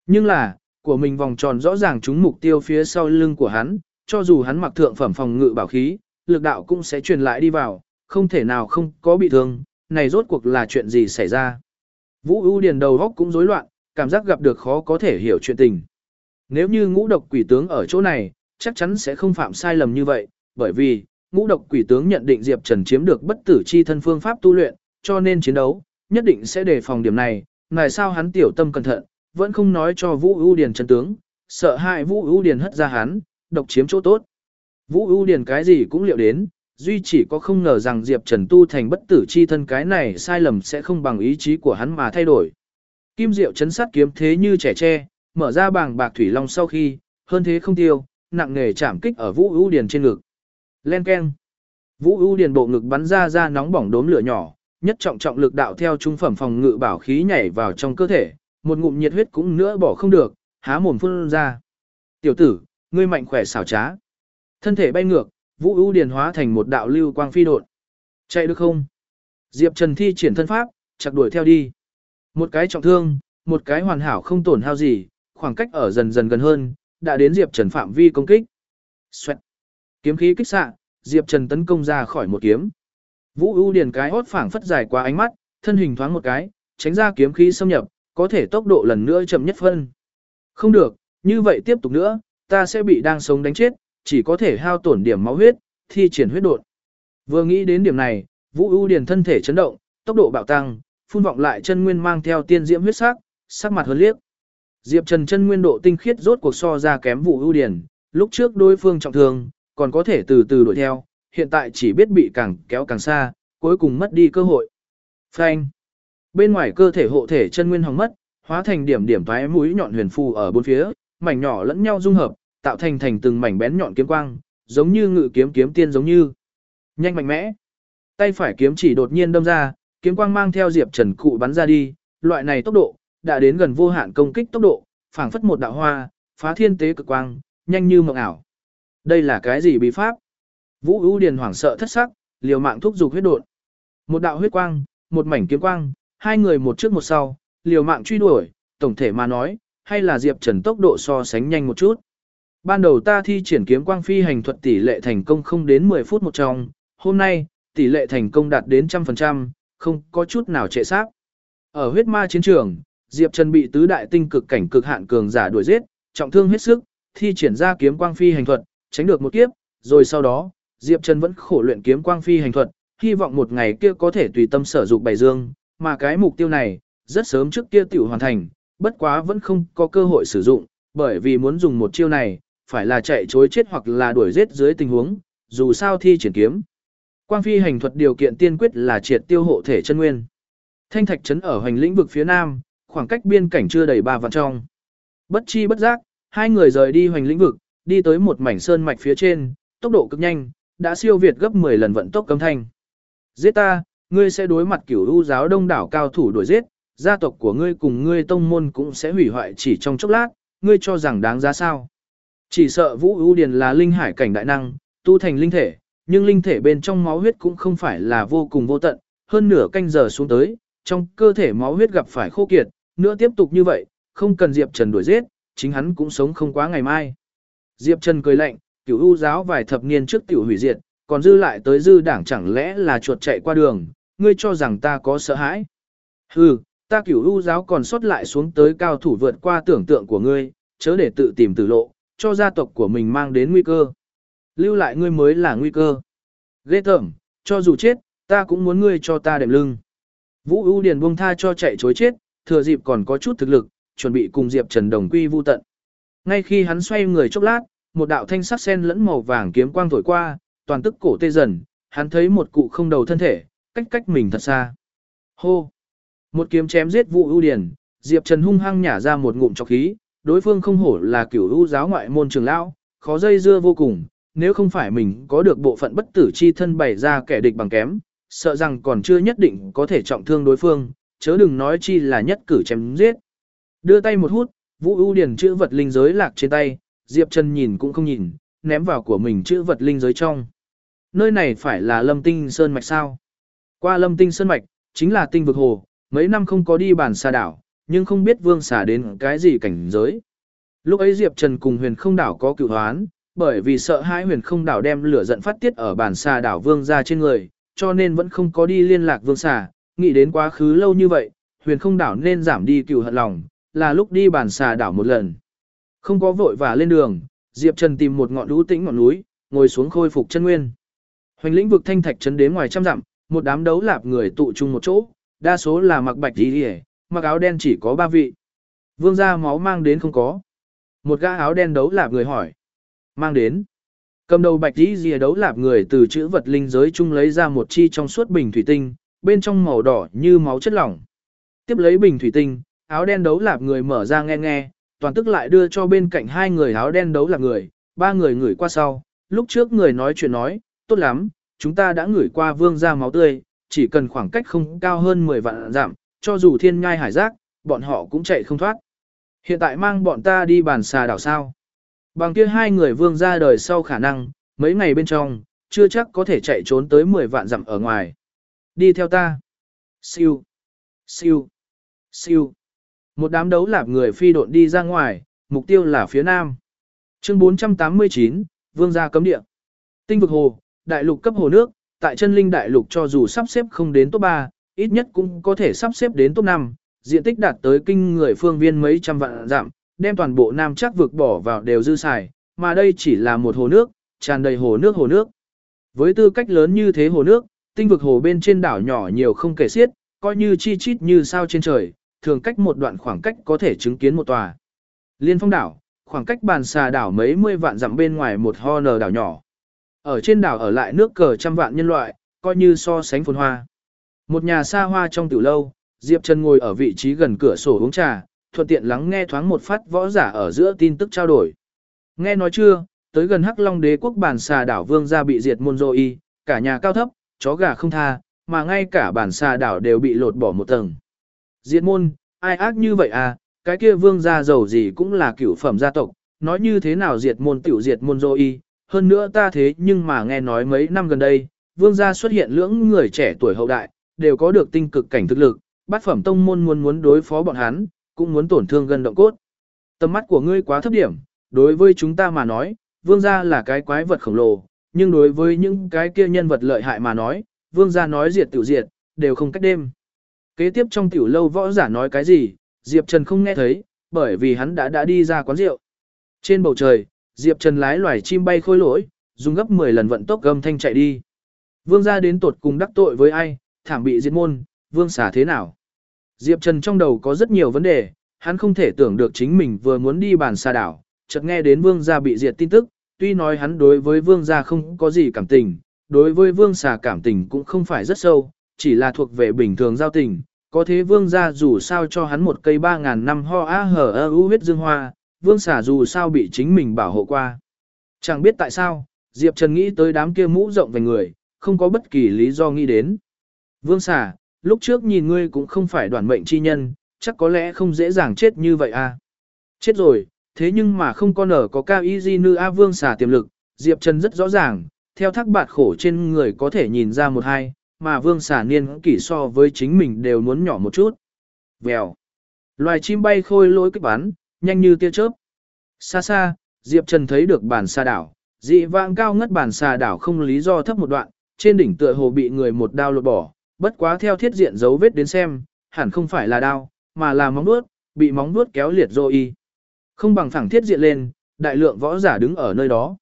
Nhưng là, của mình vòng tròn rõ ràng trúng mục tiêu phía sau lưng của hắn, cho dù hắn mặc thượng phẩm phòng ngự bảo khí, lực đạo cũng sẽ truyền lại đi vào, không thể nào không có bị thương, này rốt cuộc là chuyện gì xảy ra. Vũ ưu điền đầu góc cũng rối loạn, cảm giác gặp được khó có thể hiểu chuyện tình. Nếu như ngũ độc quỷ tướng ở chỗ này, chắc chắn sẽ không phạm sai lầm như vậy, bởi vì, ngũ độc quỷ tướng nhận định Diệp Trần chiếm được bất tử chi thân phương pháp tu luyện, cho nên chiến đấu, nhất định sẽ đề phòng điểm này, này sao hắn tiểu tâm cẩn thận, vẫn không nói cho Vũ ưu Điền chân tướng, sợ hại Vũ ưu Điền hất ra hắn, độc chiếm chỗ tốt. Vũ ưu Điền cái gì cũng liệu đến, duy chỉ có không ngờ rằng Diệp Trần tu thành bất tử chi thân cái này sai lầm sẽ không bằng ý chí của hắn mà thay đổi. Kim Diệu chấn sát kiếm thế như trẻ tre, mở ra bảng bạc thủy long sau khi, hơn thế không tiêu, nặng nghề chạm kích ở Vũ ưu Điền trên ngực. Len keng. Vũ ưu Điền bộ ngực bắn ra ra nóng bỏng đốm lửa nhỏ, nhất trọng trọng lực đạo theo trung phẩm phòng ngự bảo khí nhảy vào trong cơ thể, một ngụm nhiệt huyết cũng nữa bỏ không được, há mồm phun ra. Tiểu tử, ngươi mạnh khỏe xảo trá. Thân thể bay ngược, Vũ ưu Điền hóa thành một đạo lưu quang phi độn. Chạy được không? Diệp Trần thi triển thân pháp, chặt đuổi theo đi. Một cái trọng thương, một cái hoàn hảo không tổn hao gì, khoảng cách ở dần dần gần hơn, đã đến Diệp Trần phạm vi công kích. Xoẹt. Kiếm khí kích xạ, Diệp Trần tấn công ra khỏi một kiếm. Vũ ưu Điền cái hốt phảng phất dài qua ánh mắt, thân hình thoáng một cái, tránh ra kiếm khí xâm nhập, có thể tốc độ lần nữa chậm nhất phân. Không được, như vậy tiếp tục nữa, ta sẽ bị đang sống đánh chết, chỉ có thể hao tổn điểm máu huyết, thi triển huyết đột. Vừa nghĩ đến điểm này, Vũ ưu Điền thân thể chấn động, tốc độ bạo tăng, phun vọng lại chân nguyên mang theo tiên diễm huyết sắc, sắc mặt hơn liếc. Diệp Trần chân nguyên độ tinh khiết rốt cuộc so ra kém Vũ ưu Điền, lúc trước đối phương trọng thương, còn có thể từ từ đuổi theo, hiện tại chỉ biết bị càng kéo càng xa, cuối cùng mất đi cơ hội. Phanh. Bên ngoài cơ thể hộ thể chân nguyên hỏng mất, hóa thành điểm điểm toái mũi nhọn huyền phù ở bốn phía, mảnh nhỏ lẫn nhau dung hợp, tạo thành thành từng mảnh bén nhọn kiếm quang, giống như ngự kiếm kiếm tiên giống như. Nhanh mạnh mẽ. Tay phải kiếm chỉ đột nhiên đâm ra, kiếm quang mang theo Diệp Trần cụ bắn ra đi, loại này tốc độ đã đến gần vô hạn công kích tốc độ, phảng phất một đạo hoa, phá thiên tế cực quang, nhanh như mộng ảo. Đây là cái gì bí pháp? Vũ ưu Điền hoảng sợ thất sắc, liều mạng thúc giục huyết đột. Một đạo huyết quang, một mảnh kiếm quang, hai người một trước một sau, liều mạng truy đuổi, tổng thể mà nói, hay là Diệp Trần tốc độ so sánh nhanh một chút. Ban đầu ta thi triển kiếm quang phi hành thuật tỷ lệ thành công không đến 10 phút một trong, hôm nay, tỷ lệ thành công đạt đến trăm phần trăm, không có chút nào trệ xác. Ở huyết ma chiến trường, Diệp Trần bị tứ đại tinh cực cảnh cực hạn cường giả đuổi giết, trọng thương hết sức, thi triển ra kiếm quang phi hành thuật, tránh được một kiếp, rồi sau đó, Diệp Trần vẫn khổ luyện kiếm quang phi hành thuật, hy vọng một ngày kia có thể tùy tâm sở dụng bày dương, mà cái mục tiêu này, rất sớm trước kia tiểu hoàn thành, bất quá vẫn không có cơ hội sử dụng, bởi vì muốn dùng một chiêu này, phải là chạy chối chết hoặc là đuổi giết dưới tình huống, dù sao thi triển kiếm. Quang phi hành thuật điều kiện tiên quyết là triệt tiêu hộ thể chân nguyên. Thanh thạch trấn ở hành lĩnh vực phía nam, khoảng cách biên cảnh chưa đầy ba vạn trong. Bất chi bất giác, hai người rời đi hoành lĩnh vực, đi tới một mảnh sơn mạch phía trên, tốc độ cực nhanh, đã siêu việt gấp 10 lần vận tốc cấm thanh. Giết ta, ngươi sẽ đối mặt kiểu u giáo đông đảo cao thủ đuổi giết, gia tộc của ngươi cùng ngươi tông môn cũng sẽ hủy hoại chỉ trong chốc lát, ngươi cho rằng đáng giá sao. Chỉ sợ Vũ ưu Điền là linh hải cảnh đại năng, tu thành linh thể, nhưng linh thể bên trong máu huyết cũng không phải là vô cùng vô tận, hơn nửa canh giờ xuống tới, trong cơ thể máu huyết gặp phải khô kiệt, nữa tiếp tục như vậy, không cần Diệp Trần đuổi giết, chính hắn cũng sống không quá ngày mai. Diệp Trần cười lạnh, cửu u giáo vài thập niên trước tiểu hủy diệt, còn dư lại tới dư đảng chẳng lẽ là chuột chạy qua đường, ngươi cho rằng ta có sợ hãi. Hừ, ta cửu u giáo còn sót lại xuống tới cao thủ vượt qua tưởng tượng của ngươi, chớ để tự tìm tử lộ, cho gia tộc của mình mang đến nguy cơ. Lưu lại ngươi mới là nguy cơ. Ghê tởm, cho dù chết, ta cũng muốn ngươi cho ta đệm lưng. Vũ ưu Điền buông tha cho chạy chối chết, thừa dịp còn có chút thực lực, chuẩn bị cùng Diệp Trần đồng quy vu tận. Ngay khi hắn xoay người chốc lát, một đạo thanh sắc sen lẫn màu vàng kiếm quang thổi qua, toàn tức cổ tê dần, hắn thấy một cụ không đầu thân thể, cách cách mình thật xa. Hô! Một kiếm chém giết Vũ ưu Điền, Diệp Trần hung hăng nhả ra một ngụm trọc khí, đối phương không hổ là cửu hữu giáo ngoại môn trường lão, khó dây dưa vô cùng, nếu không phải mình có được bộ phận bất tử chi thân bày ra kẻ địch bằng kém, sợ rằng còn chưa nhất định có thể trọng thương đối phương, chớ đừng nói chi là nhất cử chém giết. Đưa tay một hút, Vũ ưu Điền chữ vật linh giới lạc trên tay, Diệp Trần nhìn cũng không nhìn, ném vào của mình chữ vật linh giới trong. Nơi này phải là lâm tinh sơn mạch sao? Qua lâm tinh sơn mạch, chính là tinh vực hồ, mấy năm không có đi bản xa đảo, nhưng không biết vương xả đến cái gì cảnh giới. Lúc ấy Diệp Trần cùng huyền không đảo có cựu hoán, bởi vì sợ hai huyền không đảo đem lửa giận phát tiết ở bản xà đảo vương ra trên người, cho nên vẫn không có đi liên lạc vương xả, nghĩ đến quá khứ lâu như vậy, huyền không đảo nên giảm đi cựu hận lòng, là lúc đi bản xà đảo một lần. Không có vội vã lên đường, Diệp Trần tìm một ngọn đũ tĩnh ngọn núi, ngồi xuống khôi phục chân nguyên. Hoành lĩnh vực thanh thạch trấn đến ngoài trăm dặm, một đám đấu lạp người tụ chung một chỗ, đa số là mặc bạch y, mặc áo đen chỉ có ba vị. Vương gia máu mang đến không có. Một gã áo đen đấu lạp người hỏi. Mang đến. Cầm đầu bạch y dìa đấu lạp người từ chữ vật linh giới chung lấy ra một chi trong suốt bình thủy tinh, bên trong màu đỏ như máu chất lỏng. Tiếp lấy bình thủy tinh, áo đen đấu lạp người mở ra nghe nghe, toàn tức lại đưa cho bên cạnh hai người áo đen đấu lạp người, ba người ngửi qua sau, lúc trước người nói chuyện nói, tốt lắm, chúng ta đã ngửi qua vương gia máu tươi, chỉ cần khoảng cách không cao hơn 10 vạn giảm, cho dù thiên ngai hải giác, bọn họ cũng chạy không thoát. Hiện tại mang bọn ta đi bàn xà đảo sao. Bằng kia hai người vương ra đời sau khả năng, mấy ngày bên trong, chưa chắc có thể chạy trốn tới 10 vạn dặm ở ngoài. Đi theo ta. Siêu. Siêu. Siêu. Một đám đấu lạp người phi độn đi ra ngoài, mục tiêu là phía nam. Chương 489, Vương gia cấm địa. Tinh vực hồ, đại lục cấp hồ nước, tại chân linh đại lục cho dù sắp xếp không đến top 3, ít nhất cũng có thể sắp xếp đến top 5, diện tích đạt tới kinh người phương viên mấy trăm vạn dặm, đem toàn bộ nam chắc vực bỏ vào đều dư xài, mà đây chỉ là một hồ nước, tràn đầy hồ nước hồ nước. Với tư cách lớn như thế hồ nước, tinh vực hồ bên trên đảo nhỏ nhiều không kể xiết, coi như chi chít như sao trên trời, thường cách một đoạn khoảng cách có thể chứng kiến một tòa. Liên phong đảo, khoảng cách bàn xà đảo mấy mươi vạn dặm bên ngoài một ho nờ đảo nhỏ. Ở trên đảo ở lại nước cờ trăm vạn nhân loại, coi như so sánh phồn hoa. Một nhà xa hoa trong tiểu lâu, Diệp Trần ngồi ở vị trí gần cửa sổ uống trà, thuận tiện lắng nghe thoáng một phát võ giả ở giữa tin tức trao đổi. Nghe nói chưa, tới gần Hắc Long đế quốc bản xà đảo vương gia bị diệt môn rồi, cả nhà cao thấp, chó gà không tha, mà ngay cả bản xà đảo đều bị lột bỏ một tầng. Diệt môn, ai ác như vậy à, cái kia vương gia giàu gì cũng là cửu phẩm gia tộc, nói như thế nào diệt môn tiểu diệt môn rồi, hơn nữa ta thế nhưng mà nghe nói mấy năm gần đây, vương gia xuất hiện lưỡng người trẻ tuổi hậu đại, đều có được tinh cực cảnh thực lực, bát phẩm tông môn muốn muốn đối phó bọn hắn, cũng muốn tổn thương gần động cốt. Tầm mắt của ngươi quá thấp điểm, đối với chúng ta mà nói, vương gia là cái quái vật khổng lồ, nhưng đối với những cái kia nhân vật lợi hại mà nói, vương gia nói diệt tiểu diệt, đều không cách đêm. Kế tiếp trong tiểu lâu võ giả nói cái gì, Diệp Trần không nghe thấy, bởi vì hắn đã đã đi ra quán rượu. Trên bầu trời, Diệp Trần lái loài chim bay khôi lỗi, dùng gấp 10 lần vận tốc gầm thanh chạy đi. Vương gia đến tột cùng đắc tội với ai, thảm bị diệt môn, vương xà thế nào? Diệp Trần trong đầu có rất nhiều vấn đề, hắn không thể tưởng được chính mình vừa muốn đi bàn xà đảo, chợt nghe đến vương gia bị diệt tin tức, tuy nói hắn đối với vương gia không có gì cảm tình, đối với vương xà cảm tình cũng không phải rất sâu, chỉ là thuộc về bình thường giao tình, có thế vương gia dù sao cho hắn một cây 3.000 năm ho á hở ơ u huyết dương hoa, vương xà dù sao bị chính mình bảo hộ qua. Chẳng biết tại sao, Diệp Trần nghĩ tới đám kia mũ rộng về người, không có bất kỳ lý do nghĩ đến. Vương xà, lúc trước nhìn ngươi cũng không phải đoàn mệnh chi nhân, chắc có lẽ không dễ dàng chết như vậy à. Chết rồi, thế nhưng mà không có nở có cao y di nữ A vương xà tiềm lực, Diệp Trần rất rõ ràng, theo thác bạt khổ trên người có thể nhìn ra một hai, mà vương xà niên kỷ so với chính mình đều muốn nhỏ một chút. Vèo. Loài chim bay khôi lối kích bắn, nhanh như tia chớp. Xa xa, Diệp Trần thấy được bản xà đảo, dị vãng cao ngất bản xà đảo không lý do thấp một đoạn, trên đỉnh tựa hồ bị người một đao lột bỏ, bất quá theo thiết diện dấu vết đến xem, hẳn không phải là đao, mà là móng vuốt, bị móng vuốt kéo liệt rồi y. Không bằng phẳng thiết diện lên, đại lượng võ giả đứng ở nơi đó.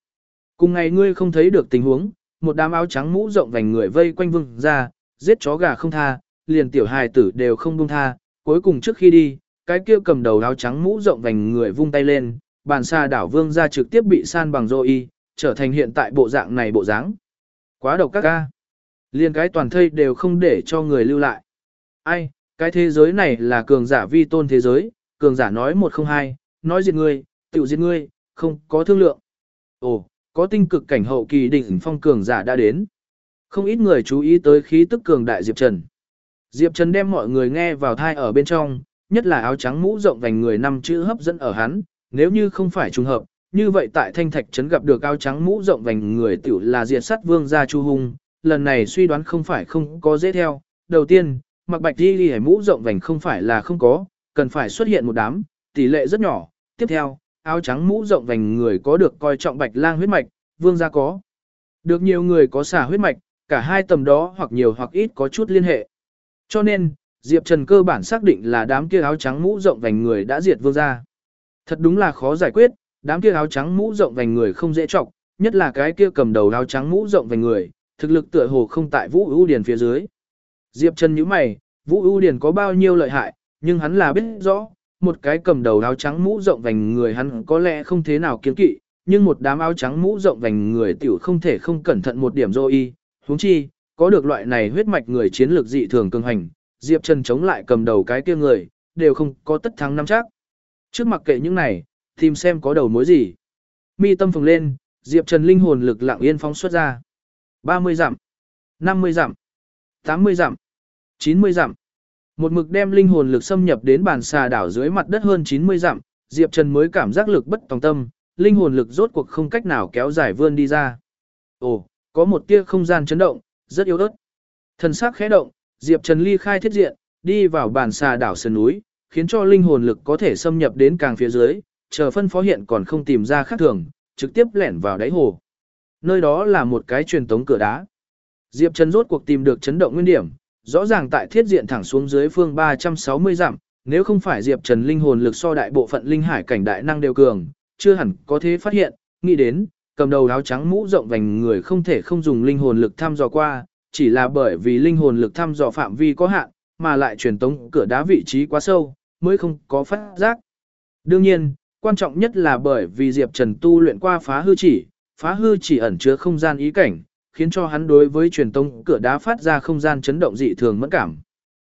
Cùng ngày ngươi không thấy được tình huống, một đám áo trắng mũ rộng vành người vây quanh vương ra, giết chó gà không tha, liền tiểu hài tử đều không buông tha, cuối cùng trước khi đi, cái kia cầm đầu áo trắng mũ rộng vành người vung tay lên, bàn xa đảo vương ra trực tiếp bị san bằng rồi y, trở thành hiện tại bộ dạng này bộ dáng. Quá độc các ca. Liên cái toàn thây đều không để cho người lưu lại. Ai, cái thế giới này là cường giả vi tôn thế giới, cường giả nói một không hai, nói diệt ngươi, tự diệt ngươi, không có thương lượng. Ồ, có tinh cực cảnh hậu kỳ đỉnh phong cường giả đã đến. Không ít người chú ý tới khí tức cường đại Diệp Trần. Diệp Trần đem mọi người nghe vào thai ở bên trong, nhất là áo trắng mũ rộng vành người năm chữ hấp dẫn ở hắn, nếu như không phải trùng hợp, như vậy tại Thanh Thạch trấn gặp được áo trắng mũ rộng vành người tiểu là diệt sát vương gia Chu Hung, lần này suy đoán không phải không có dễ theo. Đầu tiên, mặc bạch đi đi mũ rộng vành không phải là không có, cần phải xuất hiện một đám, tỷ lệ rất nhỏ. Tiếp theo, áo trắng mũ rộng vành người có được coi trọng bạch lang huyết mạch, vương gia có. Được nhiều người có xả huyết mạch, cả hai tầm đó hoặc nhiều hoặc ít có chút liên hệ. Cho nên, Diệp Trần cơ bản xác định là đám kia áo trắng mũ rộng vành người đã diệt vương gia. Thật đúng là khó giải quyết, đám kia áo trắng mũ rộng vành người không dễ trọng, nhất là cái kia cầm đầu áo trắng mũ rộng vành người, thực lực tựa hồ không tại Vũ ưu Điền phía dưới. Diệp Trần nhíu mày, Vũ ưu Điền có bao nhiêu lợi hại, nhưng hắn là biết rõ, một cái cầm đầu áo trắng mũ rộng vành người hắn có lẽ không thế nào kiến kỵ, nhưng một đám áo trắng mũ rộng vành người tiểu không thể không cẩn thận một điểm rồi y, huống chi, có được loại này huyết mạch người chiến lược dị thường cường hành, Diệp Trần chống lại cầm đầu cái kia người, đều không có tất thắng năm chắc. Trước mặc kệ những này, tìm xem có đầu mối gì. Mi tâm phồng lên, Diệp Trần linh hồn lực lặng yên phóng xuất ra. 30 dặm, 50 dặm, 80 dặm, 90 dặm. Một mực đem linh hồn lực xâm nhập đến bàn xà đảo dưới mặt đất hơn 90 dặm, Diệp Trần mới cảm giác lực bất tòng tâm, linh hồn lực rốt cuộc không cách nào kéo dài vươn đi ra. Ồ, có một tia không gian chấn động, rất yếu ớt. Thần sắc khẽ động, Diệp Trần ly khai thiết diện, đi vào bàn xà đảo sơn núi, khiến cho linh hồn lực có thể xâm nhập đến càng phía dưới, chờ phân phó hiện còn không tìm ra khác thường, trực tiếp lẻn vào đáy hồ. Nơi đó là một cái truyền tống cửa đá. Diệp Trần rốt cuộc tìm được chấn động nguyên điểm, rõ ràng tại thiết diện thẳng xuống dưới phương 360 dặm, nếu không phải Diệp Trần linh hồn lực so đại bộ phận linh hải cảnh đại năng đều cường, chưa hẳn có thế phát hiện, nghĩ đến, cầm đầu áo trắng mũ rộng vành người không thể không dùng linh hồn lực thăm dò qua, chỉ là bởi vì linh hồn lực thăm dò phạm vi có hạn, mà lại truyền tống cửa đá vị trí quá sâu, mới không có phát giác. Đương nhiên, quan trọng nhất là bởi vì Diệp Trần tu luyện qua phá hư chỉ, phá hư chỉ ẩn chứa không gian ý cảnh, khiến cho hắn đối với truyền tống cửa đá phát ra không gian chấn động dị thường mẫn cảm.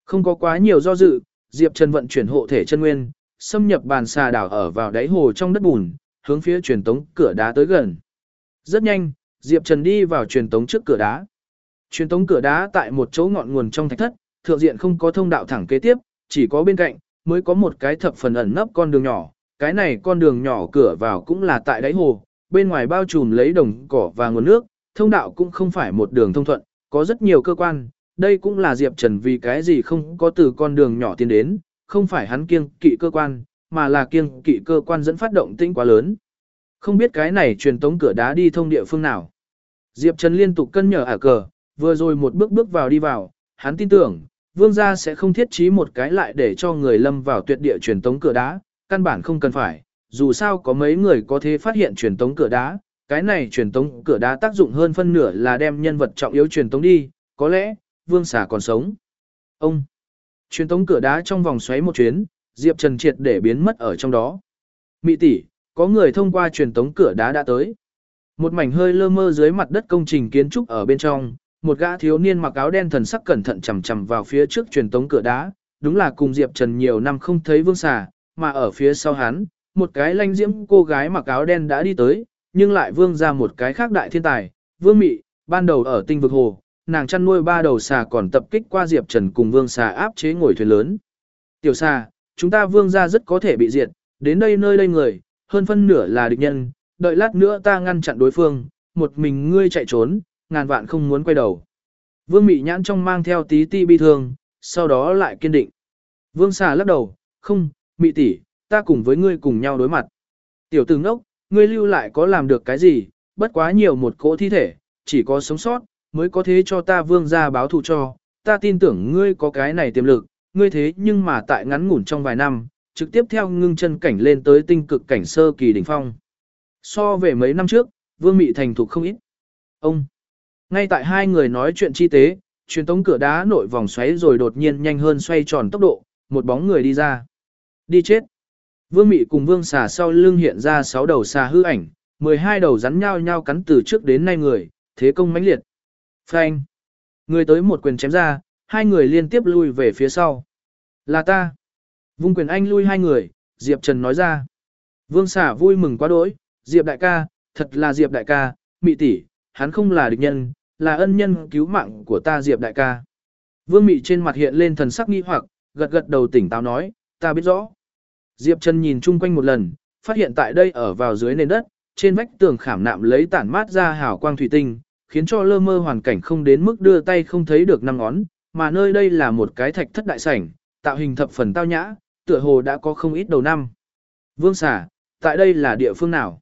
Không có quá nhiều do dự, Diệp Trần vận chuyển hộ thể chân nguyên, xâm nhập bàn xà đảo ở vào đáy hồ trong đất bùn, hướng phía truyền tống cửa đá tới gần. Rất nhanh, Diệp Trần đi vào truyền tống trước cửa đá. Truyền tống cửa đá tại một chỗ ngọn nguồn trong thạch thất, thượng diện không có thông đạo thẳng kế tiếp, chỉ có bên cạnh, mới có một cái thập phần ẩn nấp con đường nhỏ. Cái này con đường nhỏ cửa vào cũng là tại đáy hồ, bên ngoài bao trùm lấy đồng cỏ và nguồn nước, thông đạo cũng không phải một đường thông thuận, có rất nhiều cơ quan. Đây cũng là Diệp Trần vì cái gì không có từ con đường nhỏ tiến đến, không phải hắn kiêng kỵ cơ quan, mà là kiêng kỵ cơ quan dẫn phát động tĩnh quá lớn. Không biết cái này truyền tống cửa đá đi thông địa phương nào. Diệp Trần liên tục cân nhở ả cờ, vừa rồi một bước bước vào đi vào, hắn tin tưởng, vương gia sẽ không thiết trí một cái lại để cho người lâm vào tuyệt địa truyền tống cửa đá, căn bản không cần phải, dù sao có mấy người có thể phát hiện truyền tống cửa đá, cái này truyền tống cửa đá tác dụng hơn phân nửa là đem nhân vật trọng yếu truyền tống đi, có lẽ, vương xà còn sống. Ông, truyền tống cửa đá trong vòng xoáy một chuyến, Diệp Trần triệt để biến mất ở trong đó. Mị tỷ, có người thông qua truyền tống cửa đá đã tới. Một mảnh hơi lơ mơ dưới mặt đất công trình kiến trúc ở bên trong, một gã thiếu niên mặc áo đen thần sắc cẩn thận chầm chầm vào phía trước truyền tống cửa đá, đúng là cùng Diệp Trần nhiều năm không thấy vương xà, mà ở phía sau hắn, một cái lanh diễm cô gái mặc áo đen đã đi tới, nhưng lại vương ra một cái khác đại thiên tài, vương mị, ban đầu ở tinh vực hồ, nàng chăn nuôi ba đầu xà còn tập kích qua Diệp Trần cùng vương xà áp chế ngồi thuyền lớn. Tiểu xà, chúng ta vương ra rất có thể bị diệt, đến đây nơi đây người, hơn phân nửa là địch nhân, đợi lát nữa ta ngăn chặn đối phương, một mình ngươi chạy trốn, ngàn vạn không muốn quay đầu. Vương Mị Nhãn trong mang theo tí ti bi thương, sau đó lại kiên định. Vương xà lắc đầu, không, Mị tỷ, ta cùng với ngươi cùng nhau đối mặt. Tiểu tử ngốc, ngươi lưu lại có làm được cái gì, bất quá nhiều một cỗ thi thể, chỉ có sống sót, mới có thế cho ta vương ra báo thù cho, ta tin tưởng ngươi có cái này tiềm lực, ngươi thế nhưng mà tại ngắn ngủn trong vài năm, trực tiếp theo ngưng chân cảnh lên tới tinh cực cảnh sơ kỳ đỉnh phong. So về mấy năm trước, vương mị thành thục không ít. Ông, ngay tại hai người nói chuyện chi tế, truyền tống cửa đá nội vòng xoáy rồi đột nhiên nhanh hơn xoay tròn tốc độ, một bóng người đi ra. Đi chết. Vương Mị cùng Vương Xà sau lưng hiện ra sáu đầu xà hư ảnh, 12 đầu rắn nhau nhau cắn từ trước đến nay người, thế công mãnh liệt. Phanh. Người tới một quyền chém ra, hai người liên tiếp lui về phía sau. Là ta. Vung quyền anh lui hai người, Diệp Trần nói ra. Vương Xà vui mừng quá đỗi, Diệp đại ca, thật là Diệp đại ca, Mị tỷ, hắn không là địch nhân, là ân nhân cứu mạng của ta Diệp đại ca. Vương Mị trên mặt hiện lên thần sắc nghi hoặc, gật gật đầu tỉnh táo nói, ta biết rõ. Diệp Trần nhìn chung quanh một lần, phát hiện tại đây ở vào dưới nền đất, trên vách tường khảm nạm lấy tản mát ra hào quang thủy tinh, khiến cho lơ mơ hoàn cảnh không đến mức đưa tay không thấy được năm ngón, mà nơi đây là một cái thạch thất đại sảnh, tạo hình thập phần tao nhã, tựa hồ đã có không ít đầu năm. Vương xả, tại đây là địa phương nào?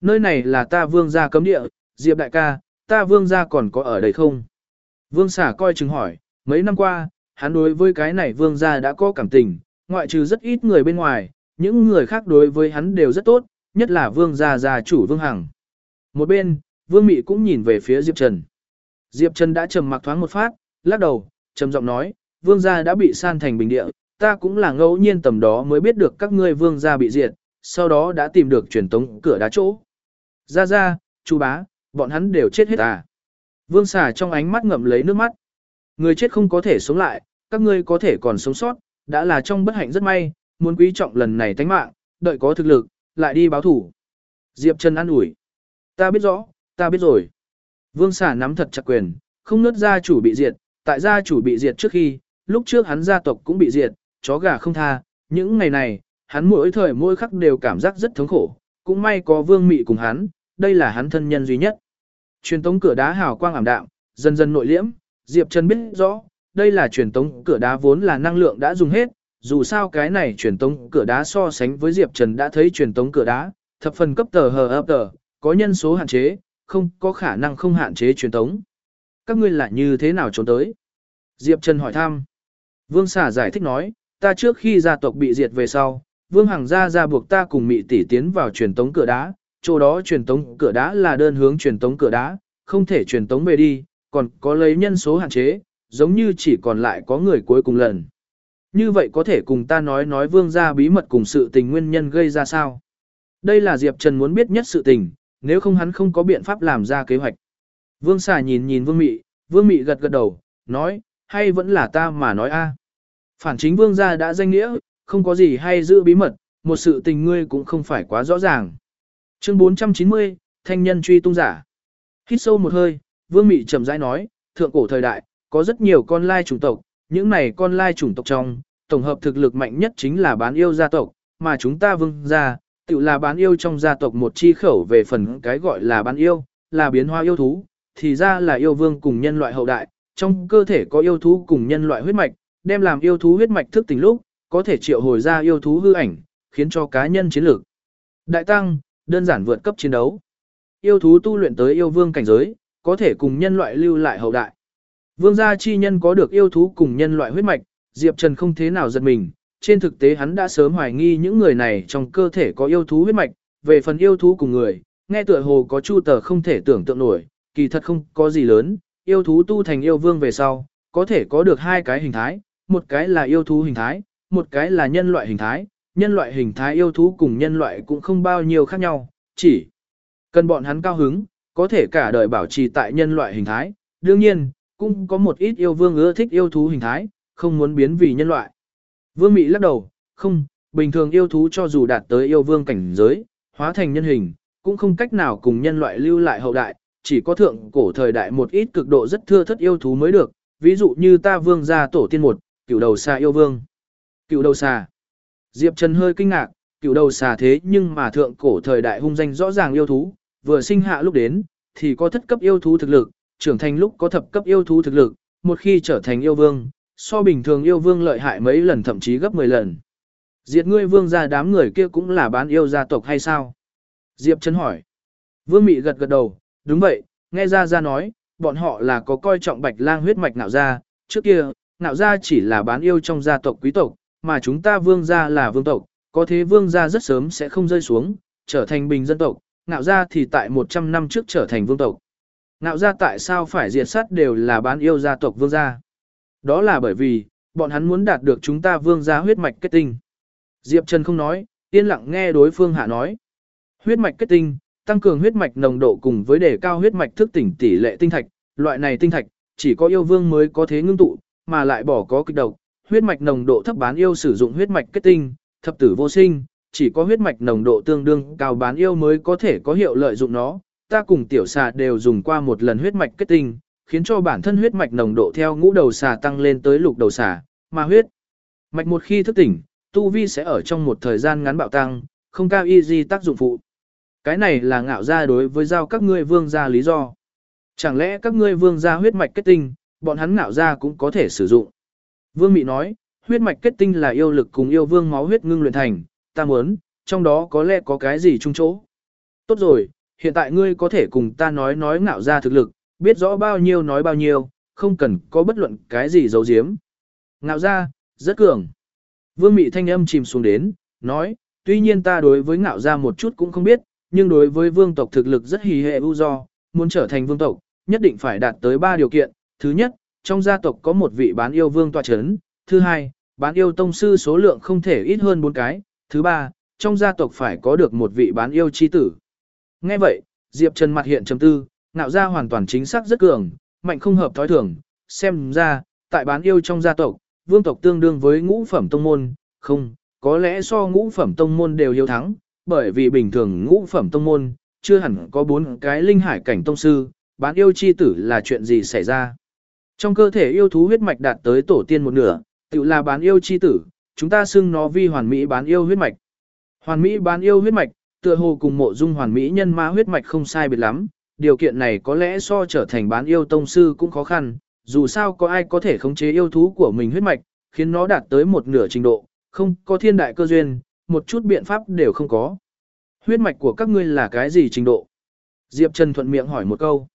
Nơi này là ta vương gia cấm địa, Diệp đại ca, ta vương gia còn có ở đây không? Vương xả coi chừng hỏi, mấy năm qua, hắn đối với cái này vương gia đã có cảm tình, ngoại trừ rất ít người bên ngoài, Những người khác đối với hắn đều rất tốt, nhất là vương gia gia chủ vương hằng. Một bên, vương mị cũng nhìn về phía Diệp Trần. Diệp Trần đã trầm mặc thoáng một phát, lắc đầu, trầm giọng nói, vương gia đã bị san thành bình địa, ta cũng là ngẫu nhiên tầm đó mới biết được các ngươi vương gia bị diệt, sau đó đã tìm được truyền tống cửa đá chỗ. Ra ra, chú bá, bọn hắn đều chết hết à. Vương xà trong ánh mắt ngậm lấy nước mắt. Người chết không có thể sống lại, các ngươi có thể còn sống sót, đã là trong bất hạnh rất may, muốn quý trọng lần này tánh mạng, đợi có thực lực, lại đi báo thủ. Diệp Trần an ủi. Ta biết rõ, ta biết rồi. Vương xả nắm thật chặt quyền, không nứt gia chủ bị diệt, tại gia chủ bị diệt trước khi, lúc trước hắn gia tộc cũng bị diệt, chó gà không tha, những ngày này, hắn mỗi thời mỗi khắc đều cảm giác rất thống khổ, cũng may có vương mị cùng hắn, đây là hắn thân nhân duy nhất. Truyền tống cửa đá hào quang ảm đạm, dần dần nội liễm, Diệp Trần biết rõ, đây là truyền tống cửa đá vốn là năng lượng đã dùng hết, dù sao cái này truyền tống cửa đá so sánh với Diệp Trần đã thấy truyền tống cửa đá, thập phần cấp tờ hờ ấp tờ, có nhân số hạn chế, không có khả năng không hạn chế truyền tống. Các ngươi lại như thế nào trốn tới? Diệp Trần hỏi thăm. Vương xả giải thích nói, ta trước khi gia tộc bị diệt về sau, Vương Hằng gia ra buộc ta cùng mị tỷ tiến vào truyền tống cửa đá, chỗ đó truyền tống cửa đá là đơn hướng truyền tống cửa đá, không thể truyền tống về đi, còn có lấy nhân số hạn chế, giống như chỉ còn lại có người cuối cùng lần. Như vậy có thể cùng ta nói nói vương gia bí mật cùng sự tình nguyên nhân gây ra sao? Đây là Diệp Trần muốn biết nhất sự tình, nếu không hắn không có biện pháp làm ra kế hoạch. Vương xà nhìn nhìn vương mị, vương mị gật gật đầu, nói, hay vẫn là ta mà nói a Phản chính vương gia đã danh nghĩa, không có gì hay giữ bí mật, một sự tình ngươi cũng không phải quá rõ ràng. Chương 490, Thanh nhân truy tung giả. Hít sâu một hơi, Vương Mị chậm rãi nói, thượng cổ thời đại, có rất nhiều con lai chủng tộc, những này con lai chủng tộc trong, tổng hợp thực lực mạnh nhất chính là bán yêu gia tộc, mà chúng ta vương gia, tự là bán yêu trong gia tộc một chi khẩu về phần cái gọi là bán yêu, là biến hóa yêu thú, thì ra là yêu vương cùng nhân loại hậu đại, trong cơ thể có yêu thú cùng nhân loại huyết mạch, đem làm yêu thú huyết mạch thức tỉnh lúc, có thể triệu hồi ra yêu thú hư ảnh, khiến cho cá nhân chiến lược đại tăng, đơn giản vượt cấp chiến đấu. Yêu thú tu luyện tới yêu vương cảnh giới, có thể cùng nhân loại lưu lại hậu đại. Vương gia chi nhân có được yêu thú cùng nhân loại huyết mạch, Diệp Trần không thế nào giật mình, trên thực tế hắn đã sớm hoài nghi những người này trong cơ thể có yêu thú huyết mạch, về phần yêu thú cùng người, nghe tựa hồ có chu tờ không thể tưởng tượng nổi, kỳ thật không có gì lớn, yêu thú tu thành yêu vương về sau, có thể có được hai cái hình thái, một cái là yêu thú hình thái, một cái là nhân loại hình thái, nhân loại hình thái yêu thú cùng nhân loại cũng không bao nhiêu khác nhau, chỉ cần bọn hắn cao hứng, có thể cả đời bảo trì tại nhân loại hình thái, đương nhiên, cũng có một ít yêu vương ưa thích yêu thú hình thái, không muốn biến vì nhân loại. Vương Mị lắc đầu, không, bình thường yêu thú cho dù đạt tới yêu vương cảnh giới, hóa thành nhân hình, cũng không cách nào cùng nhân loại lưu lại hậu đại, chỉ có thượng cổ thời đại một ít cực độ rất thưa thất yêu thú mới được, ví dụ như ta vương gia tổ tiên một, cựu đầu xa yêu vương. cựu đầu xà. Diệp Trần hơi kinh ngạc, cựu đầu xà thế nhưng mà thượng cổ thời đại hung danh rõ ràng yêu thú, vừa sinh hạ lúc đến, thì có thất cấp yêu thú thực lực, trưởng thành lúc có thập cấp yêu thú thực lực, một khi trở thành yêu vương, so bình thường yêu vương lợi hại mấy lần thậm chí gấp 10 lần. Diệt ngươi vương ra đám người kia cũng là bán yêu gia tộc hay sao? Diệp Trấn hỏi. Vương Mị gật gật đầu, đúng vậy, nghe ra ra nói, bọn họ là có coi trọng bạch lang huyết mạch nạo ra, trước kia, nạo ra chỉ là bán yêu trong gia tộc quý tộc, mà chúng ta vương gia là vương tộc, có thế vương gia rất sớm sẽ không rơi xuống, trở thành bình dân tộc, Nạo gia thì tại 100 năm trước trở thành vương tộc. Ngạo gia tại sao phải diệt sát đều là bán yêu gia tộc vương gia? Đó là bởi vì, bọn hắn muốn đạt được chúng ta vương gia huyết mạch kết tinh. Diệp Trần không nói, yên lặng nghe đối phương hạ nói. Huyết mạch kết tinh, tăng cường huyết mạch nồng độ cùng với đề cao huyết mạch thức tỉnh tỷ lệ tinh thạch, loại này tinh thạch, chỉ có yêu vương mới có thế ngưng tụ, mà lại bỏ có kịch độc, huyết mạch nồng độ thấp bán yêu sử dụng huyết mạch kết tinh, thập tử vô sinh, chỉ có huyết mạch nồng độ tương đương cao bán yêu mới có thể có hiệu lợi dụng nó. Ta cùng tiểu xà đều dùng qua một lần huyết mạch kết tinh, khiến cho bản thân huyết mạch nồng độ theo ngũ đầu xà tăng lên tới lục đầu xà, mà huyết mạch một khi thức tỉnh, tu vi sẽ ở trong một thời gian ngắn bạo tăng, không cao y gì tác dụng phụ. Cái này là ngạo ra đối với giao các ngươi vương gia lý do. Chẳng lẽ các ngươi vương gia huyết mạch kết tinh, bọn hắn ngạo ra cũng có thể sử dụng. Vương Mị nói, huyết mạch kết tinh là yêu lực cùng yêu vương máu huyết ngưng luyện thành, ta muốn, trong đó có lẽ có cái gì chung chỗ. Tốt rồi, hiện tại ngươi có thể cùng ta nói nói ngạo ra thực lực, biết rõ bao nhiêu nói bao nhiêu, không cần có bất luận cái gì giấu giếm. Ngạo ra, rất cường. Vương Mị thanh âm chìm xuống đến, nói, tuy nhiên ta đối với ngạo gia một chút cũng không biết, nhưng đối với vương tộc thực lực rất hì hệ ưu do, muốn trở thành vương tộc, nhất định phải đạt tới 3 điều kiện. Thứ nhất, trong gia tộc có một vị bán yêu vương tòa chấn. Thứ hai, bán yêu tông sư số lượng không thể ít hơn 4 cái. Thứ ba, trong gia tộc phải có được một vị bán yêu chi tử. Nghe vậy, Diệp Trần mặt hiện trầm tư, ngạo ra hoàn toàn chính xác rất cường, mạnh không hợp thói thường. Xem ra, tại bán yêu trong gia tộc, vương tộc tương đương với ngũ phẩm tông môn, không, có lẽ so ngũ phẩm tông môn đều hiếu thắng, bởi vì bình thường ngũ phẩm tông môn, chưa hẳn có bốn cái linh hải cảnh tông sư, bán yêu chi tử là chuyện gì xảy ra. Trong cơ thể yêu thú huyết mạch đạt tới tổ tiên một nửa, tự là bán yêu chi tử, chúng ta xưng nó vi hoàn mỹ bán yêu huyết mạch. Hoàn mỹ bán yêu huyết mạch, tựa hồ cùng mộ dung hoàn mỹ nhân ma huyết mạch không sai biệt lắm, điều kiện này có lẽ so trở thành bán yêu tông sư cũng khó khăn, dù sao có ai có thể khống chế yêu thú của mình huyết mạch, khiến nó đạt tới một nửa trình độ, không có thiên đại cơ duyên, một chút biện pháp đều không có. Huyết mạch của các ngươi là cái gì trình độ? Diệp Trần thuận miệng hỏi một câu.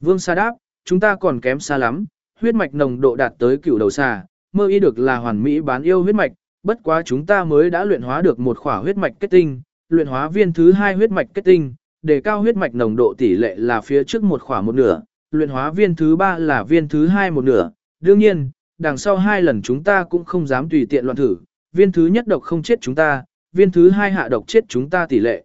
Vương Sa đáp, chúng ta còn kém xa lắm, huyết mạch nồng độ đạt tới cửu đầu xà, mơ y được là hoàn mỹ bán yêu huyết mạch, bất quá chúng ta mới đã luyện hóa được một khỏa huyết mạch kết tinh, luyện hóa viên thứ hai huyết mạch kết tinh, để cao huyết mạch nồng độ tỷ lệ là phía trước một khỏa một nửa, luyện hóa viên thứ ba là viên thứ hai một nửa. Đương nhiên, đằng sau hai lần chúng ta cũng không dám tùy tiện loạn thử, viên thứ nhất độc không chết chúng ta, viên thứ hai hạ độc chết chúng ta tỷ lệ.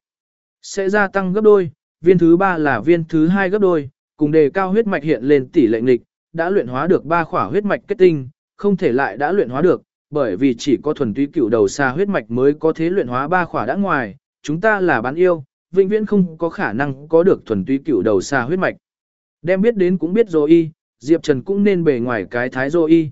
Sẽ gia tăng gấp đôi, viên thứ ba là viên thứ hai gấp đôi, cùng đề cao huyết mạch hiện lên tỷ lệ nghịch, đã luyện hóa được ba khỏa huyết mạch kết tinh, không thể lại đã luyện hóa được, bởi vì chỉ có thuần túy cựu đầu xa huyết mạch mới có thế luyện hóa ba khỏa đã ngoài, chúng ta là bán yêu, vĩnh viễn không có khả năng có được thuần túy cựu đầu xa huyết mạch. Đem biết đến cũng biết rồi y, Diệp Trần cũng nên bề ngoài cái thái rồi y.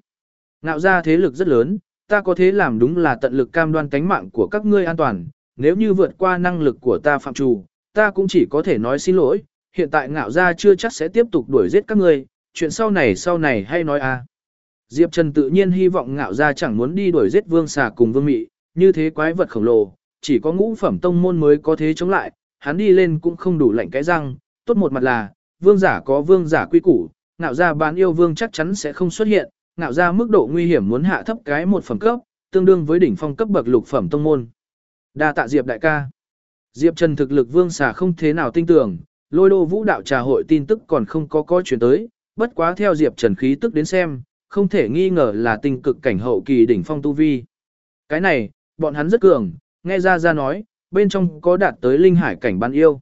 Ngạo ra thế lực rất lớn, ta có thế làm đúng là tận lực cam đoan tánh mạng của các ngươi an toàn, nếu như vượt qua năng lực của ta phạm trù, ta cũng chỉ có thể nói xin lỗi, hiện tại ngạo gia chưa chắc sẽ tiếp tục đuổi giết các ngươi, chuyện sau này sau này hay nói à. Diệp Trần tự nhiên hy vọng ngạo gia chẳng muốn đi đuổi giết vương xà cùng vương mị, như thế quái vật khổng lồ, chỉ có ngũ phẩm tông môn mới có thế chống lại, hắn đi lên cũng không đủ lạnh cái răng, tốt một mặt là, vương giả có vương giả quy củ, ngạo gia bán yêu vương chắc chắn sẽ không xuất hiện, ngạo gia mức độ nguy hiểm muốn hạ thấp cái một phẩm cấp, tương đương với đỉnh phong cấp bậc lục phẩm tông môn. Đa tạ Diệp đại ca. Diệp Trần thực lực vương xà không thế nào tin tưởng, lôi đô vũ đạo trà hội tin tức còn không có coi chuyển tới, bất quá theo Diệp Trần khí tức đến xem, không thể nghi ngờ là tình cực cảnh hậu kỳ đỉnh phong tu vi. Cái này, bọn hắn rất cường, nghe ra ra nói, bên trong có đạt tới linh hải cảnh ban yêu.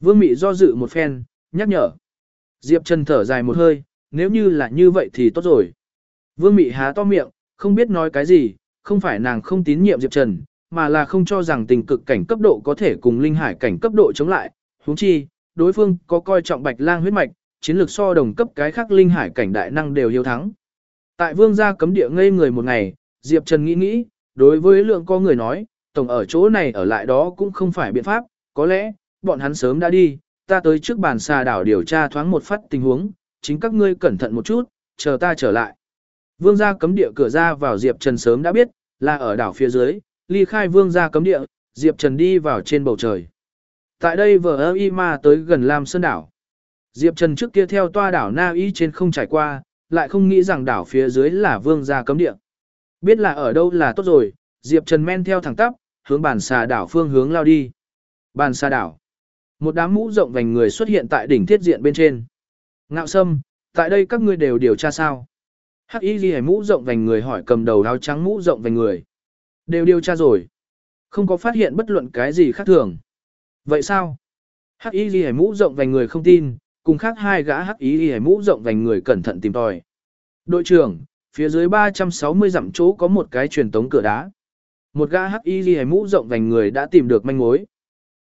Vương Mị do dự một phen, nhắc nhở. Diệp Trần thở dài một hơi, nếu như là như vậy thì tốt rồi. Vương Mị há to miệng, không biết nói cái gì, không phải nàng không tín nhiệm Diệp Trần, mà là không cho rằng tình cực cảnh cấp độ có thể cùng linh hải cảnh cấp độ chống lại. huống chi, đối phương có coi trọng bạch lang huyết mạch, chiến lược so đồng cấp cái khác linh hải cảnh đại năng đều hiếu thắng. Tại vương gia cấm địa ngây người một ngày, Diệp Trần nghĩ nghĩ, đối với lượng có người nói, tổng ở chỗ này ở lại đó cũng không phải biện pháp, có lẽ, bọn hắn sớm đã đi, ta tới trước bàn xà đảo điều tra thoáng một phát tình huống, chính các ngươi cẩn thận một chút, chờ ta trở lại. Vương gia cấm địa cửa ra vào Diệp Trần sớm đã biết, là ở đảo phía dưới, ly khai vương gia cấm địa, Diệp Trần đi vào trên bầu trời. Tại đây vờ y ma tới gần Lam Sơn đảo. Diệp Trần trước kia theo toa đảo Na Y trên không trải qua, lại không nghĩ rằng đảo phía dưới là vương gia cấm địa. Biết là ở đâu là tốt rồi, Diệp Trần men theo thẳng tắp, hướng bàn xà đảo phương hướng lao đi. Bàn xà đảo. Một đám mũ rộng vành người xuất hiện tại đỉnh thiết diện bên trên. Ngạo Sâm, tại đây các ngươi đều điều tra sao? Hắc Y Ghi mũ rộng vành người hỏi cầm đầu áo trắng mũ rộng vành người. Đều điều tra rồi. Không có phát hiện bất luận cái gì khác thường. Vậy sao? Hắc Y Ghi mũ rộng vành người không tin, cùng khác hai gã Hắc Y Ghi mũ rộng vành người cẩn thận tìm tòi. Đội trưởng, phía dưới 360 dặm chỗ có một cái truyền tống cửa đá. Một gã Hắc Y Ghi mũ rộng vành người đã tìm được manh mối.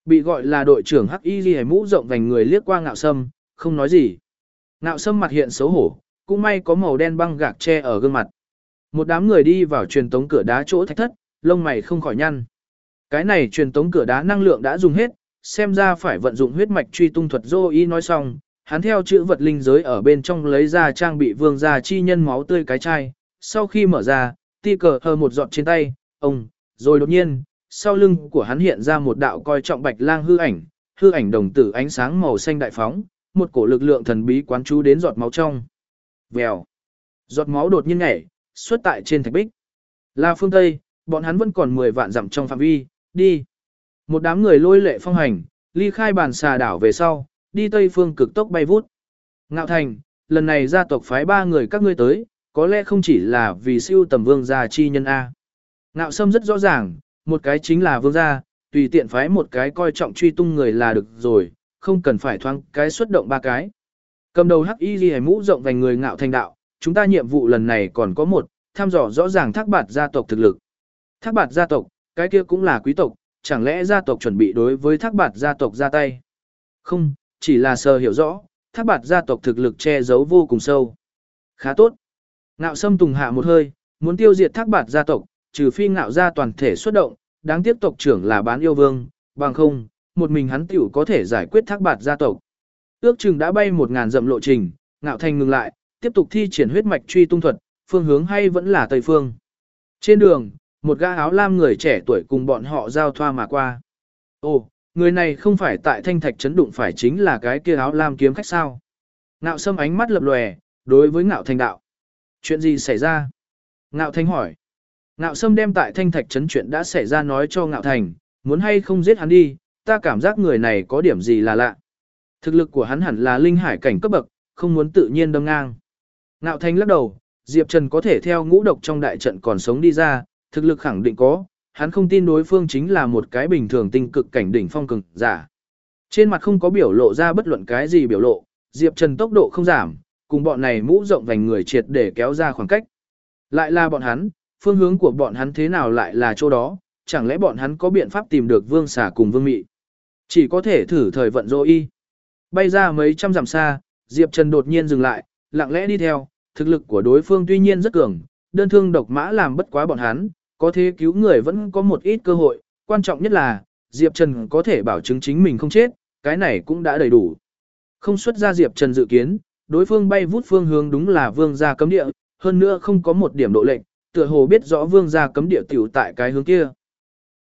Bị gọi là đội trưởng Hắc Y Ghi mũ rộng vành người liếc qua ngạo sâm, không nói gì. Ngạo sâm mặt hiện xấu hổ, cũng may có màu đen băng gạc che ở gương mặt. Một đám người đi vào truyền tống cửa đá chỗ thạch thất, lông mày không khỏi nhăn. Cái này truyền tống cửa đá năng lượng đã dùng hết, xem ra phải vận dụng huyết mạch truy tung thuật dô y nói xong, hắn theo chữ vật linh giới ở bên trong lấy ra trang bị vương gia chi nhân máu tươi cái chai, sau khi mở ra, ti cờ hờ một giọt trên tay, ông, rồi đột nhiên, sau lưng của hắn hiện ra một đạo coi trọng bạch lang hư ảnh, hư ảnh đồng tử ánh sáng màu xanh đại phóng, một cổ lực lượng thần bí quán chú đến giọt máu trong. Vèo. Giọt máu đột nhiên nhảy, xuất tại trên thạch bích. Là phương Tây, bọn hắn vẫn còn 10 vạn dặm trong phạm vi, Đi. Một đám người lôi lệ phong hành, ly khai bàn xà đảo về sau, đi tây phương cực tốc bay vút. Ngạo thành, lần này gia tộc phái ba người các ngươi tới, có lẽ không chỉ là vì siêu tầm vương gia chi nhân A. Ngạo sâm rất rõ ràng, một cái chính là vương gia, tùy tiện phái một cái coi trọng truy tung người là được rồi, không cần phải thoáng cái xuất động ba cái. Cầm đầu hắc y ghi mũ rộng vành người ngạo thành đạo, chúng ta nhiệm vụ lần này còn có một, tham dò rõ ràng thác bạt gia tộc thực lực. Thác bạt gia tộc, cái kia cũng là quý tộc, chẳng lẽ gia tộc chuẩn bị đối với thác bạt gia tộc ra tay? Không, chỉ là sơ hiểu rõ, thác bạt gia tộc thực lực che giấu vô cùng sâu. Khá tốt. Ngạo sâm tùng hạ một hơi, muốn tiêu diệt thác bạt gia tộc, trừ phi ngạo ra toàn thể xuất động, đáng tiếc tộc trưởng là bán yêu vương, bằng không, một mình hắn tiểu có thể giải quyết thác bạt gia tộc. Ước chừng đã bay một ngàn dặm lộ trình, ngạo thành ngừng lại, tiếp tục thi triển huyết mạch truy tung thuật, phương hướng hay vẫn là tây phương. Trên đường, một gã áo lam người trẻ tuổi cùng bọn họ giao thoa mà qua. Ồ, người này không phải tại thanh thạch chấn đụng phải chính là cái kia áo lam kiếm khách sao. Ngạo sâm ánh mắt lập lòe, đối với ngạo thành đạo. Chuyện gì xảy ra? Ngạo thành hỏi. Ngạo sâm đem tại thanh thạch chấn chuyện đã xảy ra nói cho ngạo thành, muốn hay không giết hắn đi, ta cảm giác người này có điểm gì là lạ. Thực lực của hắn hẳn là linh hải cảnh cấp bậc, không muốn tự nhiên đâm ngang. Ngạo thành lắc đầu, Diệp Trần có thể theo ngũ độc trong đại trận còn sống đi ra, thực lực khẳng định có, hắn không tin đối phương chính là một cái bình thường tinh cực cảnh đỉnh phong cường giả. Trên mặt không có biểu lộ ra bất luận cái gì biểu lộ, Diệp Trần tốc độ không giảm, cùng bọn này mũ rộng vành người triệt để kéo ra khoảng cách. Lại là bọn hắn, phương hướng của bọn hắn thế nào lại là chỗ đó, chẳng lẽ bọn hắn có biện pháp tìm được vương xà cùng vương mị. Chỉ có thể thử thời vận dỗ y. Bay ra mấy trăm dặm xa, Diệp Trần đột nhiên dừng lại, lặng lẽ đi theo, thực lực của đối phương tuy nhiên rất cường, đơn thương độc mã làm bất quá bọn hắn, có thế cứu người vẫn có một ít cơ hội, quan trọng nhất là, Diệp Trần có thể bảo chứng chính mình không chết, cái này cũng đã đầy đủ. Không xuất ra Diệp Trần dự kiến, đối phương bay vút phương hướng đúng là vương gia cấm địa, hơn nữa không có một điểm độ lệnh, tựa hồ biết rõ vương gia cấm địa tiểu tại cái hướng kia.